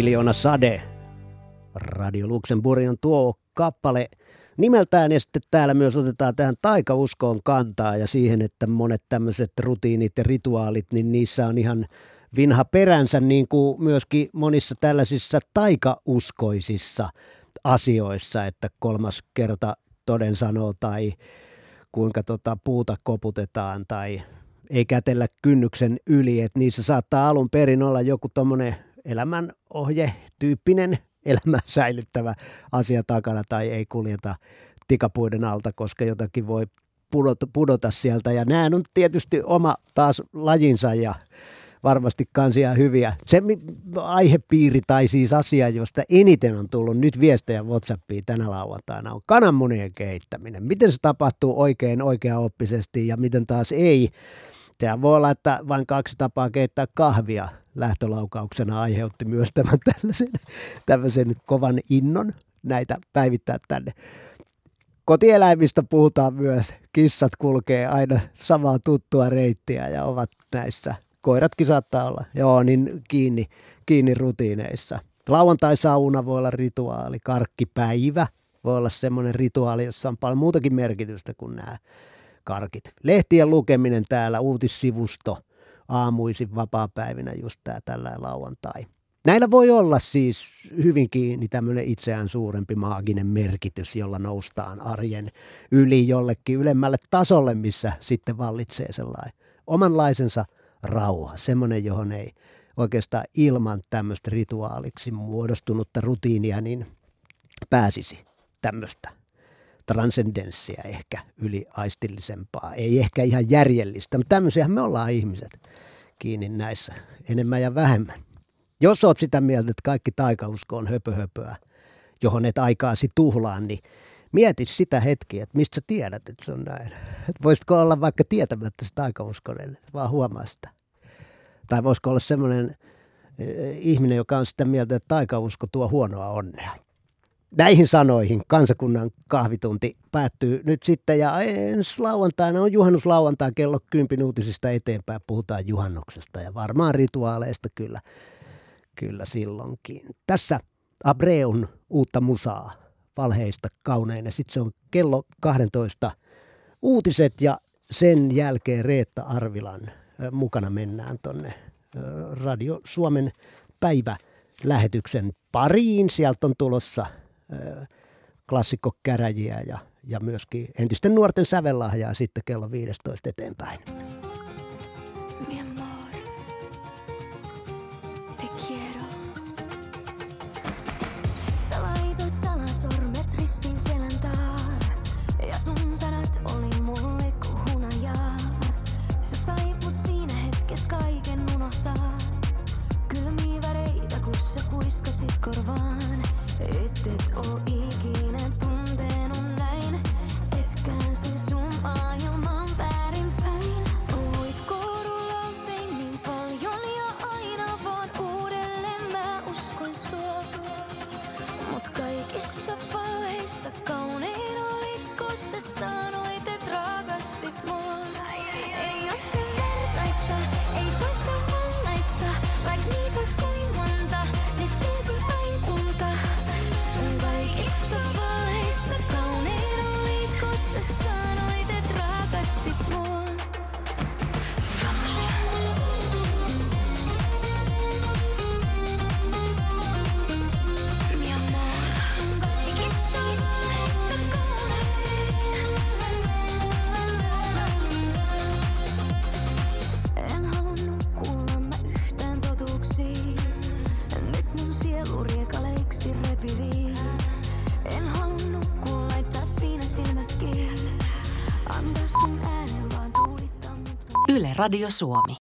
Miljoona sade. Radio Luxemburgin tuo kappale nimeltään ja sitten täällä myös otetaan tähän taikauskoon kantaa ja siihen, että monet tämmöiset rutiinit ja rituaalit, niin niissä on ihan vinha peränsä niin kuin myöskin monissa tällaisissa taikauskoisissa asioissa, että kolmas kerta toden sanoo tai kuinka tota puuta koputetaan tai ei kätellä kynnyksen yli, että niissä saattaa alun perin olla joku tuommoinen elämänohje tyyppinen elämää säilyttävä asia takana tai ei kuljeta tikapuiden alta, koska jotakin voi pudota, pudota sieltä. Ja nämä on tietysti oma taas lajinsa ja varmasti kansia hyviä. Se aihepiiri tai siis asia, josta eniten on tullut nyt viestejä WhatsAppiin tänä lauantaina on kananmunien kehittäminen. Miten se tapahtuu oikein oikeaoppisesti ja miten taas ei. Sehän voi olla, että vain kaksi tapaa keittää kahvia lähtölaukauksena aiheutti myös tämän tällaisen, tällaisen kovan innon näitä päivittää tänne. Kotieläimistä puhutaan myös. Kissat kulkee aina samaa tuttua reittiä ja ovat näissä. Koiratkin saattaa olla, joo, niin kiinni, kiinni rutiineissa. Lauantai-sauna voi olla rituaali, karkkipäivä voi olla semmoinen rituaali, jossa on paljon muutakin merkitystä kuin nämä karkit. Lehtien lukeminen täällä, uutissivusto, aamuisin vapaapäivinä just tämä tällainen lauantai. Näillä voi olla siis hyvinkin tämmöinen itseään suurempi maaginen merkitys, jolla noustaan arjen yli jollekin ylemmälle tasolle, missä sitten vallitsee sellainen omanlaisensa rauha, semmoinen, johon ei oikeastaan ilman tämmöistä rituaaliksi muodostunutta rutiinia niin pääsisi tämmöistä transcendenssia ehkä yliaistillisempaa. Ei ehkä ihan järjellistä, mutta tämmöisiähän me ollaan ihmiset. kiinni näissä enemmän ja vähemmän. Jos oot sitä mieltä, että kaikki taikausko on höpöhöpöä, johon et aikaasi tuhlaan, niin mieti sitä hetkiä, että mistä sä tiedät, että se on näin. Et voisitko olla vaikka tietämättä sitä taikauskonen, että vaan huomaa sitä. Tai voisiko olla semmoinen eh, ihminen, joka on sitä mieltä, että taikausko tuo huonoa onnea. Näihin sanoihin kansakunnan kahvitunti päättyy nyt sitten ja ensi lauantaina on juhannuslauantai kello 10 uutisista eteenpäin. Puhutaan juhannuksesta ja varmaan rituaaleista kyllä, kyllä silloinkin. Tässä Abreun uutta musaa valheista kaunein ja sitten se on kello 12 uutiset ja sen jälkeen Reetta Arvilan mukana mennään tonne Radio Suomen päivälähetyksen pariin. Sieltä on tulossa klassikkokäräjiä ja, ja myöskin entisten nuorten sävellahjaa sitten kello 15 eteenpäin. Mi it all easy. Yle Radio Suomi.